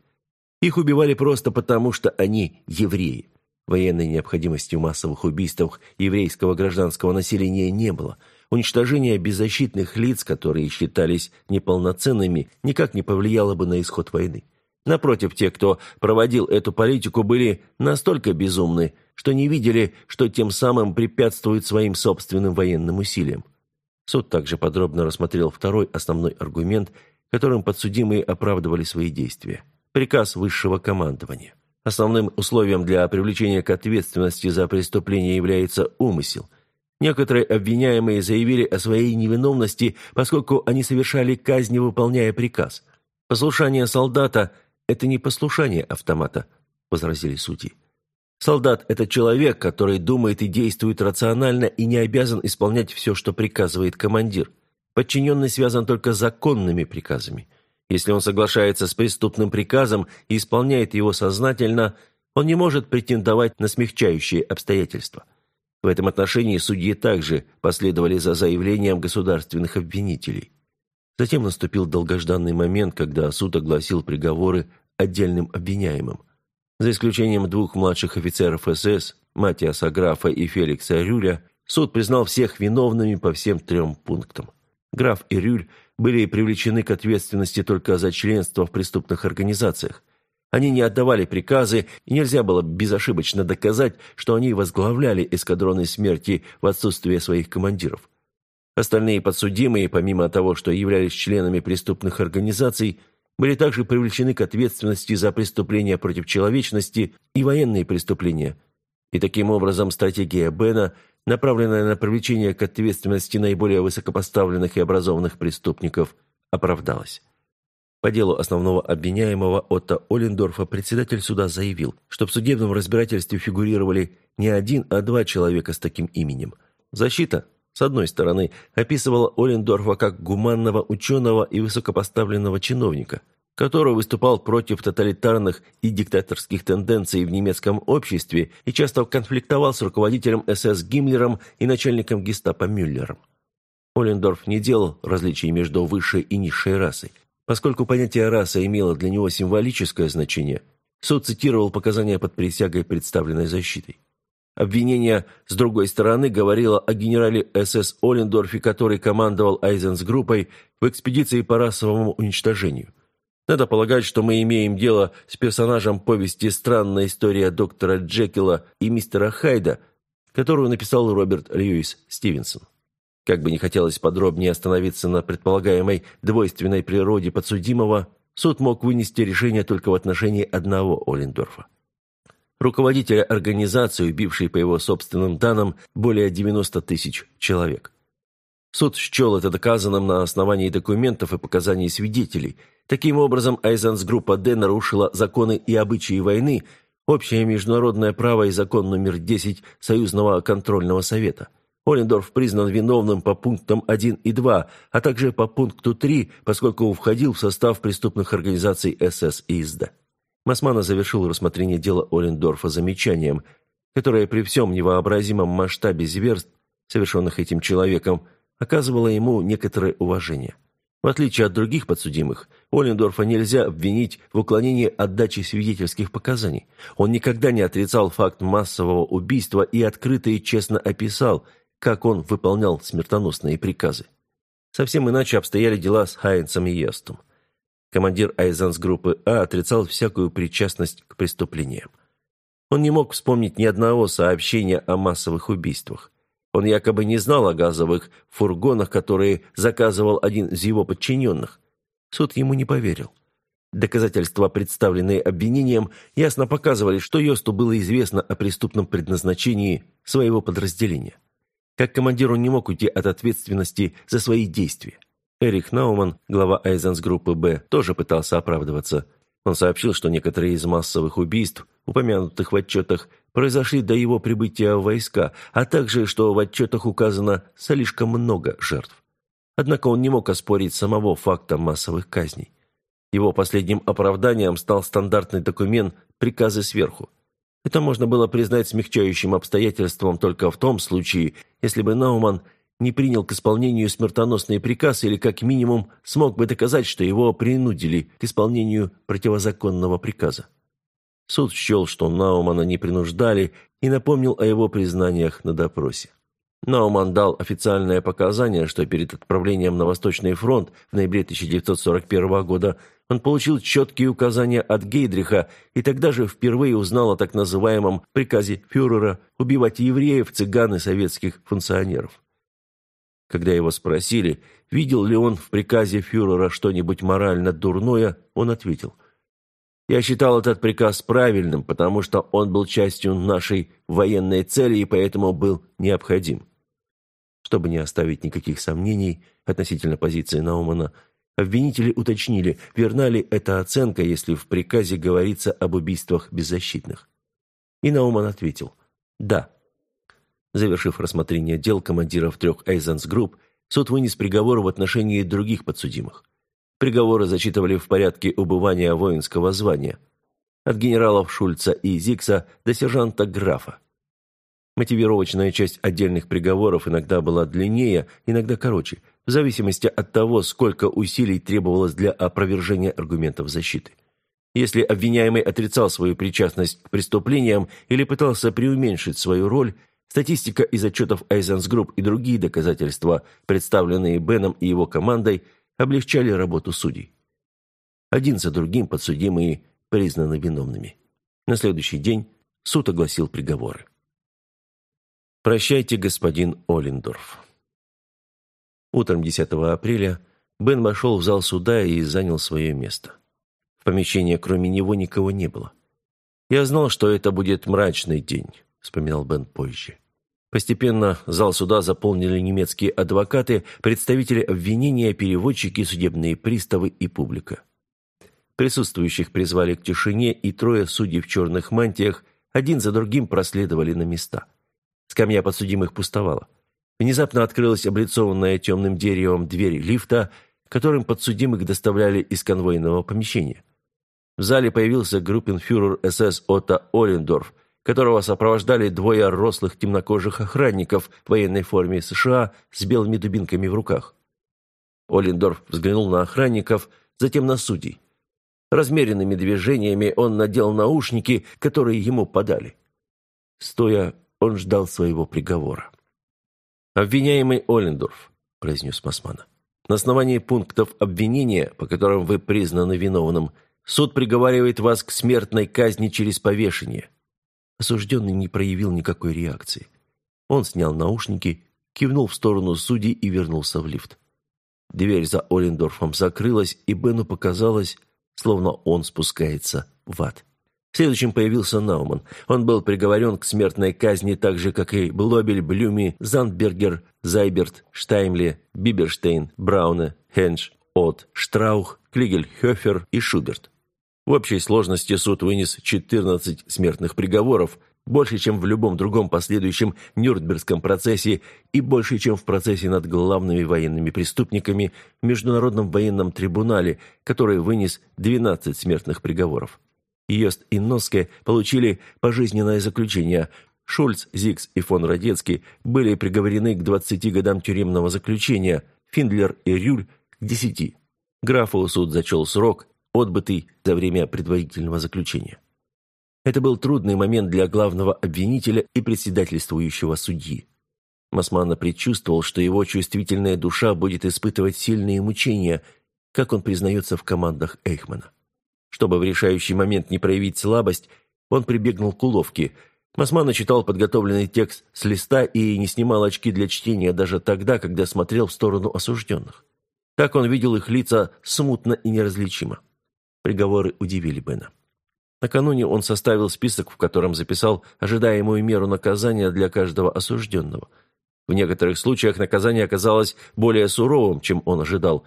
Их убивали просто потому, что они евреи. Военной необходимости в массовых убийствах еврейского гражданского населения не было – Уничтожение беззащитных лиц, которые считались неполноценными, никак не повлияло бы на исход войны. Напротив, те, кто проводил эту политику, были настолько безумны, что не видели, что тем самым препятствуют своим собственным военным усилиям. Суд также подробно рассмотрел второй основной аргумент, которым подсудимые оправдывали свои действия – приказ высшего командования. Основным условием для привлечения к ответственности за преступление является умысел – Некоторые обвиняемые заявили о своей невиновности, поскольку они совершали казни, выполняя приказ. «Послушание солдата – это не послушание автомата», – возразили судьи. Солдат – это человек, который думает и действует рационально и не обязан исполнять все, что приказывает командир. Подчиненный связан только законными приказами. Если он соглашается с преступным приказом и исполняет его сознательно, он не может претендовать на смягчающие обстоятельства. В этом отношении судьи также последовали за заявлением государственных обвинителей. Затем наступил долгожданный момент, когда суд огласил приговоры отдельным обвиняемым. За исключением двух младших офицеров СС, Матиаса Графа и Феликса Рюля, суд признал всех виновными по всем трем пунктам. Граф и Рюль были привлечены к ответственности только за членство в преступных организациях, они не отдавали приказы, и нельзя было безошибочно доказать, что они возглавляли эскадроны смерти в отсутствие своих командиров. Остальные подсудимые, помимо того, что являлись членами преступных организаций, были также привлечены к ответственности за преступления против человечности и военные преступления. И таким образом стратегия Бена направленная на привлечение к ответственности наиболее высокопоставленных и образованных преступников, оправдалась. По делу основного обвиняемого Отто Оллендорфа председатель суда заявил, что в судебном разбирательстве фигурировали не один, а два человека с таким именем. Защита, с одной стороны, описывала Оллендорфа как гуманного ученого и высокопоставленного чиновника, который выступал против тоталитарных и диктаторских тенденций в немецком обществе и часто конфликтовал с руководителем СС Гиммлером и начальником гестапо Мюллером. Оллендорф не делал различий между высшей и низшей расой. Поскольку понятие «раса» имело для него символическое значение, суд цитировал показания под присягой, представленной защитой. Обвинение, с другой стороны, говорило о генерале СС Оллендорфе, который командовал Айзенс-группой в экспедиции по расовому уничтожению. Надо полагать, что мы имеем дело с персонажем повести «Странная история доктора Джекила и мистера Хайда», которую написал Роберт Льюис Стивенсон. Как бы не хотелось подробнее остановиться на предполагаемой двойственной природе подсудимого, суд мог вынести решение только в отношении одного Оллендорфа. Руководителя организации, убившей, по его собственным данным, более 90 тысяч человек. Суд счел это доказанным на основании документов и показаний свидетелей. Таким образом, Айзенс-группа Д нарушила законы и обычаи войны, общее международное право и закон номер 10 Союзного контрольного совета – Оллендорф признан виновным по пунктам 1 и 2, а также по пункту 3, поскольку входил в состав преступных организаций СС и ИСДА. Масмана завершил рассмотрение дела Оллендорфа замечанием, которое при всем невообразимом масштабе зверств, совершенных этим человеком, оказывало ему некоторое уважение. В отличие от других подсудимых, Оллендорфа нельзя обвинить в уклонении от дачи свидетельских показаний. Он никогда не отрицал факт массового убийства и открыто и честно описал – как он выполнял смертоносные приказы. Совсем иначе обстояли дела с Хайнцем и Естом. Командир Айзенс-группы А отрицал всякую причастность к преступлениям. Он не мог вспомнить ни одного сообщения о массовых убийствах. Он якобы не знал о газовых фургонах, которые заказывал один из его подчиненных. Суд ему не поверил. Доказательства, представленные обвинением, ясно показывали, что Йосту было известно о преступном предназначении своего подразделения. Как командир он не мог уйти от ответственности за свои действия. Эрих Науман, глава Айзенс группы «Б», тоже пытался оправдываться. Он сообщил, что некоторые из массовых убийств, упомянутых в отчетах, произошли до его прибытия в войска, а также, что в отчетах указано слишком много жертв. Однако он не мог оспорить самого факта массовых казней. Его последним оправданием стал стандартный документ «Приказы сверху», это можно было признать смягчающим обстоятельством только в том случае, если бы Науман не принял к исполнению смертоносный приказ или, как минимум, смог бы доказать, что его принудили к исполнению противозаконного приказа. Суд счел, что Наумана не принуждали, и напомнил о его признаниях на допросе. Науман дал официальное показание, что перед отправлением на Восточный фронт в ноябре 1941 года он получил четкие указания от Гейдриха и тогда же впервые узнал о так называемом приказе фюрера убивать евреев, цыган и советских функционеров. Когда его спросили, видел ли он в приказе фюрера что-нибудь морально дурное, он ответил – я считал этот приказ правильным, потому что он был частью нашей военной цели и поэтому был необходим. Чтобы не оставить никаких сомнений относительно позиции Наумана, обвинители уточнили, верна ли эта оценка, если в приказе говорится об убийствах беззащитных. И Науман ответил «Да». Завершив рассмотрение дел командиров трех Эйзенс-групп, суд вынес приговор в отношении других подсудимых. Приговоры зачитывали в порядке убывания воинского звания. От генералов Шульца и Зикса до сержанта Графа. Мотивировочная часть отдельных приговоров иногда была длиннее, иногда короче, в зависимости от того, сколько усилий требовалось для опровержения аргументов защиты. Если обвиняемый отрицал свою причастность к преступлениям или пытался преуменьшить свою роль, статистика из отчетов айнзацгрупп и другие доказательства, представленные Беном и его командой – облегчали работу судей. Один за другим подсудимые признаны виновными. На следующий день суд огласил приговоры. «Прощайте, господин Оллендорф». Утром 10 апреля Бен вошел в зал суда и занял свое место. В помещении кроме него никого не было. «Я знал, что это будет мрачный день», — вспоминал Бен позже. Постепенно зал суда заполнили немецкие адвокаты, представители обвинения, переводчики, судебные приставы и публика. Присутствующих призвали к тишине, и трое судей в черных мантиях один за другим проследовали на места. Скамья подсудимых пустовала. Внезапно открылась облицованная темным деревом дверь лифта, которым подсудимых доставляли из конвойного помещения. В зале появился группенфюрер СС Отто Олендорф, которого сопровождали двое рослых темнокожих охранников в военной форме США с белыми дубинками в руках. Олендорф взглянул на охранников, затем на судей. Размеренными движениями он надел наушники, которые ему подали. Стоя, он ждал своего приговора. «Обвиняемый Олендорф», – произнес Масмана, – «на основании пунктов обвинения, по которым вы признаны виновным, суд приговаривает вас к смертной казни через повешение». Осужденный не проявил никакой реакции. Он снял наушники, кивнул в сторону судей и вернулся в лифт. Дверь за Олендорфом закрылась, и Бену показалось, словно он спускается в ад. Следующим появился Науман. Он был приговорен к смертной казни так же, как и Блобель, Блюми, Зандбергер, Зайберт, Штаймле, Биберштейн, Брауне, Хенш, От, Штраух, Клигель, Хёфер и Шуберт. В общей сложности суд вынес 14 смертных приговоров, больше, чем в любом другом последующем Нюрнбергском процессе и больше, чем в процессе над главными военными преступниками в Международном военном трибунале, который вынес 12 смертных приговоров. Йост и Носке получили пожизненное заключение. Шульц, Зикс и фон Радецкий были приговорены к 20 годам тюремного заключения, Финдлер и Рюль – к 10. Графу суд зачел срок, отбытый за время предварительного заключения. Это был трудный момент для главного обвинителя и председательствующего судьи. Масмана предчувствовал, что его чувствительная душа будет испытывать сильные мучения, как он признается в командах Эйхмана. Чтобы в решающий момент не проявить слабость, он прибегнул к уловке. Масмана читал подготовленный текст с листа и не снимал очки для чтения даже тогда, когда смотрел в сторону осужденных. Так он видел их лица смутно и неразличимо. Приговоры удивили Бена. Накануне он составил список, в котором записал ожидаемую меру наказания для каждого осужденного. В некоторых случаях наказание оказалось более суровым, чем он ожидал.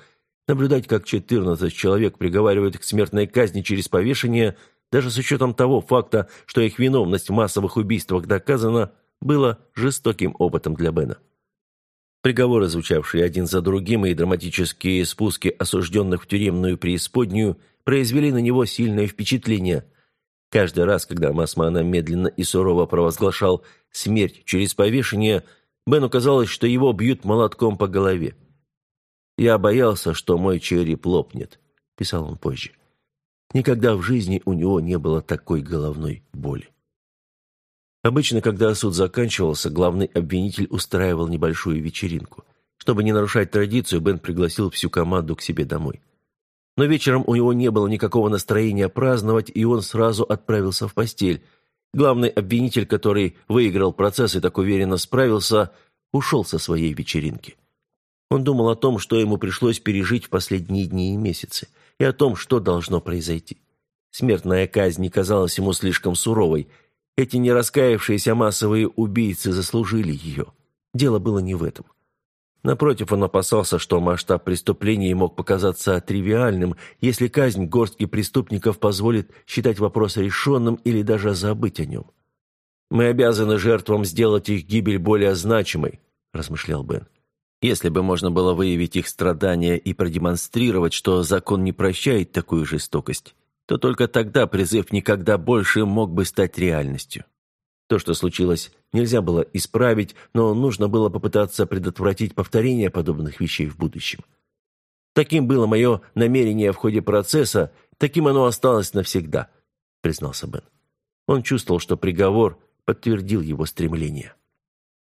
Наблюдать, как 14 человек приговаривают к смертной казни через повешение, даже с учетом того факта, что их виновность в массовых убийствах доказана, было жестоким опытом для Бена. Приговоры, звучавшие один за другим, и драматические спуски осужденных в тюремную преисподнюю произвели на него сильное впечатление. Каждый раз, когда Масмана медленно и сурово провозглашал смерть через повешение, Бену казалось, что его бьют молотком по голове. «Я боялся, что мой череп лопнет», — писал он позже. Никогда в жизни у него не было такой головной боли. Обычно, когда суд заканчивался, главный обвинитель устраивал небольшую вечеринку. Чтобы не нарушать традицию, Бен пригласил всю команду к себе домой. Но вечером у него не было никакого настроения праздновать, и он сразу отправился в постель. Главный обвинитель, который выиграл процесс и так уверенно справился, ушел со своей вечеринки. Он думал о том, что ему пришлось пережить в последние дни и месяцы, и о том, что должно произойти. Смертная казнь не казалась ему слишком суровой – эти нераскаявшиеся массовые убийцы заслужили ее. Дело было не в этом. Напротив, он опасался, что масштаб преступлений мог показаться тривиальным, если казнь горстки преступников позволит считать вопрос решенным или даже забыть о нем. «Мы обязаны жертвам сделать их гибель более значимой», – размышлял Бен. «Если бы можно было выявить их страдания и продемонстрировать, что закон не прощает такую жестокость, то только тогда призыв никогда больше мог бы стать реальностью. То, что случилось, нельзя было исправить, но нужно было попытаться предотвратить повторение подобных вещей в будущем. Таким было мое намерение в ходе процесса, таким оно осталось навсегда, признался Бен. Он чувствовал, что приговор подтвердил его стремление.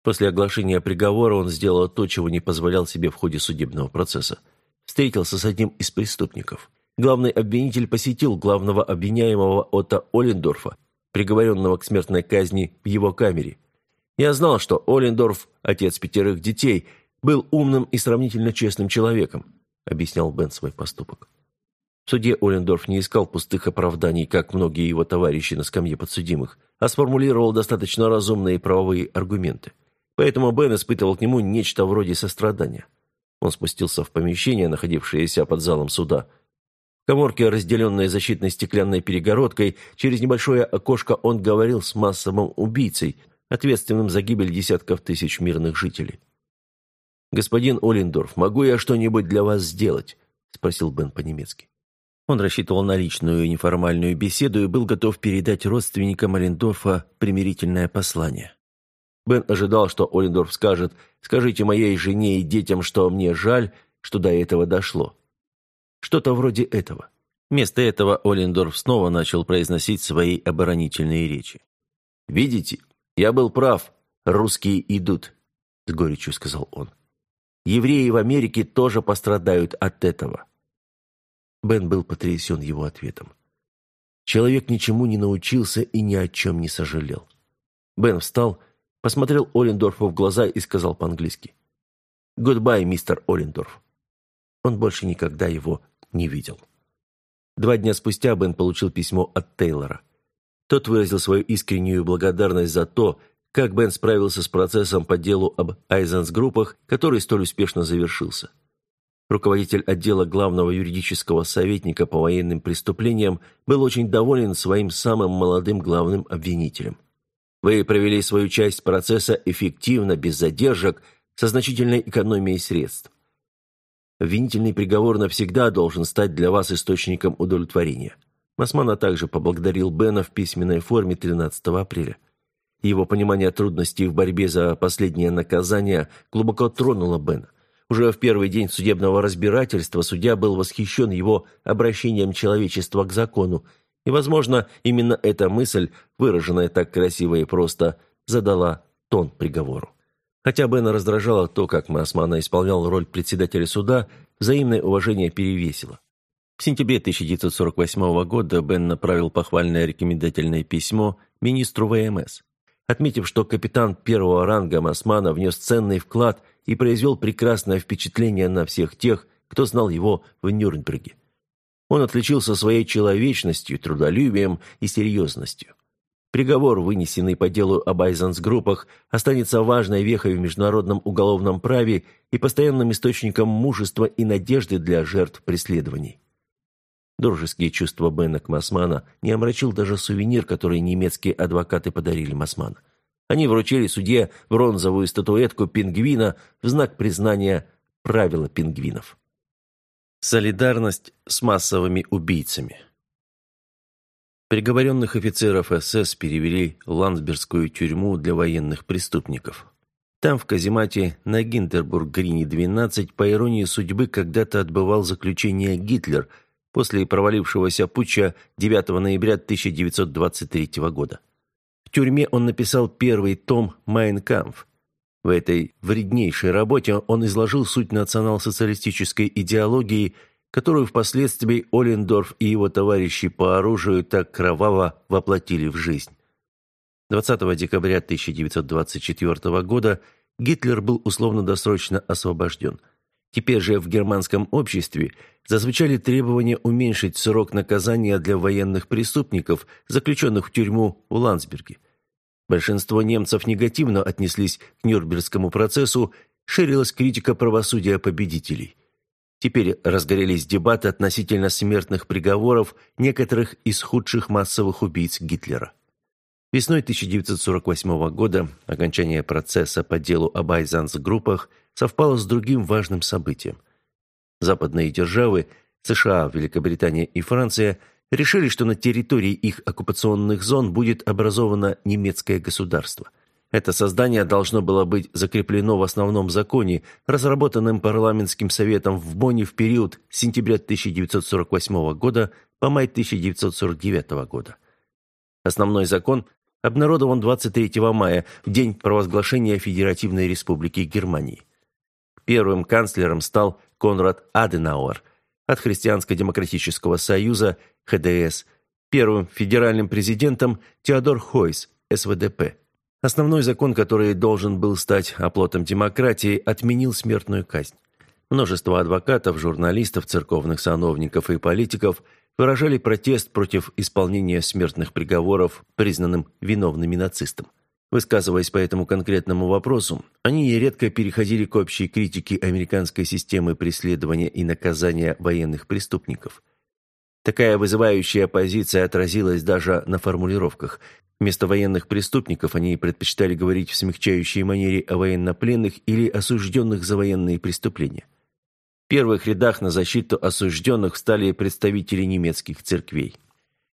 После оглашения приговора он сделал то, чего не позволял себе в ходе судебного процесса. Встретился с одним из преступников главный обвинитель посетил главного обвиняемого Отто Олендорфа, приговоренного к смертной казни в его камере. Я знал, что Олендорф, отец пятерых детей, был умным и сравнительно честным человеком, объяснял Бен свой поступок. В суде Олендорф не искал пустых оправданий, как многие его товарищи на скамье подсудимых, а сформулировал достаточно разумные правовые аргументы. Поэтому Бен испытывал к нему нечто вроде сострадания. Он спустился в помещение, находившееся под залом суда. В коморке, разделенной защитной стеклянной перегородкой, через небольшое окошко он говорил с массовым убийцей, ответственным за гибель десятков тысяч мирных жителей. «Господин Оллендорф, могу я что-нибудь для вас сделать?» – спросил Бен по-немецки. Он рассчитывал на личную неформальную беседу и был готов передать родственникам Оллендорфа примирительное послание. Бен ожидал, что Оллендорф скажет «Скажите моей жене и детям, что мне жаль, что до этого дошло». Что-то вроде этого. Вместо этого Оллендорф снова начал произносить свои оборонительные речи. «Видите, я был прав. Русские идут», — с горечью сказал он. «Евреи в Америке тоже пострадают от этого». Бен был потрясен его ответом. Человек ничему не научился и ни о чем не сожалел. Бен встал, посмотрел Оллендорфу в глаза и сказал по-английски. «Гудбай, мистер Оллендорф». Он больше никогда его не видел. Два дня спустя Бен получил письмо от Тейлора. Тот выразил свою искреннюю благодарность за то, как Бен справился с процессом по делу об Айзенс-группах, который столь успешно завершился. Руководитель отдела главного юридического советника по военным преступлениям был очень доволен своим самым молодым главным обвинителем. Вы провели свою часть процесса эффективно, без задержек, со значительной экономией средств. Обвинительный приговор навсегда должен стать для вас источником удовлетворения. Масмана также поблагодарил Бена в письменной форме 13 апреля. Его понимание трудностей в борьбе за последнее наказание глубоко тронуло Бена. Уже в первый день судебного разбирательства судья был восхищен его обращением человечества к закону, и, возможно, именно эта мысль, выраженная так красиво и просто, задала тон приговору. Хотя Бена раздражало то, как Масмана исполнял роль председателя суда, взаимное уважение перевесило. В сентябре 1948 года Бен направил похвальное рекомендательное письмо министру ВМС, отметив, что капитан первого ранга Масмана внес ценный вклад – и произвел прекрасное впечатление на всех тех, кто знал его в Нюрнберге. Он отличился своей человечностью, трудолюбием и серьезностью. Приговор, вынесенный по делу об Айзенс-группах, останется важной вехой в международном уголовном праве и постоянным источником мужества и надежды для жертв преследований. Дружеские чувства Бена к Масмана не омрачил даже сувенир, который немецкие адвокаты подарили Масману. Они вручили судье бронзовую статуэтку пингвина в знак признания правила пингвинов. Солидарность с массовыми убийцами. Приговоренных офицеров СС перевели в Ландсбергскую тюрьму для военных преступников. Там, в каземате на Гиндербург-Грине-12, по иронии судьбы, когда-то отбывал заключение Гитлер после провалившегося путча 9 ноября 1923 года. В тюрьме он написал первый том «Майн Кампф». В этой вреднейшей работе он изложил суть национал-социалистической идеологии, которую впоследствии Оллендорф и его товарищи по оружию так кроваво воплотили в жизнь. 20 декабря 1924 года Гитлер был условно-досрочно освобожден. Теперь же в германском обществе зазвучали требования уменьшить срок наказания для военных преступников, заключенных в тюрьму в Ландсберге. Большинство немцев негативно отнеслись к Нюрнбергскому процессу, ширилась критика правосудия победителей. Теперь разгорелись дебаты относительно смертных приговоров некоторых из худших массовых убийц Гитлера. Весной 1948 года окончание процесса по делу об Айзанс-группах совпало с другим важным событием. Западные державы, США, Великобритания и Франция – решили, что на территории их оккупационных зон будет образовано немецкое государство. Это создание должно было быть закреплено в основном законе, разработанном парламентским советом в Бонне в период с сентября 1948 года по май 1949 года. Основной закон обнародован 23 мая, в день провозглашения Федеративной Республики Германии. Первым канцлером стал Конрад Аденауэр от Христианско-демократического союза ХДС, первым федеральным президентом Теодор Хойс, СВДП. Основной закон, который должен был стать оплотом демократии, отменил смертную казнь. Множество адвокатов, журналистов, церковных сановников и политиков выражали протест против исполнения смертных приговоров признанным виновными нацистам. Высказываясь по этому конкретному вопросу, они нередко переходили к общей критике американской системы преследования и наказания военных преступников. Такая вызывающая позиция отразилась даже на формулировках. Вместо военных преступников они предпочитали говорить в смягчающей манере о военнопленных или осужденных за военные преступления. В первых рядах на защиту осужденных стали представители немецких церквей.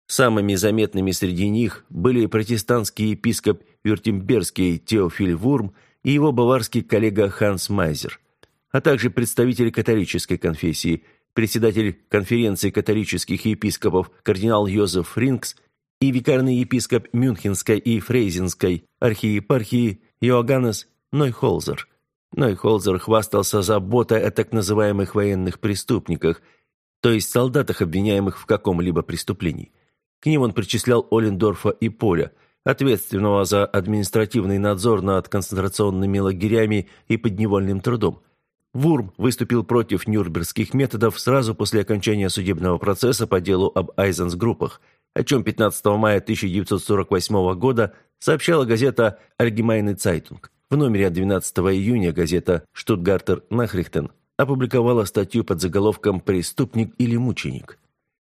Самыми заметными среди них были протестантский епископ Вюртемберский Теофиль Вурм и его баварский коллега Ханс Майзер, а также представители католической конфессии, председатель конференции католических епископов кардинал Йозеф Фринкс и викарный епископ Мюнхенской и Фрейзенской архиепархии Иоганнес Нойхолзер. Нойхолзер хвастался заботой о так называемых военных преступниках, то есть солдатах, обвиняемых в каком-либо преступлении. К ним он причислял Олендорфа и Поля, ответственного за административный надзор над концентрационными лагерями и подневольным трудом. Вурм выступил против нюрнбергских методов сразу после окончания судебного процесса по делу об Айзенс-группах, о чем 15 мая 1948 года сообщала газета «Альгемайне Цайтунг». В номере 12 июня газета «Штутгартер Нахрихтен» опубликовала статью под заголовком «Преступник или мученик».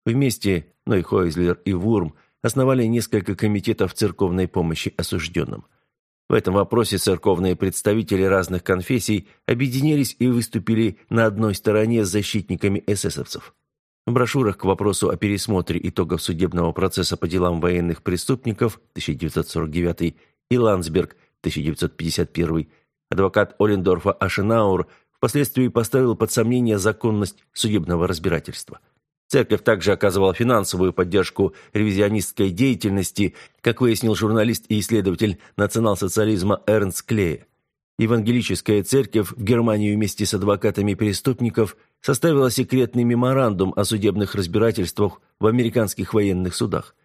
Вместе Нойхойзлер и Вурм основали несколько комитетов церковной помощи осужденным. В этом вопросе церковные представители разных конфессий объединились и выступили на одной стороне с защитниками эсэсовцев. В брошюрах к вопросу о пересмотре итогов судебного процесса по делам военных преступников 1949 и Ландсберг 1951 адвокат Олендорфа Ашенаур впоследствии поставил под сомнение законность судебного разбирательства – Церковь также оказывала финансовую поддержку ревизионистской деятельности, как выяснил журналист и исследователь национал-социализма Эрнст Клея. Евангелическая церковь в Германии вместе с адвокатами преступников составила секретный меморандум о судебных разбирательствах в американских военных судах.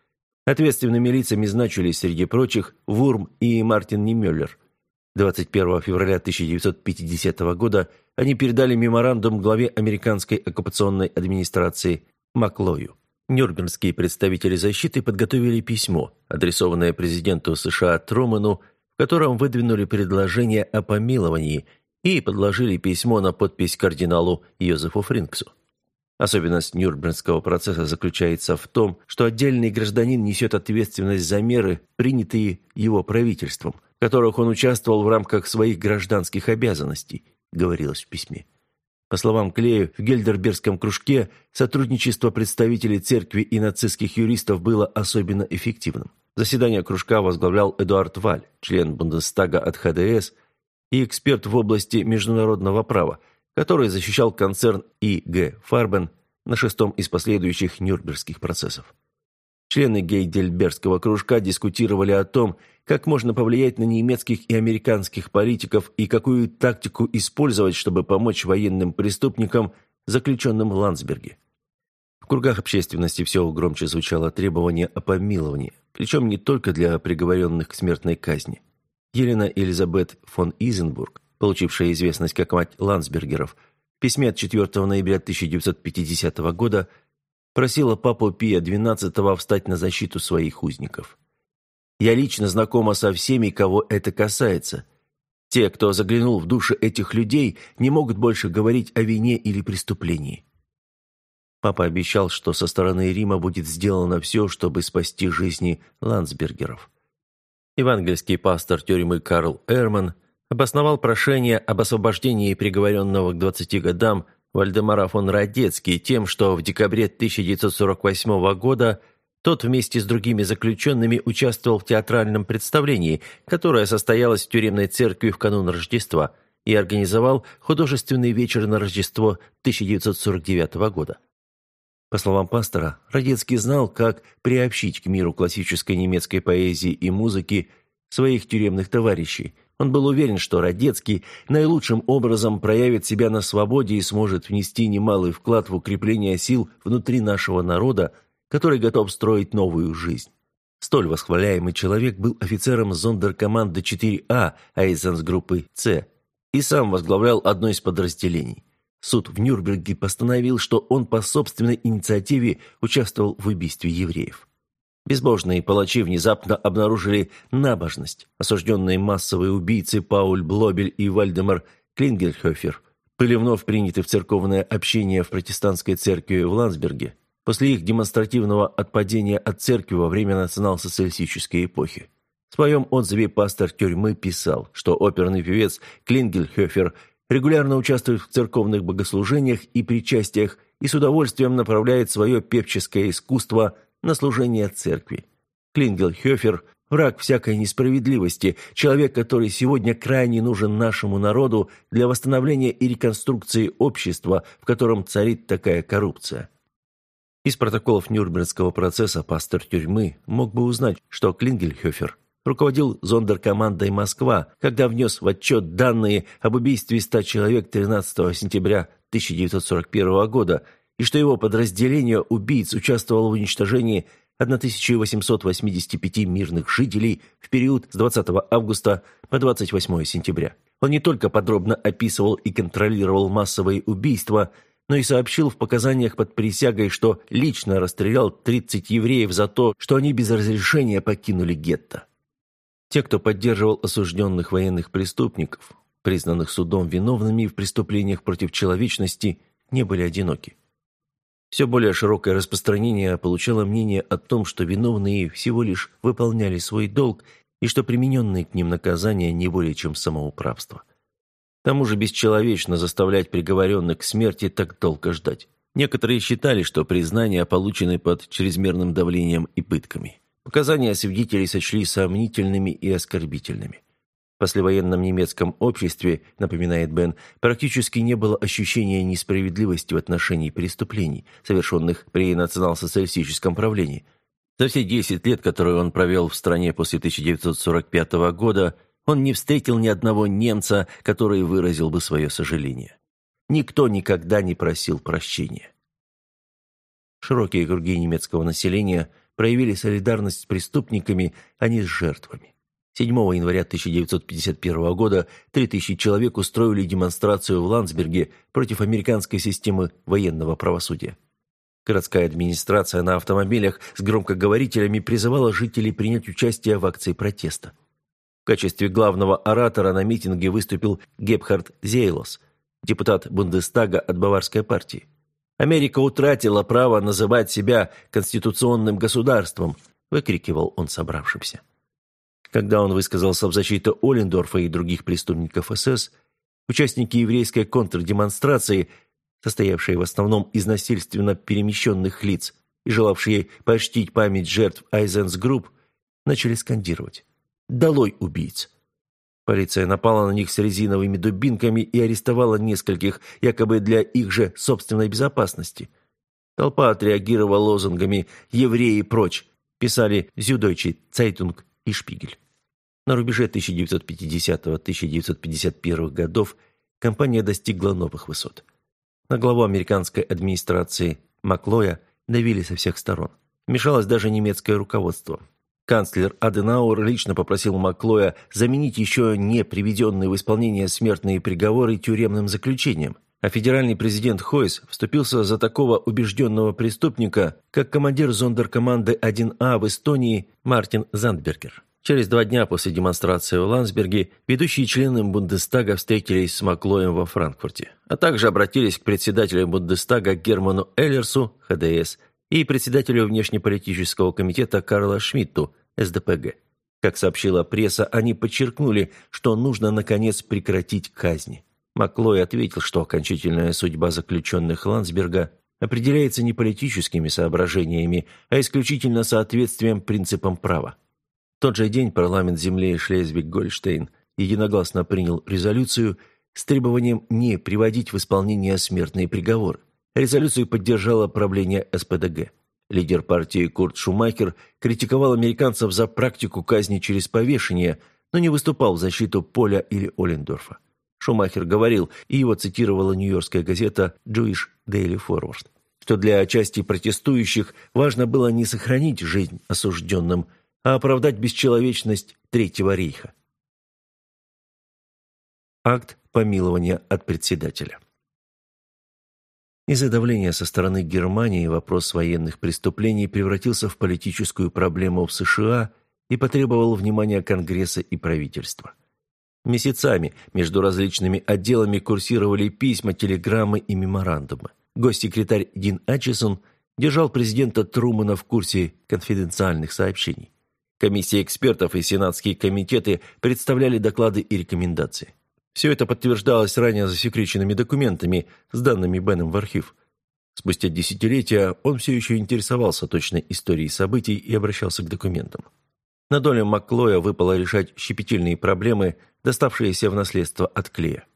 Ответственными лицами значились, среди прочих, Вурм и Мартин Немеллер. 21 февраля 1950 года они передали меморандум главе американской оккупационной администрации Маклою. Нюрнбергские представители защиты подготовили письмо, адресованное президенту США Трумэну, в котором выдвинули предложение о помиловании и подложили письмо на подпись кардиналу Йозефу Фринксу. Особенность Нюрнбергского процесса заключается в том, что отдельный гражданин несет ответственность за меры, принятые его правительством, в которых он участвовал в рамках своих гражданских обязанностей, говорилось в письме. По словам Клея, в Гельдербергском кружке сотрудничество представителей церкви и нацистских юристов было особенно эффективным. Заседание кружка возглавлял Эдуард Валь, член Бундестага от ХДС и эксперт в области международного права, который защищал концерн И.Г. Фарбен на шестом из последующих Нюрнбергских процессов. Члены Гейдельбергского кружка дискутировали о том, как можно повлиять на немецких и американских политиков и какую тактику использовать, чтобы помочь военным преступникам, заключенным в Ландсберге. В кругах общественности все громче звучало требование о помиловании, причем не только для приговоренных к смертной казни. Елена Элизабет фон Изенбург, получившая известность как мать Ландсбергеров, в письме от 4 ноября 1950 года просила папу Пия XII встать на защиту своих узников. Я лично знакома со всеми, кого это касается. Те, кто заглянул в души этих людей, не могут больше говорить о вине или преступлении. Папа обещал, что со стороны Рима будет сделано все, чтобы спасти жизни ландсбергеров. Евангельский пастор тюрьмы Карл Эрман обосновал прошение об освобождении приговоренного к 20 годам Вальдемара фон Радецкий тем, что в декабре 1948 года тот вместе с другими заключенными участвовал в театральном представлении, которое состоялось в тюремной церкви в канун Рождества, и организовал художественный вечер на Рождество 1949 года. По словам пастора, Радецкий знал, как приобщить к миру классической немецкой поэзии и музыки своих тюремных товарищей. Он был уверен, что Радецкий наилучшим образом проявит себя на свободе и сможет внести немалый вклад в укрепление сил внутри нашего народа, который готов строить новую жизнь. Столь восхваляемый человек был офицером зондеркоманды 4А Айзенс-группы С и сам возглавлял одно из подразделений. Суд в Нюрнберге постановил, что он по собственной инициативе участвовал в убийстве евреев. Безбожные палачи внезапно обнаружили набожность. Осужденные массовые убийцы Пауль Блобель и Вальдемар Клингельхофер были вновь приняты в церковное общение в протестантской церкви в Ландсберге после их демонстративного отпадения от церкви во время национал-социалистической эпохи. В своем отзыве пастор тюрьмы писал, что оперный певец Клингельхофер регулярно участвует в церковных богослужениях и причастиях и с удовольствием направляет свое певческое искусство на служение церкви. Клингельхофер – враг всякой несправедливости, человек, который сегодня крайне нужен нашему народу для восстановления и реконструкции общества, в котором царит такая коррупция. Из протоколов Нюрнбергского процесса пастор тюрьмы мог бы узнать, что Клингельхофер руководил зондеркомандой «Москва», когда внес в отчет данные об убийстве 100 человек 13 сентября 1941 года и что его подразделение убийц участвовало в уничтожении 1885 мирных жителей в период с 20 августа по 28 сентября. Он не только подробно описывал и контролировал массовые убийства, но и сообщил в показаниях под присягой, что лично расстрелял 30 евреев за то, что они без разрешения покинули гетто. Те, кто поддерживал осужденных военных преступников, признанных судом виновными в преступлениях против человечности, не были одиноки. Все более широкое распространение получало мнение о том, что виновные всего лишь выполняли свой долг и что примененные к ним наказания не более чем самоуправство. К тому же бесчеловечно заставлять приговоренных к смерти так долго ждать. Некоторые считали, что признания получены под чрезмерным давлением и пытками. Показания свидетелей сочли сомнительными и оскорбительными. Послевоенном немецком обществе, напоминает Бен, практически не было ощущения несправедливости в отношении преступлений, совершенных при национал-социалистическом правлении. За все 10 лет, которые он провел в стране после 1945 года, он не встретил ни одного немца, который выразил бы свое сожаление. Никто никогда не просил прощения. Широкие круги немецкого населения – проявили солидарность с преступниками, а не с жертвами. 7 января 1951 года 3000 человек устроили демонстрацию в Ландсберге против американской системы военного правосудия. Городская администрация на автомобилях с громкоговорителями призывала жителей принять участие в акции протеста. В качестве главного оратора на митинге выступил Гебхард Зейлос, депутат Бундестага от Баварской партии. Америка утратила право называть себя конституционным государством», – выкрикивал он собравшимся. Когда он высказался в защиту Оллендорфа и других преступников СС, участники еврейской контрдемонстрации, состоявшие в основном из насильственно перемещенных лиц и желавшие почтить память жертв айнзацгрупп, начали скандировать «Долой убийц!» Полиция напала на них с резиновыми дубинками и арестовала нескольких, якобы для их же собственной безопасности. Толпа отреагировала лозунгами «Евреи прочь!» писали «Зюддойче Цайтунг» и «Шпигель». На рубеже 1950-1951 годов кампания достигла новых высот. На главу американской администрации Маклоя давили со всех сторон. Вмешалось даже немецкое руководство. Канцлер Аденауэр лично попросил Маклоя заменить еще не приведенные в исполнение смертные приговоры тюремным заключением, а федеральный президент Хойс вступился за такого убежденного преступника, как командир зондеркоманды 1А в Эстонии Мартин Зандбергер. Через два дня после демонстрации в Ландсберге ведущие члены Бундестага встретились с Маклоем во Франкфурте, а также обратились к председателю Бундестага Герману Эллерсу, ХДС, и председателю внешнеполитического комитета Карла Шмидту, СДПГ. Как сообщила пресса, они подчеркнули, что нужно, наконец, прекратить казни. Маклой ответил, что окончательная судьба заключенных Ландсберга определяется не политическими соображениями, а исключительно соответствием принципам права. В тот же день парламент земли Шлезвиг-Гольштейн единогласно принял резолюцию с требованием не приводить в исполнение смертные приговоры. Резолюцию поддержало правление СПДГ. Лидер партии Курт Шумахер критиковал американцев за практику казни через повешение, но не выступал в защиту Поля или Оллендорфа. Шумахер говорил, и его цитировала нью-йоркская газета Jewish Daily Forward, что для части протестующих важно было не сохранить жизнь осужденным, а оправдать бесчеловечность Третьего рейха. Акт помилования от председателя. Из-за давления со стороны Германии вопрос военных преступлений превратился в политическую проблему в США и потребовал внимания Конгресса и правительства. Месяцами между различными отделами курсировали письма, телеграммы и меморандумы. Госсекретарь Дин Ачесон держал президента Трумана в курсе конфиденциальных сообщений. Комиссия экспертов и сенатские комитеты представляли доклады и рекомендации. Все это подтверждалось ранее засекреченными документами, сданными Беном в архив. Спустя десятилетия он все еще интересовался точной историей событий и обращался к документам. На долю Маклоя выпало решать щепетильные проблемы, доставшиеся в наследство от Клея.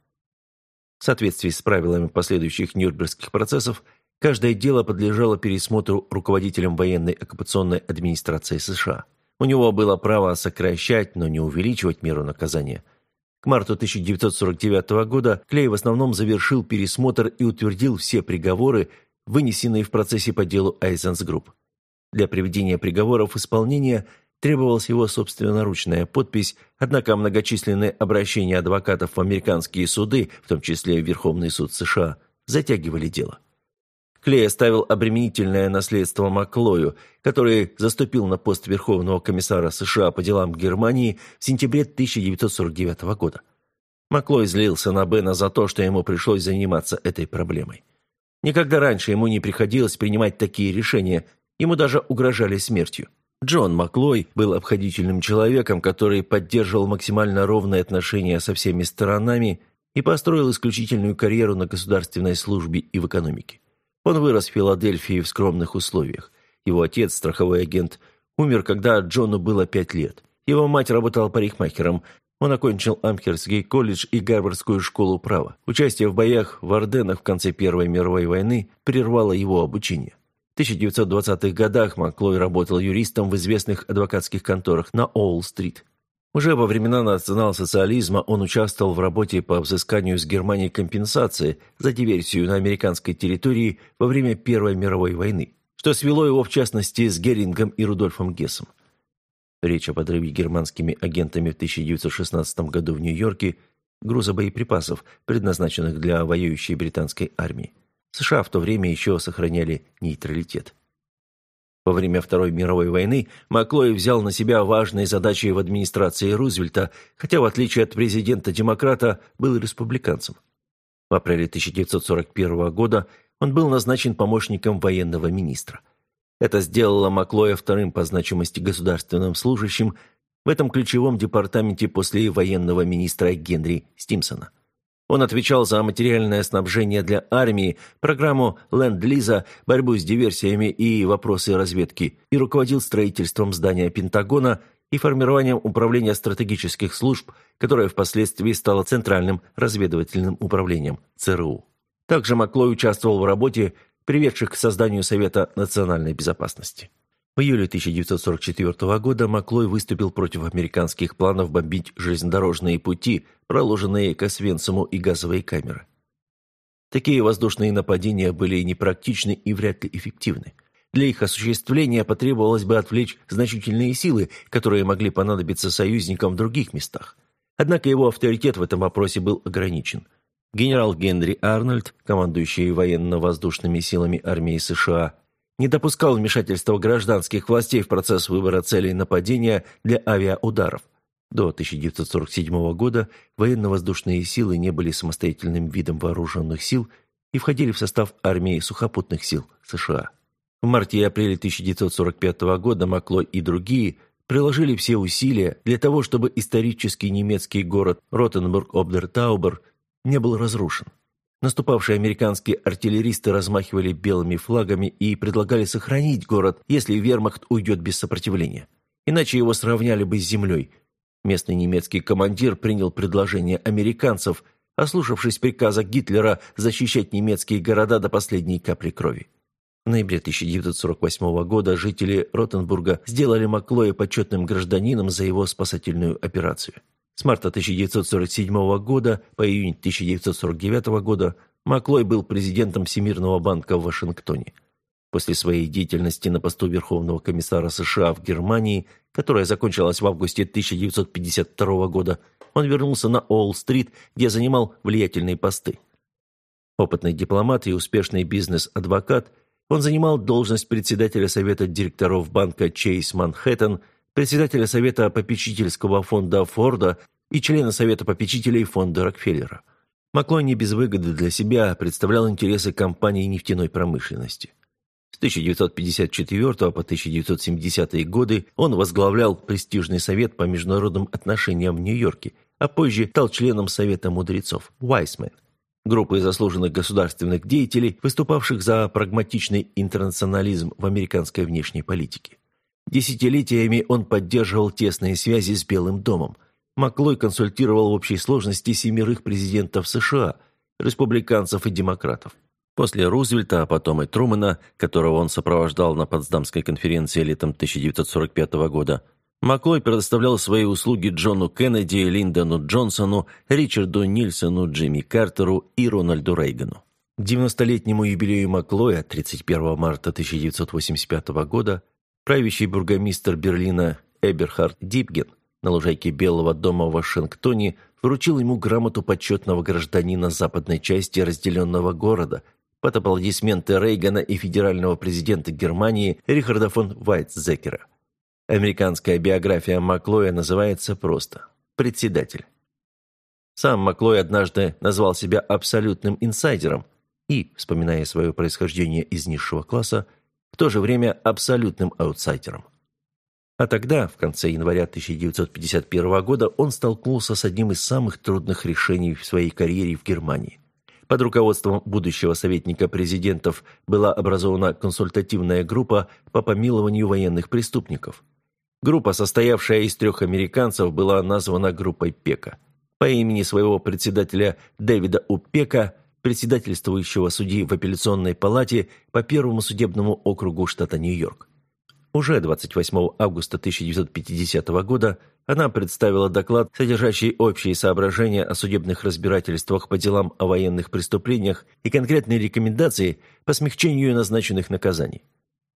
В соответствии с правилами последующих Нюрнбергских процессов, каждое дело подлежало пересмотру руководителем военной оккупационной администрации США. У него было право сокращать, но не увеличивать меру наказания. К марту 1949 года Клей в основном завершил пересмотр и утвердил все приговоры, вынесенные в процессе по делу айнзацгрупп. Для приведения приговоров в исполнение требовалась его собственноручная подпись, однако многочисленные обращения адвокатов в американские суды, в том числе в Верховный суд США, затягивали дело. Клей оставил обременительное наследство Маклою, который заступил на пост Верховного комиссара США по делам Германии в сентябре 1949 года. Маклой злился на Бена за то, что ему пришлось заниматься этой проблемой. Никогда раньше ему не приходилось принимать такие решения, ему даже угрожали смертью. Джон Маклой был обходительным человеком, который поддерживал максимально ровные отношения со всеми сторонами и построил исключительную карьеру на государственной службе и в экономике. Он вырос в Филадельфии в скромных условиях. Его отец, страховой агент, умер, когда Джону было пять лет. Его мать работала парикмахером. Он окончил Амхерский колледж и Гарвардскую школу права. Участие в боях в Орденах в конце Первой мировой войны прервало его обучение. В 1920-х годах Маклой работал юристом в известных адвокатских конторах на Оул-стрит. Уже во времена национал-социализма он участвовал в работе по взысканию с Германии компенсации за диверсию на американской территории во время Первой мировой войны, что свело его в частности с Герингом и Рудольфом Гессом. Речь о подрыве германскими агентами в 1916 году в Нью-Йорке груза боеприпасов, предназначенных для воюющей британской армии. США в то время еще сохраняли нейтралитет. Во время Второй мировой войны Маклой взял на себя важные задачи в администрации Рузвельта, хотя, в отличие от президента-демократа, был республиканцем. В апреле 1941 года он был назначен помощником военного министра. Это сделало Маклоя вторым по значимости государственным служащим в этом ключевом департаменте после военного министра Генри Стимсона. Он отвечал за материальное снабжение для армии, программу Ленд-Лиза, борьбу с диверсиями и вопросы разведки, и руководил строительством здания Пентагона и формированием управления стратегических служб, которое впоследствии стало Центральным разведывательным управлением ЦРУ. Также Маклой участвовал в работе, приведших к созданию Совета национальной безопасности. В июле 1944 года Маклой выступил против американских планов бомбить железнодорожные пути, проложенные к Освенциму и газовые камеры. Такие воздушные нападения были непрактичны и вряд ли эффективны. Для их осуществления потребовалось бы отвлечь значительные силы, которые могли понадобиться союзникам в других местах. Однако его авторитет в этом вопросе был ограничен. Генерал Генри Арнольд, командующий военно-воздушными силами армии США, не допускал вмешательства гражданских властей в процесс выбора целей нападения для авиаударов. До 1947 года военно-воздушные силы не были самостоятельным видом вооруженных сил и входили в состав армии сухопутных сил США. В марте и апреле 1945 года Маклой и другие приложили все усилия для того, чтобы исторический немецкий город Ротенбург-Обдертаубер не был разрушен. Наступавшие американские артиллеристы размахивали белыми флагами и предлагали сохранить город, если вермахт уйдет без сопротивления. Иначе его сравняли бы с землей. Местный немецкий командир принял предложение американцев, ослушавшись приказа Гитлера защищать немецкие города до последней капли крови. В ноябре 1948 года жители Ротенбурга сделали Маклоя почетным гражданином за его спасательную операцию. С марта 1947 года по июнь 1949 года Маклой был президентом Всемирного банка в Вашингтоне. После своей деятельности на посту Верховного комиссара США в Германии, которая закончилась в августе 1952 года, он вернулся на Уолл-стрит, где занимал влиятельные посты. Опытный дипломат и успешный бизнес-адвокат, он занимал должность председателя совета директоров банка Chase Manhattan, председателя совета попечительского фонда Форда и члена совета попечителей фонда Рокфеллера. Маклой не без выгоды для себя представлял интересы компании нефтяной промышленности. С 1954 по 1970 годы он возглавлял престижный совет по международным отношениям в Нью-Йорке, а позже стал членом Совета мудрецов Уайсмен, группы заслуженных государственных деятелей, выступавших за прагматичный интернационализм в американской внешней политике. Десятилетиями он поддерживал тесные связи с Белым домом. Маклой консультировал в общей сложности семерых президентов США, республиканцев и демократов. После Рузвельта, а потом и Трумэна, которого он сопровождал на Потсдамской конференции летом 1945 года, Маклой предоставлял свои услуги Джону Кеннеди, Линдону Джонсону, Ричарду Нильсону, Джимми Картеру и Рональду Рейгану. К 90-летнему юбилею Маклоя 31 марта 1985 года правящий бургомистр Берлина Эберхард Дипген на лужайке Белого дома в Вашингтоне вручил ему грамоту почетного гражданина западной части разделенного города под аплодисменты Рейгана и федерального президента Германии Рихарда фон Вайтзекера. Американская биография Маклоя называется просто «Председатель». Сам Маклой однажды назвал себя абсолютным инсайдером и, вспоминая свое происхождение из низшего класса, в то же время абсолютным аутсайдером. А тогда, в конце января 1951 года, он столкнулся с одним из самых трудных решений в своей карьере в Германии. Под руководством будущего советника президентов была образована консультативная группа по помилованию военных преступников. Группа, состоявшая из трех американцев, была названа группой Пека. По имени своего председателя Дэвида Упека, председательствующего судьи в апелляционной палате по первому судебному округу штата Нью-Йорк. Уже 28 августа 1950 года она представила доклад, содержащий общие соображения о судебных разбирательствах по делам о военных преступлениях и конкретные рекомендации по смягчению назначенных наказаний.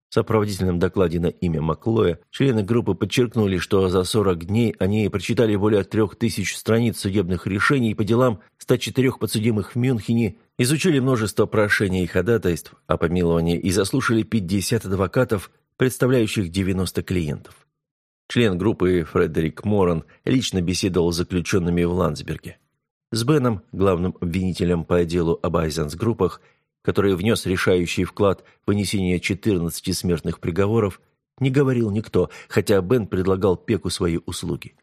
В сопроводительном докладе на имя Маклоя члены группы подчеркнули, что за 40 дней они прочитали более 3000 страниц судебных решений по делам 104 подсудимых в Мюнхене, изучили множество прошений и ходатайств о помиловании и заслушали 50 адвокатов, представляющих 90 клиентов. Член группы Фредерик Моран лично беседовал с заключенными в Ландсберге. С Беном, главным обвинителем по делу об Айзенс-группах, который внес решающий вклад в вынесение 14 смертных приговоров, не говорил никто, хотя Бен предлагал Пеку свои услуги.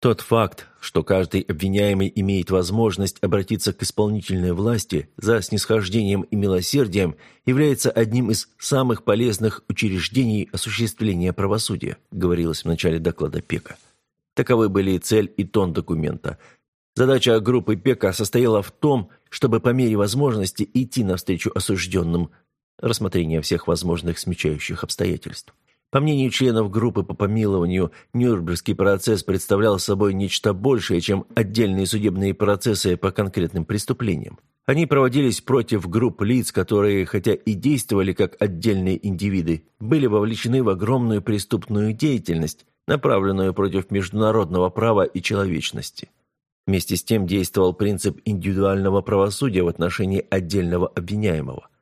Тот факт, что каждый обвиняемый имеет возможность обратиться к исполнительной власти за снисхождением и милосердием, является одним из самых полезных учреждений осуществления правосудия, говорилось в начале доклада Пека. Таковы были цель, и тон документа. Задача группы Пека состояла в том, чтобы по мере возможности идти навстречу осужденным, рассмотрение всех возможных смягчающих обстоятельств. По мнению членов группы по помилованию, Нюрнбергский процесс представлял собой нечто большее, чем отдельные судебные процессы по конкретным преступлениям. Они проводились против групп лиц, которые, хотя и действовали как отдельные индивиды, были вовлечены в огромную преступную деятельность, направленную против международного права и человечности. Вместе с тем действовал принцип индивидуального правосудия в отношении отдельного обвиняемого –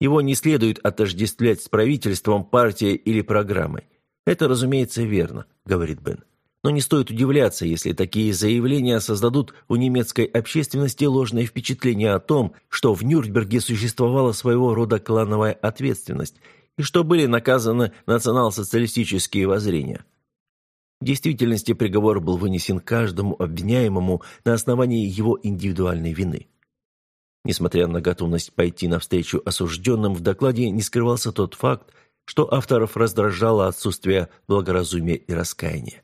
его не следует отождествлять с правительством, партией или программой. Это, разумеется, верно, говорит Бен. Но не стоит удивляться, если такие заявления создадут у немецкой общественности ложное впечатление о том, что в Нюрнберге существовала своего рода клановая ответственность и что были наказаны национал-социалистические воззрения. В действительности приговор был вынесен каждому обвиняемому на основании его индивидуальной вины. Несмотря на готовность пойти навстречу осужденным, в докладе не скрывался тот факт, что авторов раздражало отсутствие благоразумия и раскаяния.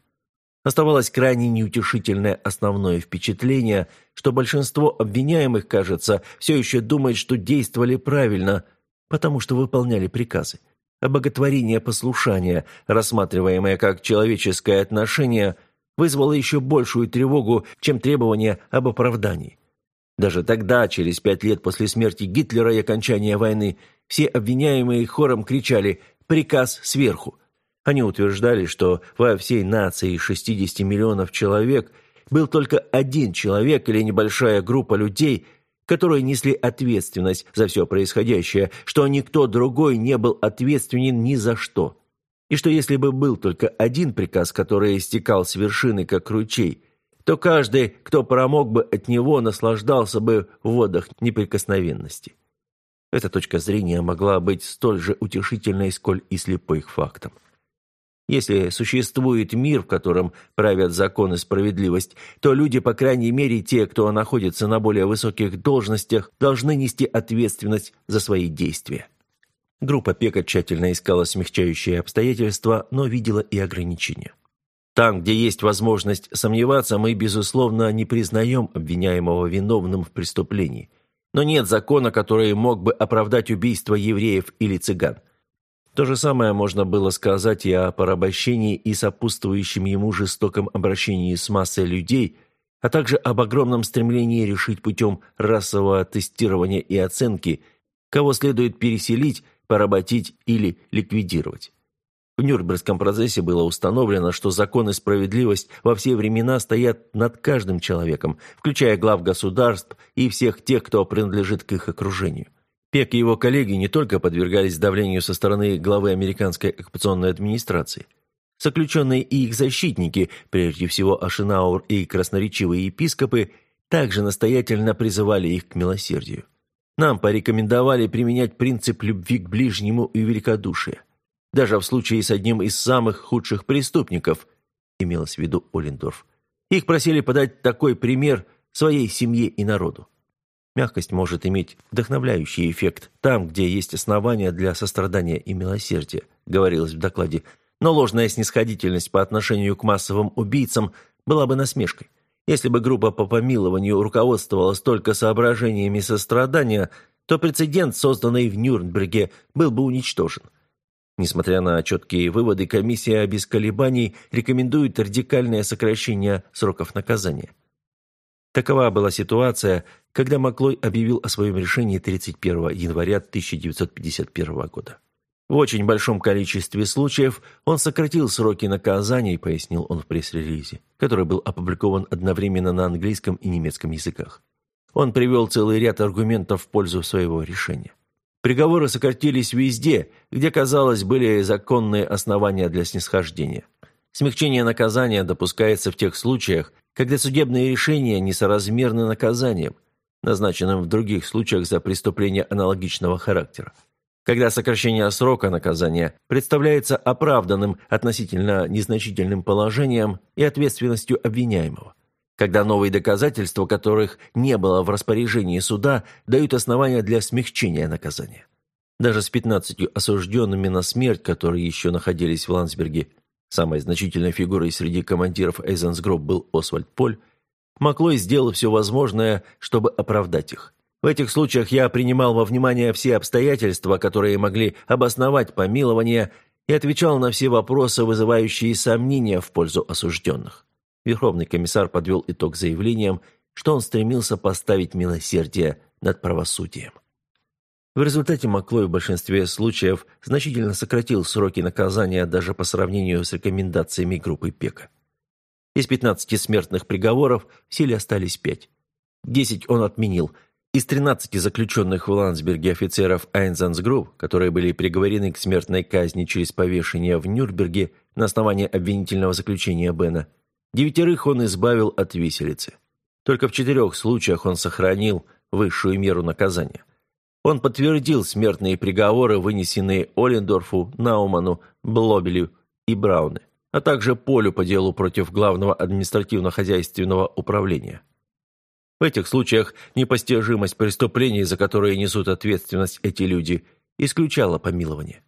Оставалось крайне неутешительное основное впечатление, что большинство обвиняемых, кажется, все еще думает, что действовали правильно, потому что выполняли приказы. Обоготворение послушания, рассматриваемое как человеческое отношение, вызвало еще большую тревогу, чем требование об оправдании. Даже тогда, через пять лет после смерти Гитлера и окончания войны, все обвиняемые хором кричали «Приказ сверху». Они утверждали, что во всей нации 60 миллионов человек был только один человек или небольшая группа людей, которые несли ответственность за все происходящее, что никто другой не был ответственен ни за что. И что если бы был только один приказ, который истекал с вершины, как ручей, то каждый, кто промок бы от него, наслаждался бы в водах неприкосновенности. Эта точка зрения могла быть столь же утешительной, сколь и слепой к фактам. Если существует мир, в котором правят закон и справедливость, то люди, по крайней мере те, кто находится на более высоких должностях, должны нести ответственность за свои действия. Группа Пека тщательно искала смягчающие обстоятельства, но видела и ограничения. Там, где есть возможность сомневаться, мы, безусловно, не признаем обвиняемого виновным в преступлении. Но нет закона, который мог бы оправдать убийство евреев или цыган. То же самое можно было сказать и о порабощении и сопутствующем ему жестоком обращении с массой людей, а также об огромном стремлении решить путем расового тестирования и оценки, кого следует переселить, поработить или ликвидировать. В Нюрнбергском процессе было установлено, что закон и справедливость во все времена стоят над каждым человеком, включая глав государств и всех тех, кто принадлежит к их окружению. Пек и его коллеги не только подвергались давлению со стороны главы американской оккупационной администрации. Заключенные и их защитники, прежде всего Ашинаур и красноречивые епископы, также настоятельно призывали их к милосердию. Нам порекомендовали применять принцип любви к ближнему и великодушия. Даже в случае с одним из самых худших преступников, имелось в виду Олендорф. Их просили подать такой пример своей семье и народу. Мягкость может иметь вдохновляющий эффект там, где есть основания для сострадания и милосердия, говорилось в докладе, но ложная снисходительность по отношению к массовым убийцам была бы насмешкой. Если бы группа по помилованию руководствовалась только соображениями сострадания, то прецедент, созданный в Нюрнберге, был бы уничтожен. Несмотря на четкие выводы, комиссия без колебаний рекомендует радикальное сокращение сроков наказания. Такова была ситуация, когда Маклой объявил о своем решении 31 января 1951 года. В очень большом количестве случаев он сократил сроки наказаний, пояснил он в пресс-релизе, который был опубликован одновременно на английском и немецком языках. Он привел целый ряд аргументов в пользу своего решения. Приговоры сократились везде, где, казалось, были законные основания для снисхождения. Смягчение наказания допускается в тех случаях, когда судебные решения несоразмерны наказаниям, назначенным в других случаях за преступления аналогичного характера. Когда сокращение срока наказания представляется оправданным относительно незначительным положением и ответственностью обвиняемого. Когда новые доказательства, которых не было в распоряжении суда, дают основания для смягчения наказания. Даже с 15 осужденными на смерть, которые еще находились в Ландсберге, Самой значительной фигурой среди командиров Эйзенсгрупп был Освальд Поль. Маклой сделал все возможное, чтобы оправдать их. В этих случаях я принимал во внимание все обстоятельства, которые могли обосновать помилование, и отвечал на все вопросы, вызывающие сомнения в пользу осужденных. Верховный комиссар подвел итог заявлением, что он стремился поставить милосердие над правосудием. В результате Маклой в большинстве случаев значительно сократил сроки наказания даже по сравнению с рекомендациями группы ПЕКа. Из 15 смертных приговоров в силе остались 5. 10 он отменил. Из 13 заключенных в Ландсберге офицеров Айнзансгрупп, которые были приговорены к смертной казни через повешение в Нюрнберге на основании обвинительного заключения Бена, девятерых он избавил от виселицы. Только в четырех случаях он сохранил высшую меру наказания. Он подтвердил смертные приговоры, вынесенные Олендорфу, Науману, Блобелю и Брауне, а также Полю по делу против Главного административно-хозяйственного управления. В этих случаях непостижимость преступлений, за которые несут ответственность эти люди, исключала помилование.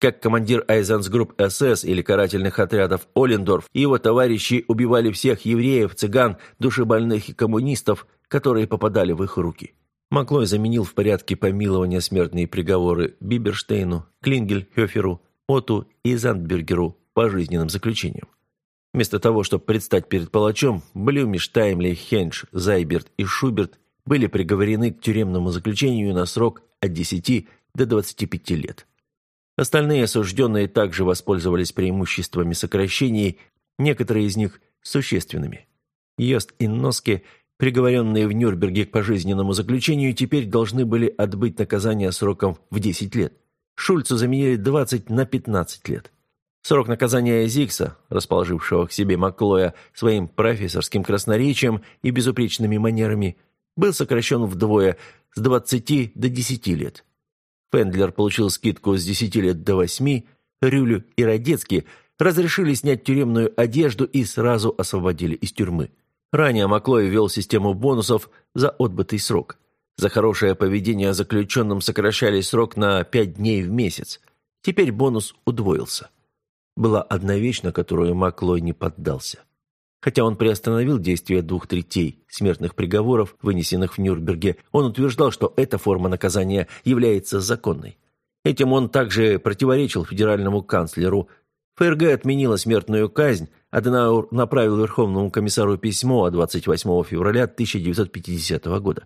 Как командир Айзенсгрупп СС или карательных отрядов Олендорф и его товарищи убивали всех евреев, цыган, душебольных и коммунистов, которые попадали в их руки. Маклой заменил в порядке помилования смертные приговоры Биберштейну, Клингель, Хёферу, Оту и Зандбергеру пожизненным заключением. Вместо того, чтобы предстать перед палачом, Блюми, Штаймли, Хенш, Зайберт и Шуберт были приговорены к тюремному заключению на срок от 10 до 25 лет. Остальные осужденные также воспользовались преимуществами сокращений, некоторые из них существенными. Йост Инноске приговоренные в Нюрнберге к пожизненному заключению, теперь должны были отбыть наказание сроком в 10 лет. Шульцу заменили 20 на 15 лет. Срок наказания Зикса, расположившего к себе Маклоя своим профессорским красноречием и безупречными манерами, был сокращен вдвое с 20 до 10 лет. Фендлер получил скидку с 10 лет до 8, Рюлю и Родецкий разрешили снять тюремную одежду и сразу освободили из тюрьмы. Ранее Маклой ввел систему бонусов за отбытый срок. За хорошее поведение заключенным сокращали срок на 5 дней в месяц. Теперь бонус удвоился. Была одна вещь, на которую Маклой не поддался. Хотя он приостановил действие двух третей смертных приговоров, вынесенных в Нюрнберге, он утверждал, что эта форма наказания является законной. Этим он также противоречил федеральному канцлеру. ФРГ отменила смертную казнь, Аденаур направил Верховному комиссару письмо 28 февраля 1950 года.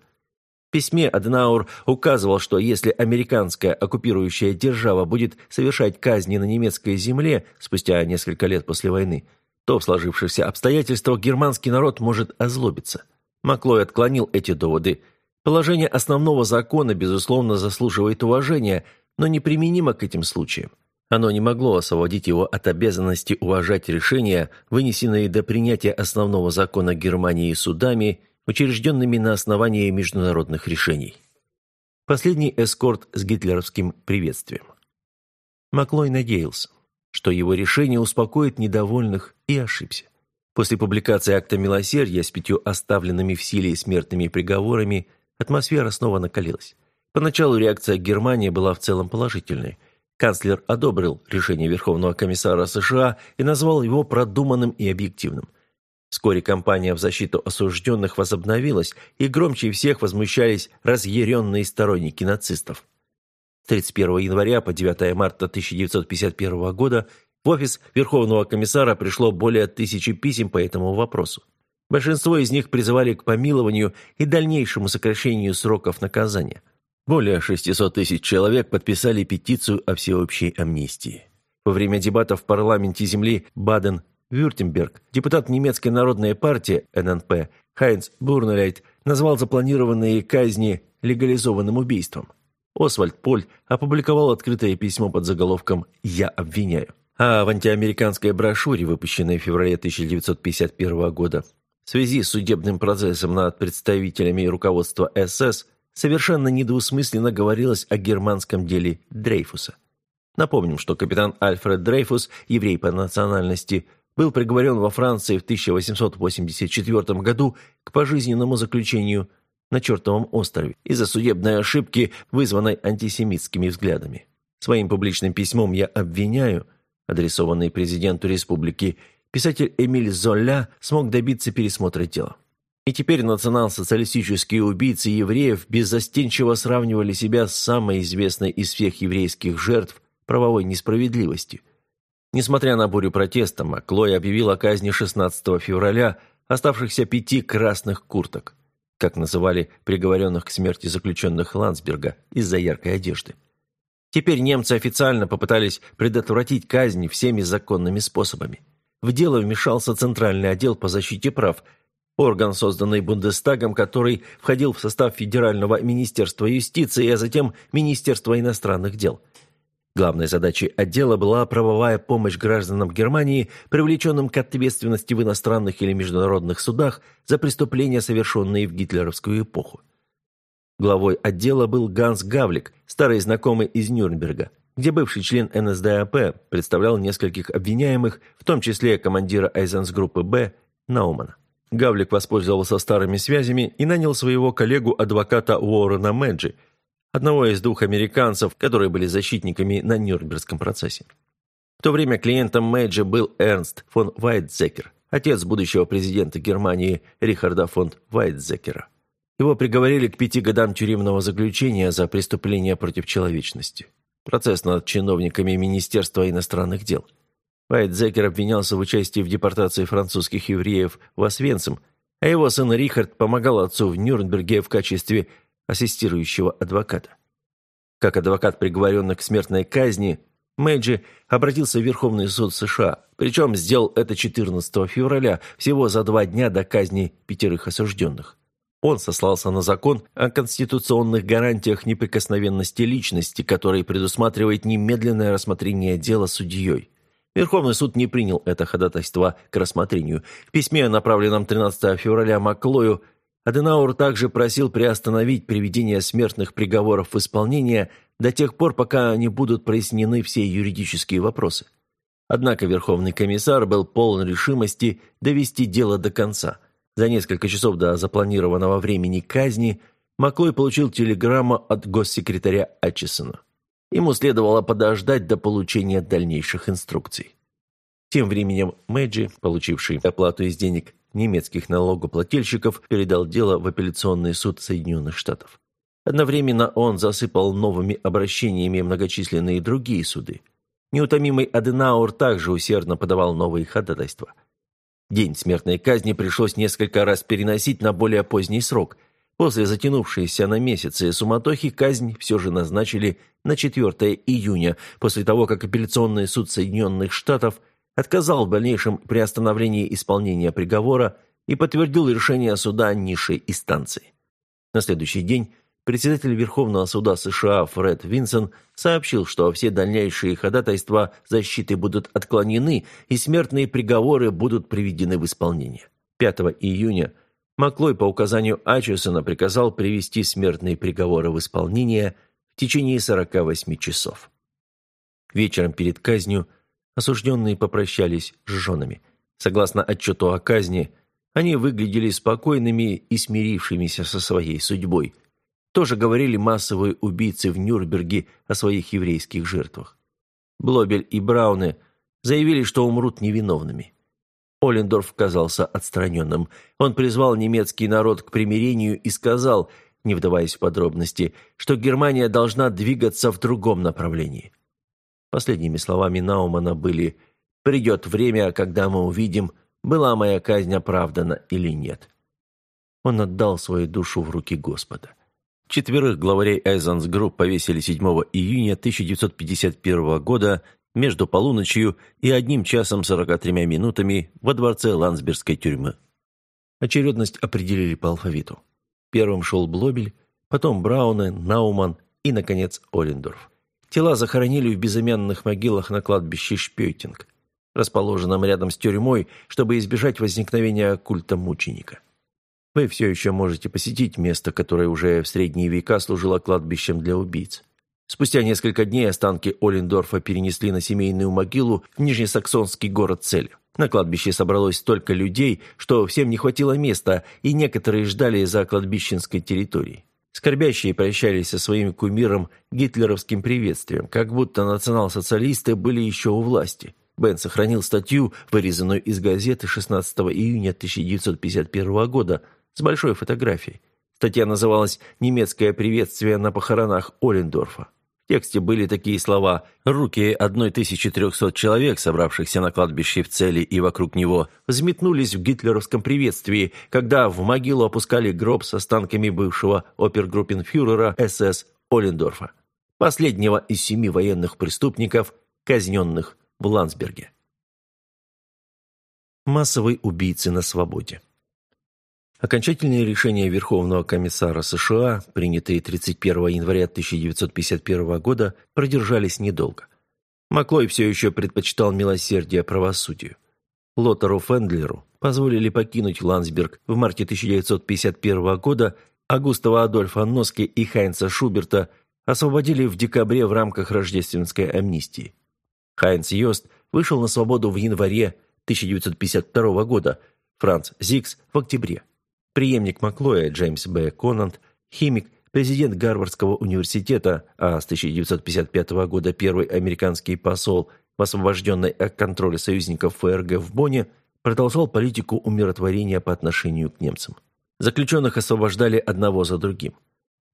В письме Аденаур указывал, что если американская оккупирующая держава будет совершать казни на немецкой земле спустя несколько лет после войны, то в сложившихся обстоятельствах германский народ может озлобиться. Маклой отклонил эти доводы. Положение основного закона, безусловно, заслуживает уважения – но неприменимо к этим случаям. Оно не могло освободить его от обязанности уважать решения, вынесенные до принятия основного закона Германии судами, учрежденными на основании международных решений. Последний эскорт с гитлеровским приветствием. Маклой надеялся, что его решение успокоит недовольных, и ошибся. После публикации акта милосердия с пятью оставленными в силе смертными приговорами атмосфера снова накалилась. Поначалу реакция Германии была в целом положительной. Канцлер одобрил решение Верховного комиссара США и назвал его продуманным и объективным. Вскоре кампания в защиту осужденных возобновилась, и громче всех возмущались разъяренные сторонники нацистов. С 31 января по 9 марта 1951 года в офис Верховного комиссара пришло более тысячи писем по этому вопросу. Большинство из них призывали к помилованию и дальнейшему сокращению сроков наказания. Более 600 тысяч человек подписали петицию о всеобщей амнистии. Во время дебатов в парламенте земли Баден-Вюртемберг депутат немецкой народной партии ННП Хайнц Бурнелейт назвал запланированные казни легализованным убийством. Освальд Поль опубликовал открытое письмо под заголовком «Я обвиняю». А в антиамериканской брошюре, выпущенной в феврале 1951 года, в связи с судебным процессом над представителями руководства СС совершенно недвусмысленно говорилось о германском деле Дрейфуса. Напомним, что капитан Альфред Дрейфус, еврей по национальности, был приговорен во Франции в 1884 году к пожизненному заключению на Чертовом острове из-за судебной ошибки, вызванной антисемитскими взглядами. Своим публичным письмом я обвиняю, адресованный президенту республики, писатель Эмиль Золля смог добиться пересмотра дела. И теперь национал-социалистические убийцы евреев беззастенчиво сравнивали себя с самой известной из всех еврейских жертв правовой несправедливостью. Несмотря на бурю протеста, Маклой объявил о казни 16 февраля оставшихся пяти красных курток, как называли приговоренных к смерти заключенных Ландсберга из-за яркой одежды. Теперь немцы официально попытались предотвратить казнь всеми законными способами. В дело вмешался Центральный отдел по защите прав – орган, созданный Бундестагом, который входил в состав Федерального министерства юстиции, а затем Министерства иностранных дел. Главной задачей отдела была правовая помощь гражданам Германии, привлеченным к ответственности в иностранных или международных судах за преступления, совершенные в гитлеровскую эпоху. Главой отдела был Ганс Гавлик, старый знакомый из Нюрнберга, где бывший член НСДАП представлял нескольких обвиняемых, в том числе командира Айзенсгруппы «Б» Наумана. Гавлик воспользовался старыми связями и нанял своего коллегу-адвоката Уоррена Мэджи, одного из двух американцев, которые были защитниками на Нюрнбергском процессе. В то время клиентом Мэджи был Эрнст фон Вайтзекер, отец будущего президента Германии Рихарда фон Вайтзекера. Его приговорили к пяти годам тюремного заключения за преступление против человечности. Процесс над чиновниками Министерства иностранных дел – Вайтзекер обвинялся в участии в депортации французских евреев в Освенцим, а его сын Рихард помогал отцу в Нюрнберге в качестве ассистирующего адвоката. Как адвокат приговоренных к смертной казни, Мэджи обратился в Верховный суд США, причем сделал это 14 февраля, всего за два дня до казни пятерых осужденных. Он сослался на закон о конституционных гарантиях неприкосновенности личности, который предусматривает немедленное рассмотрение дела судьей. Верховный суд не принял это ходатайство к рассмотрению. В письме, направленном 13 февраля Маклою, Аденаур также просил приостановить приведение смертных приговоров в исполнение до тех пор, пока не будут прояснены все юридические вопросы. Однако Верховный комиссар был полон решимости довести дело до конца – за несколько часов до запланированного времени казни Маклой получил телеграмму от госсекретаря Атчисона. Ему следовало подождать до получения дальнейших инструкций. Тем временем Мэджи, получивший оплату из денег немецких налогоплательщиков, передал дело в апелляционный суд Соединенных Штатов. Одновременно он засыпал новыми обращениями многочисленные другие суды. Неутомимый Аденаур также усердно подавал новые ходатайства – День смертной казни пришлось несколько раз переносить на более поздний срок. После затянувшейся на месяцы суматохи казнь все же назначили на 4 июня, после того, как апелляционный суд Соединенных Штатов отказал в дальнейшем приостановлении исполнения приговора и подтвердил решение суда низшей инстанции. На следующий день Председатель Верховного суда США Фред Винсон сообщил, что все дальнейшие ходатайства защиты будут отклонены и смертные приговоры будут приведены в исполнение. 5 июня Маклой по указанию Ачесона приказал привести смертные приговоры в исполнение в течение 48 часов. Вечером перед казнью осужденные попрощались с женами. Согласно отчету о казни, они выглядели спокойными и смирившимися со своей судьбой – тоже говорили массовые убийцы в Нюрнберге о своих еврейских жертвах. Блобель и Брауны заявили, что умрут невиновными. Оллендорф казался отстраненным. Он призвал немецкий народ к примирению и сказал, не вдаваясь в подробности, что Германия должна двигаться в другом направлении. Последними словами Наумана были «Придет время, когда мы увидим, была моя казнь оправдана или нет». Он отдал свою душу в руки Господа. Четверых главарей айнзацгрупп повесили 7 июня 1951 года между полуночью и одним часом 43 минутами во дворце Ландсбергской тюрьмы. Очередность определили по алфавиту. Первым шел Блобель, потом Брауне, Науман и, наконец, Оллендорф. Тела захоронили в безымянных могилах на кладбище Шпёйтинг, расположенном рядом с тюрьмой, чтобы избежать возникновения культа мученика. Вы все еще можете посетить место, которое уже в средние века служило кладбищем для убийц. Спустя несколько дней останки Оллендорфа перенесли на семейную могилу в нижнесаксонский город Цель. На кладбище собралось столько людей, что всем не хватило места, и некоторые ждали за кладбищенской территорией. Скорбящие прощались со своим кумиром гитлеровским приветствием, как будто национал-социалисты были еще у власти. Бен сохранил статью, вырезанную из газеты 16 июня 1951 года, с большой фотографией. Статья называлась «Немецкое приветствие на похоронах Оллендорфа». Тексте были такие слова «Руки 1300 человек, собравшихся на кладбище в цели и вокруг него, взметнулись в гитлеровском приветствии, когда в могилу опускали гроб с останками бывшего опергруппенфюрера СС Оллендорфа, последнего из семи военных преступников, казненных в Ландсберге». Массовые убийцы на свободе Окончательные решения Верховного комиссара США, принятые 31 января 1951 года, продержались недолго. Маклой все еще предпочитал милосердие правосудию. Лотару Фендлеру позволили покинуть Ландсберг в марте 1951 года, а Густава Адольфа Носки и Хайнца Шуберта освободили в декабре в рамках рождественской амнистии. Хайнц Йост вышел на свободу в январе 1952 года, Франц Зикс – в октябре. Преемник Маклоя Джеймс Б. Конант, химик, президент Гарвардского университета, а с 1955 года первый американский посол, освобожденный от контроля союзников ФРГ в Бонне, продолжал политику умиротворения по отношению к немцам. Заключенных освобождали одного за другим.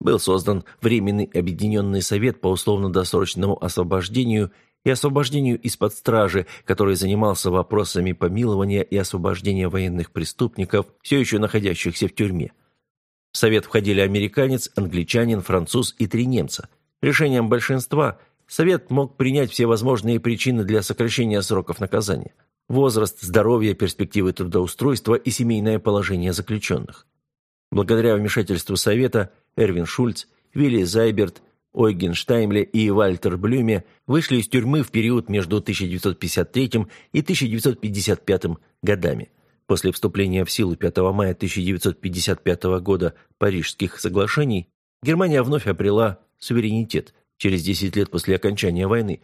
Был создан Временный объединенный совет по условно-досрочному освобождению и освобождению из-под стражи, который занимался вопросами помилования и освобождения военных преступников, все еще находящихся в тюрьме. В совет входили американец, англичанин, француз и три немца. Решением большинства совет мог принять все возможные причины для сокращения сроков наказания. Возраст, здоровье, перспективы трудоустройства и семейное положение заключенных. Благодаря вмешательству Совета Эрвин Шульц, Вилли Зайберт, Ойген Штаймле и Вальтер Блюме вышли из тюрьмы в период между 1953 и 1955 годами. После вступления в силу 5 мая 1955 года Парижских соглашений Германия вновь обрела суверенитет через 10 лет после окончания войны.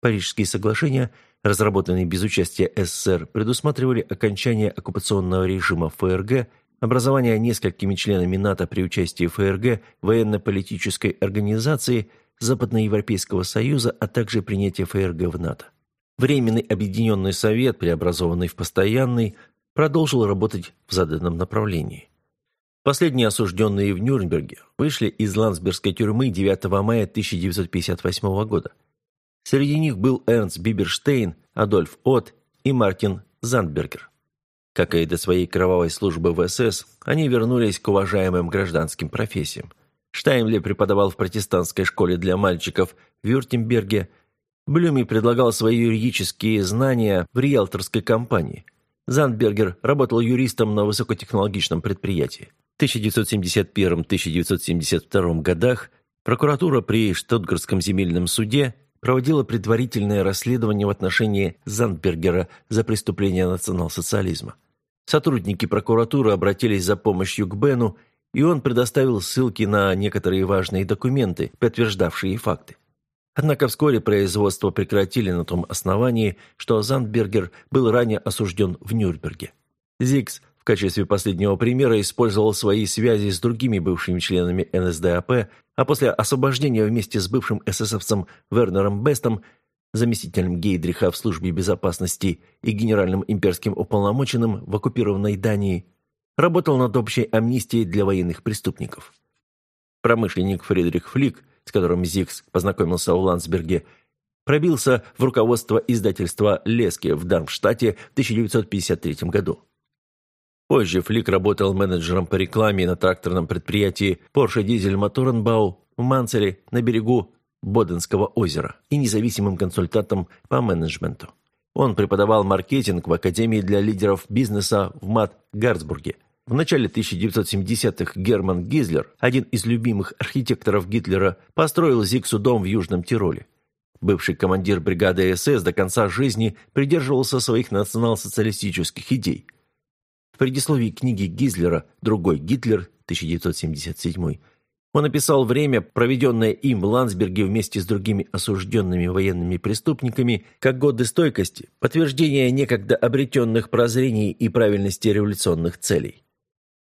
Парижские соглашения, разработанные без участия СССР, предусматривали окончание оккупационного режима ФРГ – образование несколькими членами НАТО при участии ФРГ военно-политической организации Западноевропейского Союза, а также принятие ФРГ в НАТО. Временный Объединенный Совет, преобразованный в постоянный, продолжил работать в заданном направлении. Последние осужденные в Нюрнберге вышли из Ландсбергской тюрьмы 9 мая 1958 года. Среди них был Эрнст Биберштейн, Адольф Отт и Мартин Зандбергер. Как и до своей кровавой службы в СС, они вернулись к уважаемым гражданским профессиям. Штайнле преподавал в протестантской школе для мальчиков в Вюртемберге. Блюми предлагал свои юридические знания в риэлторской компании. Зандбергер работал юристом на высокотехнологичном предприятии. В 1971-1972 годах прокуратура при Штутгарском земельном суде проводила предварительное расследование в отношении Зандбергера за преступление национал-социализма. Сотрудники прокуратуры обратились за помощью к Бену, и он предоставил ссылки на некоторые важные документы, подтверждавшие факты. Однако вскоре производство прекратили на том основании, что Зандбергер был ранее осужден в Нюрнберге. Зигс в качестве последнего примера использовал свои связи с другими бывшими членами НСДАП, а после освобождения вместе с бывшим эсэсовцем Вернером Бестом заместителем Гейдриха в службе безопасности и генеральным имперским уполномоченным в оккупированной Дании, работал над общей амнистией для военных преступников. Промышленник Фридрих Флик, с которым Зикс познакомился в Ландсберге, пробился в руководство издательства «Лески» в Дармштадте в 1953 году. Позже Флик работал менеджером по рекламе на тракторном предприятии Porsche Diesel Motorenbau в Манцеле на берегу Боденского озера и независимым консультантом по менеджменту. Он преподавал маркетинг в Академии для лидеров бизнеса в Мат-Гарцбурге. В начале 1970-х Герман Гизлер, один из любимых архитекторов Гитлера, построил Зиксу дом в Южном Тироле. Бывший командир бригады СС до конца жизни придерживался своих национал-социалистических идей. В предисловии книги Гизлера «Другой Гитлер» 1977 он описал время, проведенное им в Ландсберге вместе с другими осужденными военными преступниками, как годы стойкости, подтверждение некогда обретенных прозрений и правильности революционных целей.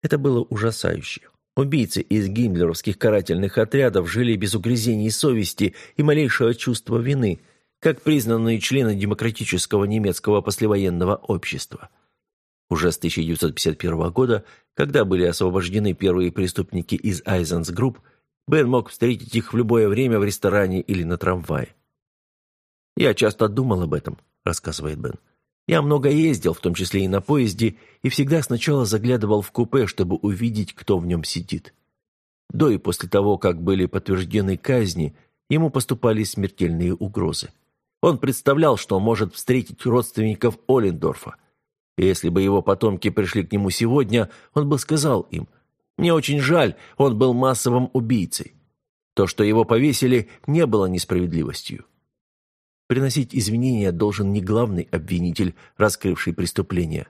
Это было ужасающе. Убийцы из гиммлеровских карательных отрядов жили без угрызений совести и малейшего чувства вины, как признанные члены демократического немецкого послевоенного общества – уже с 1951 года, когда были освобождены первые преступники из айнзацгрупп, Бен мог встретить их в любое время в ресторане или на трамвае. «Я часто думал об этом», — рассказывает Бен. «Я много ездил, в том числе и на поезде, и всегда сначала заглядывал в купе, чтобы увидеть, кто в нем сидит. До и после того, как были подтверждены казни, ему поступали смертельные угрозы. Он представлял, что может встретить родственников Оллендорфа, и если бы его потомки пришли к нему сегодня, он бы сказал им, «Мне очень жаль, он был массовым убийцей. То, что его повесили, не было несправедливостью». Приносить извинения должен не главный обвинитель, раскрывший преступление.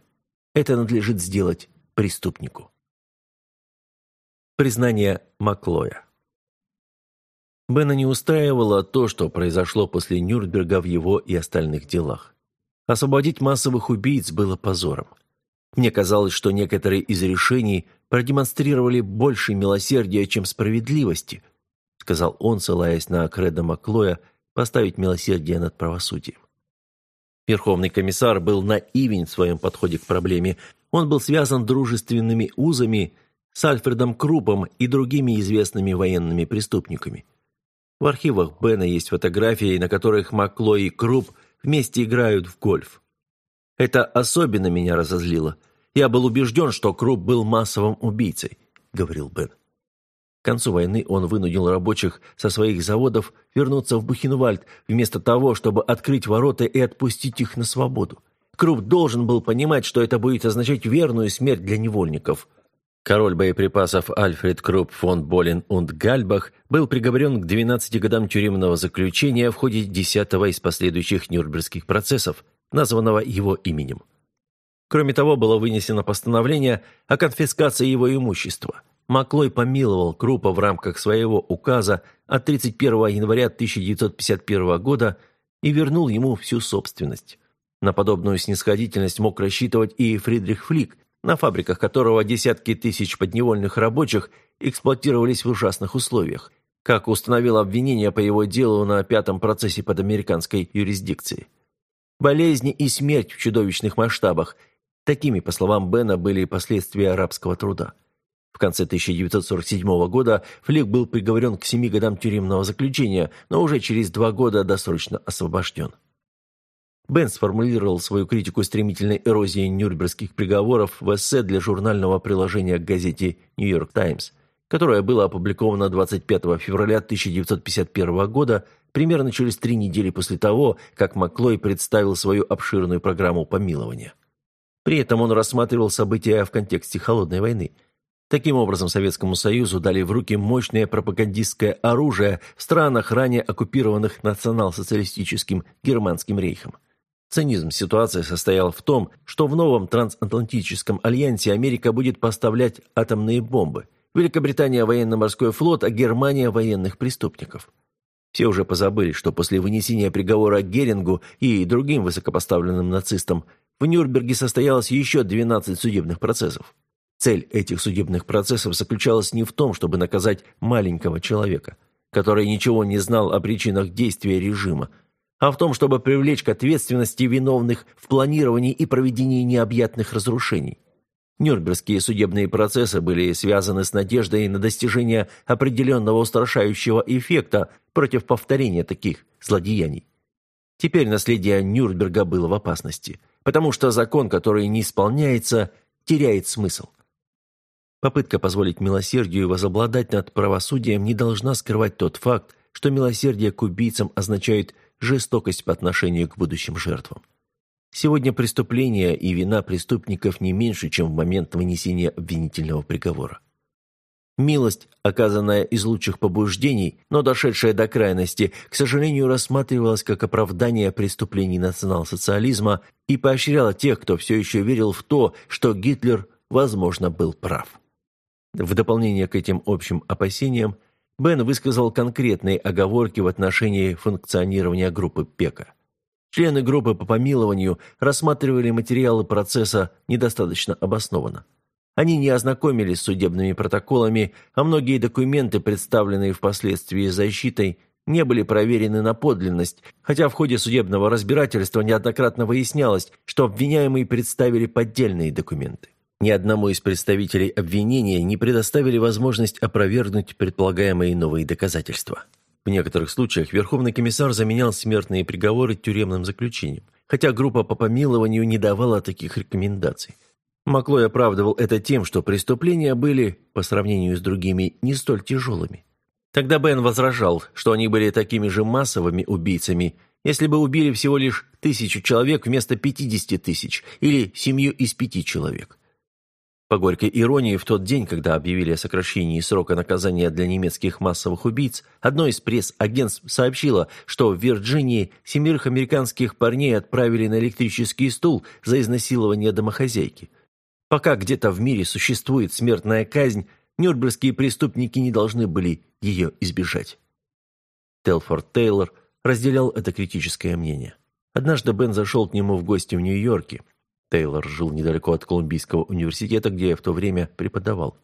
Это надлежит сделать преступнику. Признание Маклоя Бена не устраивало то, что произошло после Нюрнберга в его и остальных делах. Освободить массовых убийц было позором. Мне казалось, что некоторые из решений продемонстрировали больше милосердия, чем справедливости, сказал он, ссылаясь на Кредо Маклоя, поставить милосердие над правосудием. Верховный комиссар был наивен в своем подходе к проблеме. Он был связан дружественными узами с Альфредом Крупом и другими известными военными преступниками. В архивах Бена есть фотографии, на которых Маклой и Круп – вместе играют в гольф. Это особенно меня разозлило. Я был убежден, что Круп был массовым убийцей, говорил Бен. К концу войны он вынудил рабочих со своих заводов вернуться в Бухенвальд, вместо того, чтобы открыть ворота и отпустить их на свободу. Круп должен был понимать, что это будет означать верную смерть для невольников. Король боеприпасов Альфред Крупп фон Болин und Гальбах был приговорен к 12 годам тюремного заключения в ходе 10 из последующих Нюрнбергских процессов, названного его именем. Кроме того, было вынесено постановление о конфискации его имущества. Маклой помиловал Крупа в рамках своего указа от 31 января 1951 года и вернул ему всю собственность. На подобную снисходительность мог рассчитывать и Фридрих Флик, на фабриках которого десятки тысяч подневольных рабочих эксплуатировались в ужасных условиях, как установило обвинение по его делу на пятом процессе под американской юрисдикцией. Болезни и смерть в чудовищных масштабах – такими, по словам Бена, были последствия арабского труда. В конце 1947 года Флик был приговорен к семи годам тюремного заключения, но уже через два года досрочно освобожден. Бен сформулировал свою критику стремительной эрозии нюрнбергских приговоров в эссе для журнального приложения к газете «Нью-Йорк Таймс», которое было опубликовано 25 февраля 1951 года, примерно через три недели после того, как Маклой представил свою обширную программу помилования. При этом он рассматривал события в контексте Холодной войны. Таким образом, Советскому Союзу дали в руки мощное пропагандистское оружие в странах, ранее оккупированных национал-социалистическим Германским рейхом. Цинизм ситуации состоял в том, что в новом трансатлантическом альянсе Америка будет поставлять атомные бомбы, Великобритания – военно-морской флот, а Германия – военных преступников. Все уже позабыли, что после вынесения приговора Герингу и другим высокопоставленным нацистам в Нюрнберге состоялось еще 12 судебных процессов. Цель этих судебных процессов заключалась не в том, чтобы наказать маленького человека, который ничего не знал о причинах действия режима, а в том, чтобы привлечь к ответственности виновных в планировании и проведении необъятных разрушений. Нюрнбергские судебные процессы были связаны с надеждой на достижение определенного устрашающего эффекта против повторения таких злодеяний. Теперь наследие Нюрнберга было в опасности, потому что закон, который не исполняется, теряет смысл. Попытка позволить милосердию возобладать над правосудием не должна скрывать тот факт, что милосердие к убийцам означает жестокость по отношению к будущим жертвам. Сегодня преступления и вина преступников не меньше, чем в момент вынесения обвинительного приговора. Милость, оказанная из лучших побуждений, но дошедшая до крайности, к сожалению, рассматривалась как оправдание преступлений национал-социализма и поощряла тех, кто все еще верил в то, что Гитлер, возможно, был прав. В дополнение к этим общим опасениям, Бен высказал конкретные оговорки в отношении функционирования группы ПЕКа. Члены группы по помилованию рассматривали материалы процесса недостаточно обоснованно. Они не ознакомились с судебными протоколами, а многие документы, представленные впоследствии защитой, не были проверены на подлинность, хотя в ходе судебного разбирательства неоднократно выяснялось, что обвиняемые представили поддельные документы. Ни одному из представителей обвинения не предоставили возможность опровергнуть предполагаемые новые доказательства. В некоторых случаях Верховный комиссар заменял смертные приговоры тюремным заключением, хотя группа по помилованию не давала таких рекомендаций. Маклой оправдывал это тем, что преступления были, по сравнению с другими, не столь тяжелыми. Тогда Бен возражал, что они были такими же массовыми убийцами, если бы убили всего лишь тысячу человек вместо 50 тысяч или семью из пяти человек. По горькой иронии, в тот день, когда объявили о сокращении срока наказания для немецких массовых убийц, одно из пресс-агентств сообщило, что в Вирджинии семерых американских парней отправили на электрический стул за изнасилование домохозяйки. Пока где-то в мире существует смертная казнь, нюрнбергские преступники не должны были ее избежать. Телфорд Тейлор разделял это критическое мнение. Однажды Бен зашел к нему в гости в Нью-Йорке. Тейлор жил недалеко от Колумбийского университета, где в то время преподавал.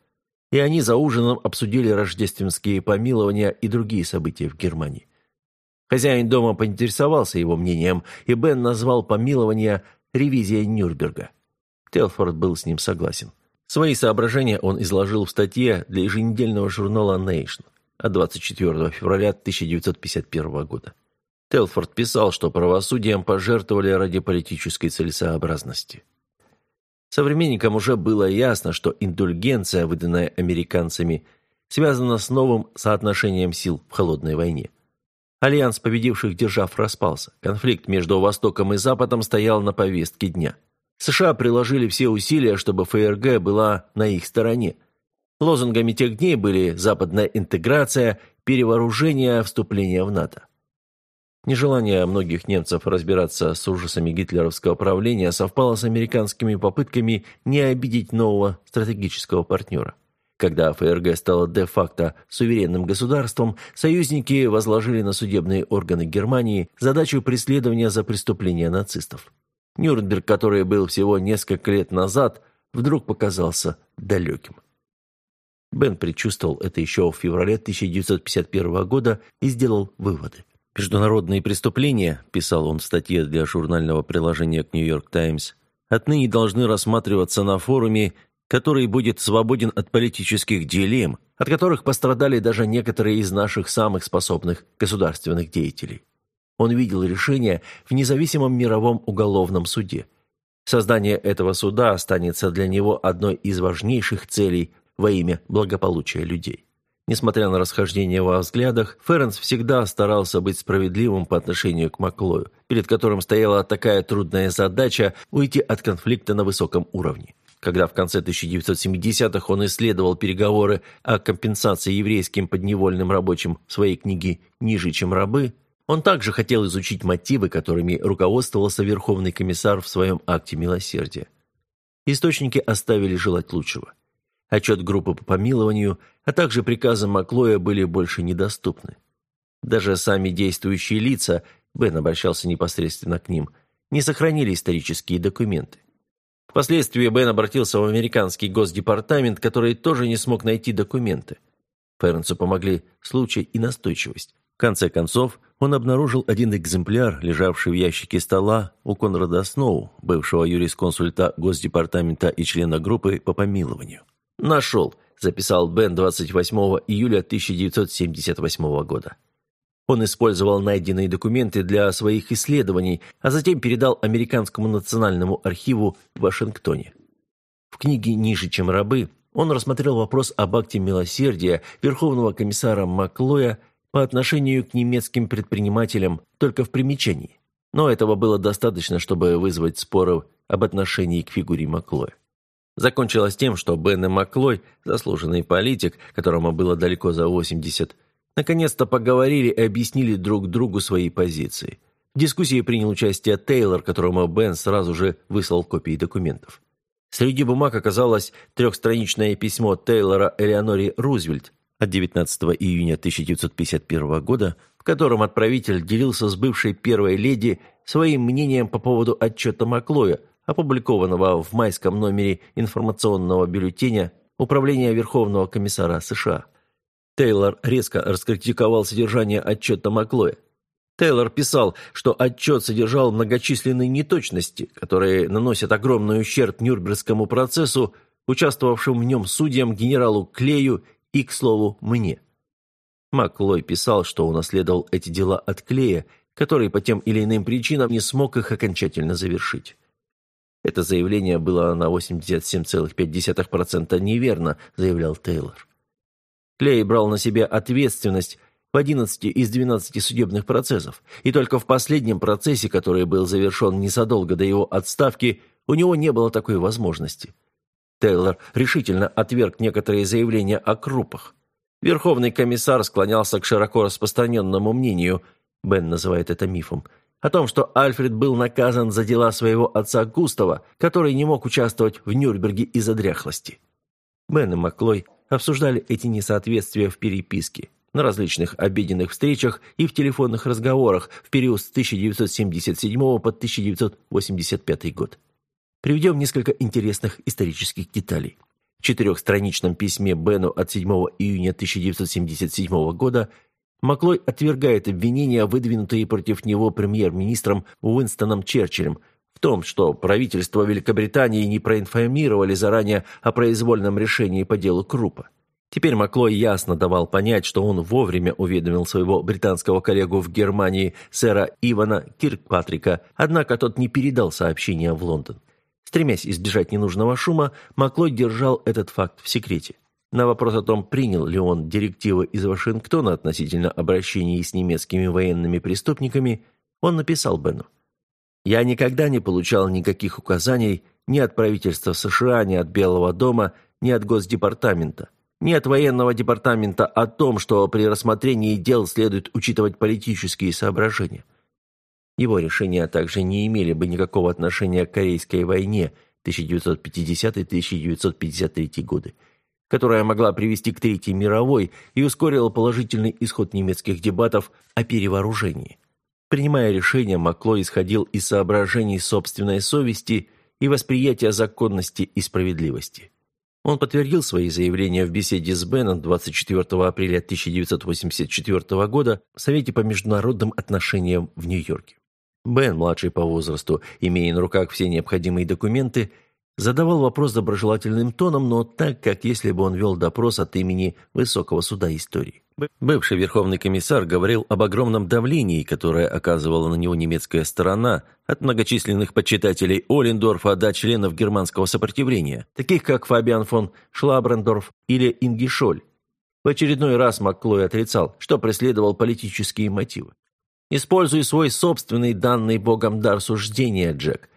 И они за ужином обсудили рождественские помилования и другие события в Германии. Хозяин дома поинтересовался его мнением, и Бен назвал помилование «ревизия Нюрнберга». Телфорд был с ним согласен. Свои соображения он изложил в статье для еженедельного журнала Nation от 24 февраля 1951 года. Телфорд писал, что правосудием пожертвовали ради политической целесообразности. Современникам уже было ясно, что индульгенция, выданная американцами, связана с новым соотношением сил в холодной войне. Альянс победивших держав распался. Конфликт между Востоком и Западом стоял на повестке дня. США приложили все усилия, чтобы ФРГ была на их стороне, Лозунгами тех дней были западная интеграция, перевооружение, вступление в НАТО. Нежелание многих немцев разбираться с ужасами гитлеровского правления совпало с американскими попытками не обидеть нового стратегического партнера. Когда ФРГ стала де-факто суверенным государством, союзники возложили на судебные органы Германии задачу преследования за преступления нацистов. Нюрнберг, который был всего несколько лет назад, вдруг показался далеким. Бен предчувствовал это еще в феврале 1951 года и сделал выводы. «Международные преступления», – писал он в статье для журнального приложения к «Нью-Йорк Таймс», «отныне должны рассматриваться на форуме, который будет свободен от политических дилемм, от которых пострадали даже некоторые из наших самых способных государственных деятелей. Он видел решение в независимом мировом уголовном суде. Создание этого суда останется для него одной из важнейших целей во имя благополучия людей. Несмотря на расхождение во взглядах, Ференс всегда старался быть справедливым по отношению к Маклою, перед которым стояла такая трудная задача уйти от конфликта на высоком уровне. Когда в конце 1970-х он исследовал переговоры о компенсации еврейским подневольным рабочим в своей книге «Ниже, чем рабы», он также хотел изучить мотивы, которыми руководствовался Верховный комиссар в своем акте милосердия. Источники оставили желать лучшего – Отчет группы по помилованию, а также приказы Маклоя были больше недоступны. Даже сами действующие лица, Бен обращался непосредственно к ним, не сохранили исторические документы. Впоследствии Бен обратился в американский госдепартамент, который тоже не смог найти документы. Фернсу помогли случай и настойчивость. В конце концов, он обнаружил один экземпляр, лежавший в ящике стола у Конрада Сноу, бывшего юрисконсульта Госдепартамента и члена группы по помилованию. «Нашел», – записал Бен 28 июля 1978 года. Он использовал найденные документы для своих исследований, а затем передал Американскому национальному архиву в Вашингтоне. В книге «Ниже, чем рабы» он рассмотрел вопрос об акте милосердия Верховного комиссара Маклоя по отношению к немецким предпринимателям только в примечании. Но этого было достаточно, чтобы вызвать споры об отношении к фигуре Маклоя. Закончилось тем, что Бен и Маклой, заслуженный политик, которому было далеко за 80, наконец-то поговорили и объяснили друг другу свои позиции. В дискуссии принял участие Тейлор, которому Бен сразу же выслал копии документов. Среди бумаг оказалось трехстраничное письмо Тейлора Элеоноре Рузвельт от 19 июня 1951 года, в котором отправитель делился с бывшей первой леди своим мнением по поводу отчета Маклоя, опубликованного в майском номере информационного бюллетеня Управления Верховного комиссара США. Тейлор резко раскритиковал содержание отчета Маклоя. Тейлор писал, что отчет содержал многочисленные неточности, которые наносят огромный ущерб Нюрнбергскому процессу, участвовавшим в нем судьям генералу Клею и, к слову, мне. Маклой писал, что унаследовал эти дела от Клея, который по тем или иным причинам не смог их окончательно завершить. Это заявление было на 87,5% неверно, заявлял Тейлор. Клей брал на себя ответственность в 11 из 12 судебных процессов, и только в последнем процессе, который был завершен незадолго до его отставки, у него не было такой возможности. Тейлор решительно отверг некоторые заявления о крупах. Верховный комиссар склонялся к широко распространенному мнению, Бен называет это мифом – о том, что Альфред был наказан за дела своего отца Густава, который не мог участвовать в Нюрнберге из-за дряхлости. Бен и Маклой обсуждали эти несоответствия в переписке, на различных обеденных встречах и в телефонных разговорах в период с 1977 по 1985 год. Приведем несколько интересных исторических деталей. В четырехстраничном письме Бену от 7 июня 1977 года Маклой отвергает обвинения, выдвинутые против него премьер-министром Уинстоном Черчиллем, в том, что правительство Великобритании не проинформировали заранее о произвольном решении по делу Крупа. Теперь Маклой ясно давал понять, что он вовремя уведомил своего британского коллегу в Германии, сэра Ивана Киркпатрика, однако тот не передал сообщение в Лондон. Стремясь избежать ненужного шума, Маклой держал этот факт в секрете. На вопрос о том, принял ли он директивы из Вашингтона относительно обращений с немецкими военными преступниками, он написал Бену. «Я никогда не получал никаких указаний ни от правительства США, ни от Белого дома, ни от Госдепартамента. ни от военного департамента о том, что при рассмотрении дел следует учитывать политические соображения. Его решения также не имели бы никакого отношения к Корейской войне 1950-1953 годы, которая могла привести к Третьей мировой и ускорила положительный исход немецких дебатов о перевооружении. Принимая решение, Маклой исходил из соображений собственной совести и восприятия законности и справедливости. Он подтвердил свои заявления в беседе с Беном 24 апреля 1984 года в Совете по международным отношениям в Нью-Йорке. Бен, младший по возрасту, имея на руках все необходимые документы, задавал вопрос доброжелательным тоном, но так, как если бы он вел допрос от имени Высокого суда истории. Бывший верховный комиссар говорил об огромном давлении, которое оказывала на него немецкая сторона, от многочисленных почитателей Олендорфа до членов германского сопротивления, таких как Фабиан фон Шлабрендорф или Инги Шоль. В очередной раз Макклой отрицал, что преследовал политические мотивы. «Используй свой собственный данный Богом дар суждения, Джек,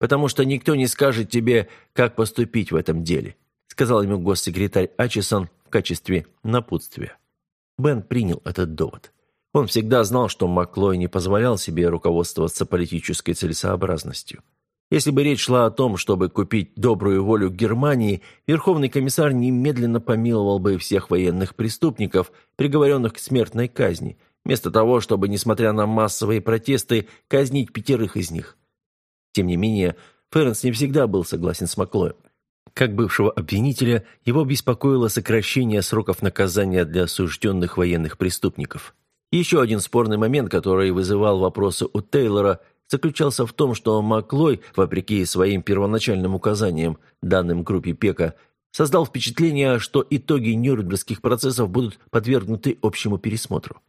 потому что никто не скажет тебе, как поступить в этом деле», сказал ему госсекретарь Ачесон в качестве напутствия. Бен принял этот довод. Он всегда знал, что Маклой не позволял себе руководствоваться политической целесообразностью. Если бы речь шла о том, чтобы купить добрую волю Германии, Верховный комиссар немедленно помиловал бы всех военных преступников, приговоренных к смертной казни, вместо того, чтобы, несмотря на массовые протесты, казнить пятерых из них. Тем не менее, Ференс не всегда был согласен с Маклоем. Как бывшего обвинителя, его беспокоило сокращение сроков наказания для осужденных военных преступников. Еще один спорный момент, который вызывал вопросы у Тейлора, заключался в том, что Маклой, вопреки своим первоначальным указаниям, данным группе ПЕКа, создал впечатление, что итоги Нюрнбергских процессов будут подвергнуты общему пересмотру.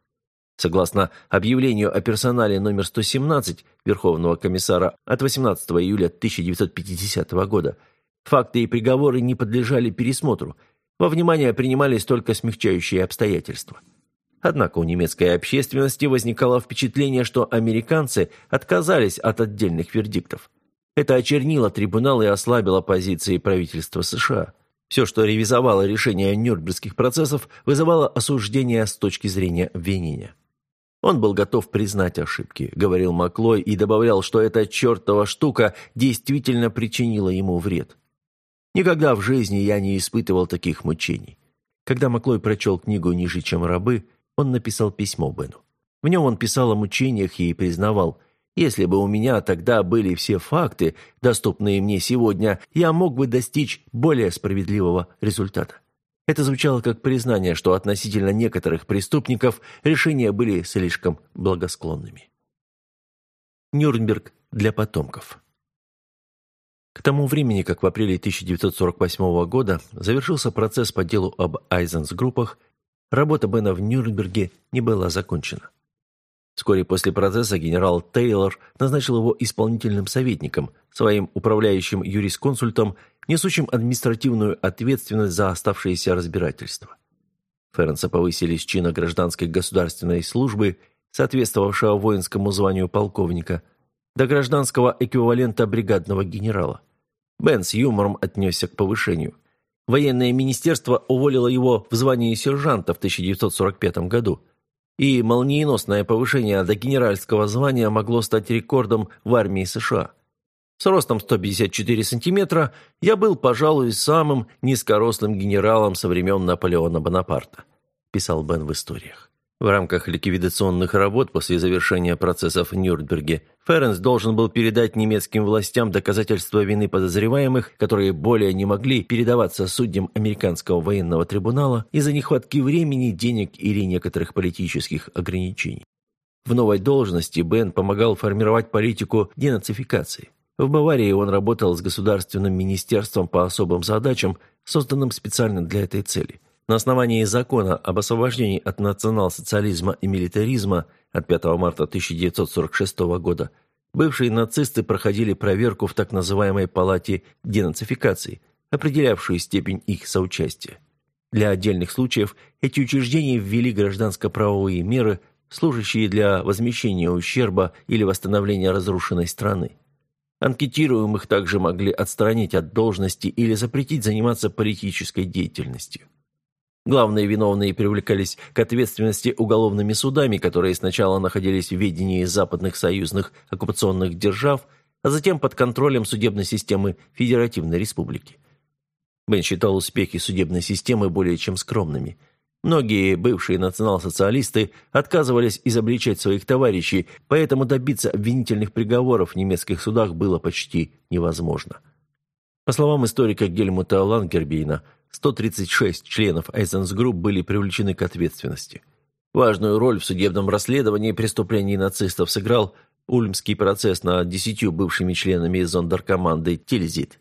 Согласно объявлению о персонале номер 117 Верховного комиссара от 18 июля 1950 года, Факты и приговоры не подлежали пересмотру. Во внимание принимались только смягчающие обстоятельства. Однако у немецкой общественности возникало впечатление, что американцы отказались от отдельных вердиктов. Это очернило трибунал и ослабило позиции правительства США. Все, что ревизовало решение Нюрнбергских процессов, вызывало осуждение с точки зрения обвинения. Он был готов признать ошибки, говорил Маклой и добавлял, что эта чертова штука действительно причинила ему вред. Никогда в жизни я не испытывал таких мучений. Когда Маклой прочел книгу «Ниже, чем рабы», он написал письмо Бену. В нем он писал о мучениях и признавал, «Если бы у меня тогда были все факты, доступные мне сегодня, я мог бы достичь более справедливого результата». Это звучало как признание, что относительно некоторых преступников решения были слишком благосклонными. Нюрнберг для потомков к тому времени, как в апреле 1948 года завершился процесс по делу об Айзенс-группах, работа Бена в Нюрнберге не была закончена. Вскоре после процесса генерал Тейлор назначил его исполнительным советником, своим управляющим юрисконсультом, несущим административную ответственность за оставшиеся разбирательства. Ференса повысили с чина гражданской государственной службы, соответствовавшего воинскому званию полковника, до гражданского эквивалента бригадного генерала. Бен с юмором отнесся к повышению. Военное министерство уволило его в звании сержанта в 1945 году, и молниеносное повышение до генеральского звания могло стать рекордом в армии США. С ростом 154 сантиметра я был, пожалуй, самым низкорослым генералом со времен Наполеона Бонапарта, писал Бен в историях. В рамках ликвидационных работ после завершения процессов в Нюрнберге Ференс должен был передать немецким властям доказательства вины подозреваемых, которые более не могли передаваться судьям американского военного трибунала из-за нехватки времени, денег или некоторых политических ограничений. В новой должности Бен помогал формировать политику денацификации. В Баварии он работал с государственным министерством по особым задачам, созданным специально для этой цели – на основании закона об освобождении от национал-социализма и милитаризма от 5 марта 1946 года бывшие нацисты проходили проверку в так называемой палате денацификации, определявшую степень их соучастия. Для отдельных случаев эти учреждения ввели гражданско-правовые меры, служащие для возмещения ущерба или восстановления разрушенной страны. Анкетируемых также могли отстранить от должности или запретить заниматься политической деятельностью. Главные виновные привлекались к ответственности уголовными судами, которые сначала находились в ведении западных союзных оккупационных держав, а затем под контролем судебной системы Федеративной Республики. Бен считал успехи судебной системы более чем скромными. Многие бывшие национал-социалисты отказывались изобличать своих товарищей, поэтому добиться обвинительных приговоров в немецких судах было почти невозможно. По словам историка Гельмута Лангербейна, 136 членов Эйзенсгрупп были привлечены к ответственности. Важную роль в судебном расследовании преступлений нацистов сыграл Ульмский процесс над десятью бывшими членами зондеркоманды «Тильзит».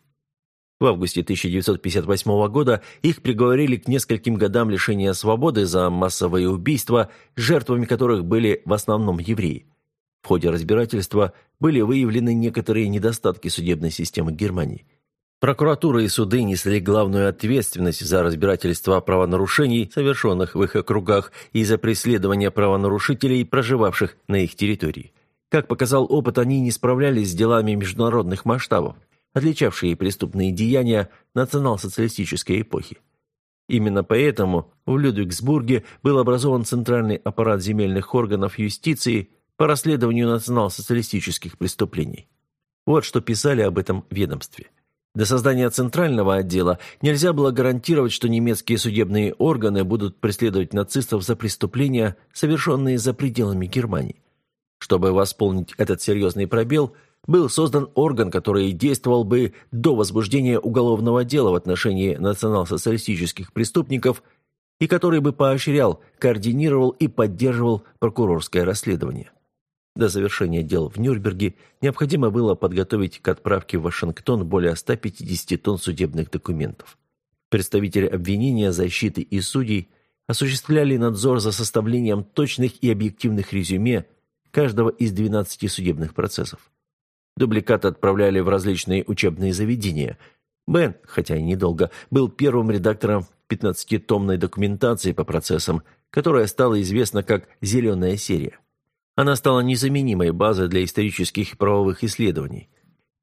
В августе 1958 года их приговорили к нескольким годам лишения свободы за массовые убийства, жертвами которых были в основном евреи. В ходе разбирательства были выявлены некоторые недостатки судебной системы Германии. Прокуратура и суды несли главную ответственность за разбирательство правонарушений, совершенных в их округах, и за преследование правонарушителей, проживавших на их территории. Как показал опыт, они не справлялись с делами международных масштабов, отличавшие преступные деяния национал-социалистической эпохи. Именно поэтому в Людвигсбурге был образован Центральный аппарат земельных органов юстиции по расследованию национал-социалистических преступлений. Вот что писали об этом ведомстве – до создания центрального отдела нельзя было гарантировать, что немецкие судебные органы будут преследовать нацистов за преступления, совершенные за пределами Германии. Чтобы восполнить этот серьезный пробел, был создан орган, который действовал бы до возбуждения уголовного дела в отношении национал-социалистических преступников и который бы поощрял, координировал и поддерживал прокурорское расследование. До завершения дел в Нюрнберге необходимо было подготовить к отправке в Вашингтон более 150 тонн судебных документов. Представители обвинения, защиты и судей осуществляли надзор за составлением точных и объективных резюме каждого из 12 судебных процессов. Дубликаты отправляли в различные учебные заведения. Бен, хотя и недолго, был первым редактором 15-томной документации по процессам, которая стала известна как «Зеленая серия». Она стала незаменимой базой для исторических и правовых исследований.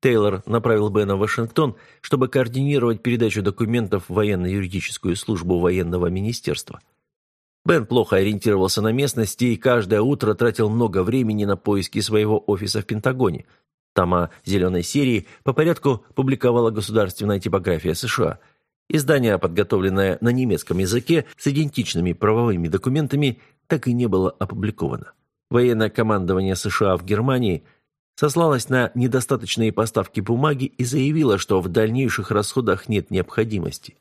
Тейлор направил Бена в Вашингтон, чтобы координировать передачу документов в военно-юридическую службу военного министерства. Бен плохо ориентировался на местности и каждое утро тратил много времени на поиски своего офиса в Пентагоне. Тома «Зеленой серии» по порядку публиковала государственная типография США. Издание, подготовленное на немецком языке с идентичными правовыми документами, так и не было опубликовано. Военное командование США в Германии сослалось на недостаточные поставки бумаги и заявило, что в дальнейших расходах нет необходимости.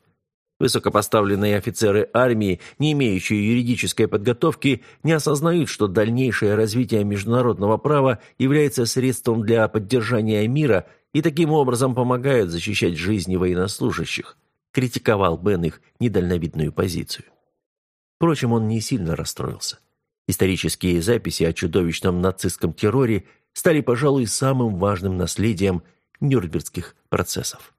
Высокопоставленные офицеры армии, не имеющие юридической подготовки, не осознают, что дальнейшее развитие международного права является средством для поддержания мира и таким образом помогают защищать жизни военнослужащих, критиковал Бен их недальновидную позицию. Впрочем, он не сильно расстроился. Исторические записи о чудовищном нацистском терроре стали, пожалуй, самым важным наследием Нюрнбергских процессов.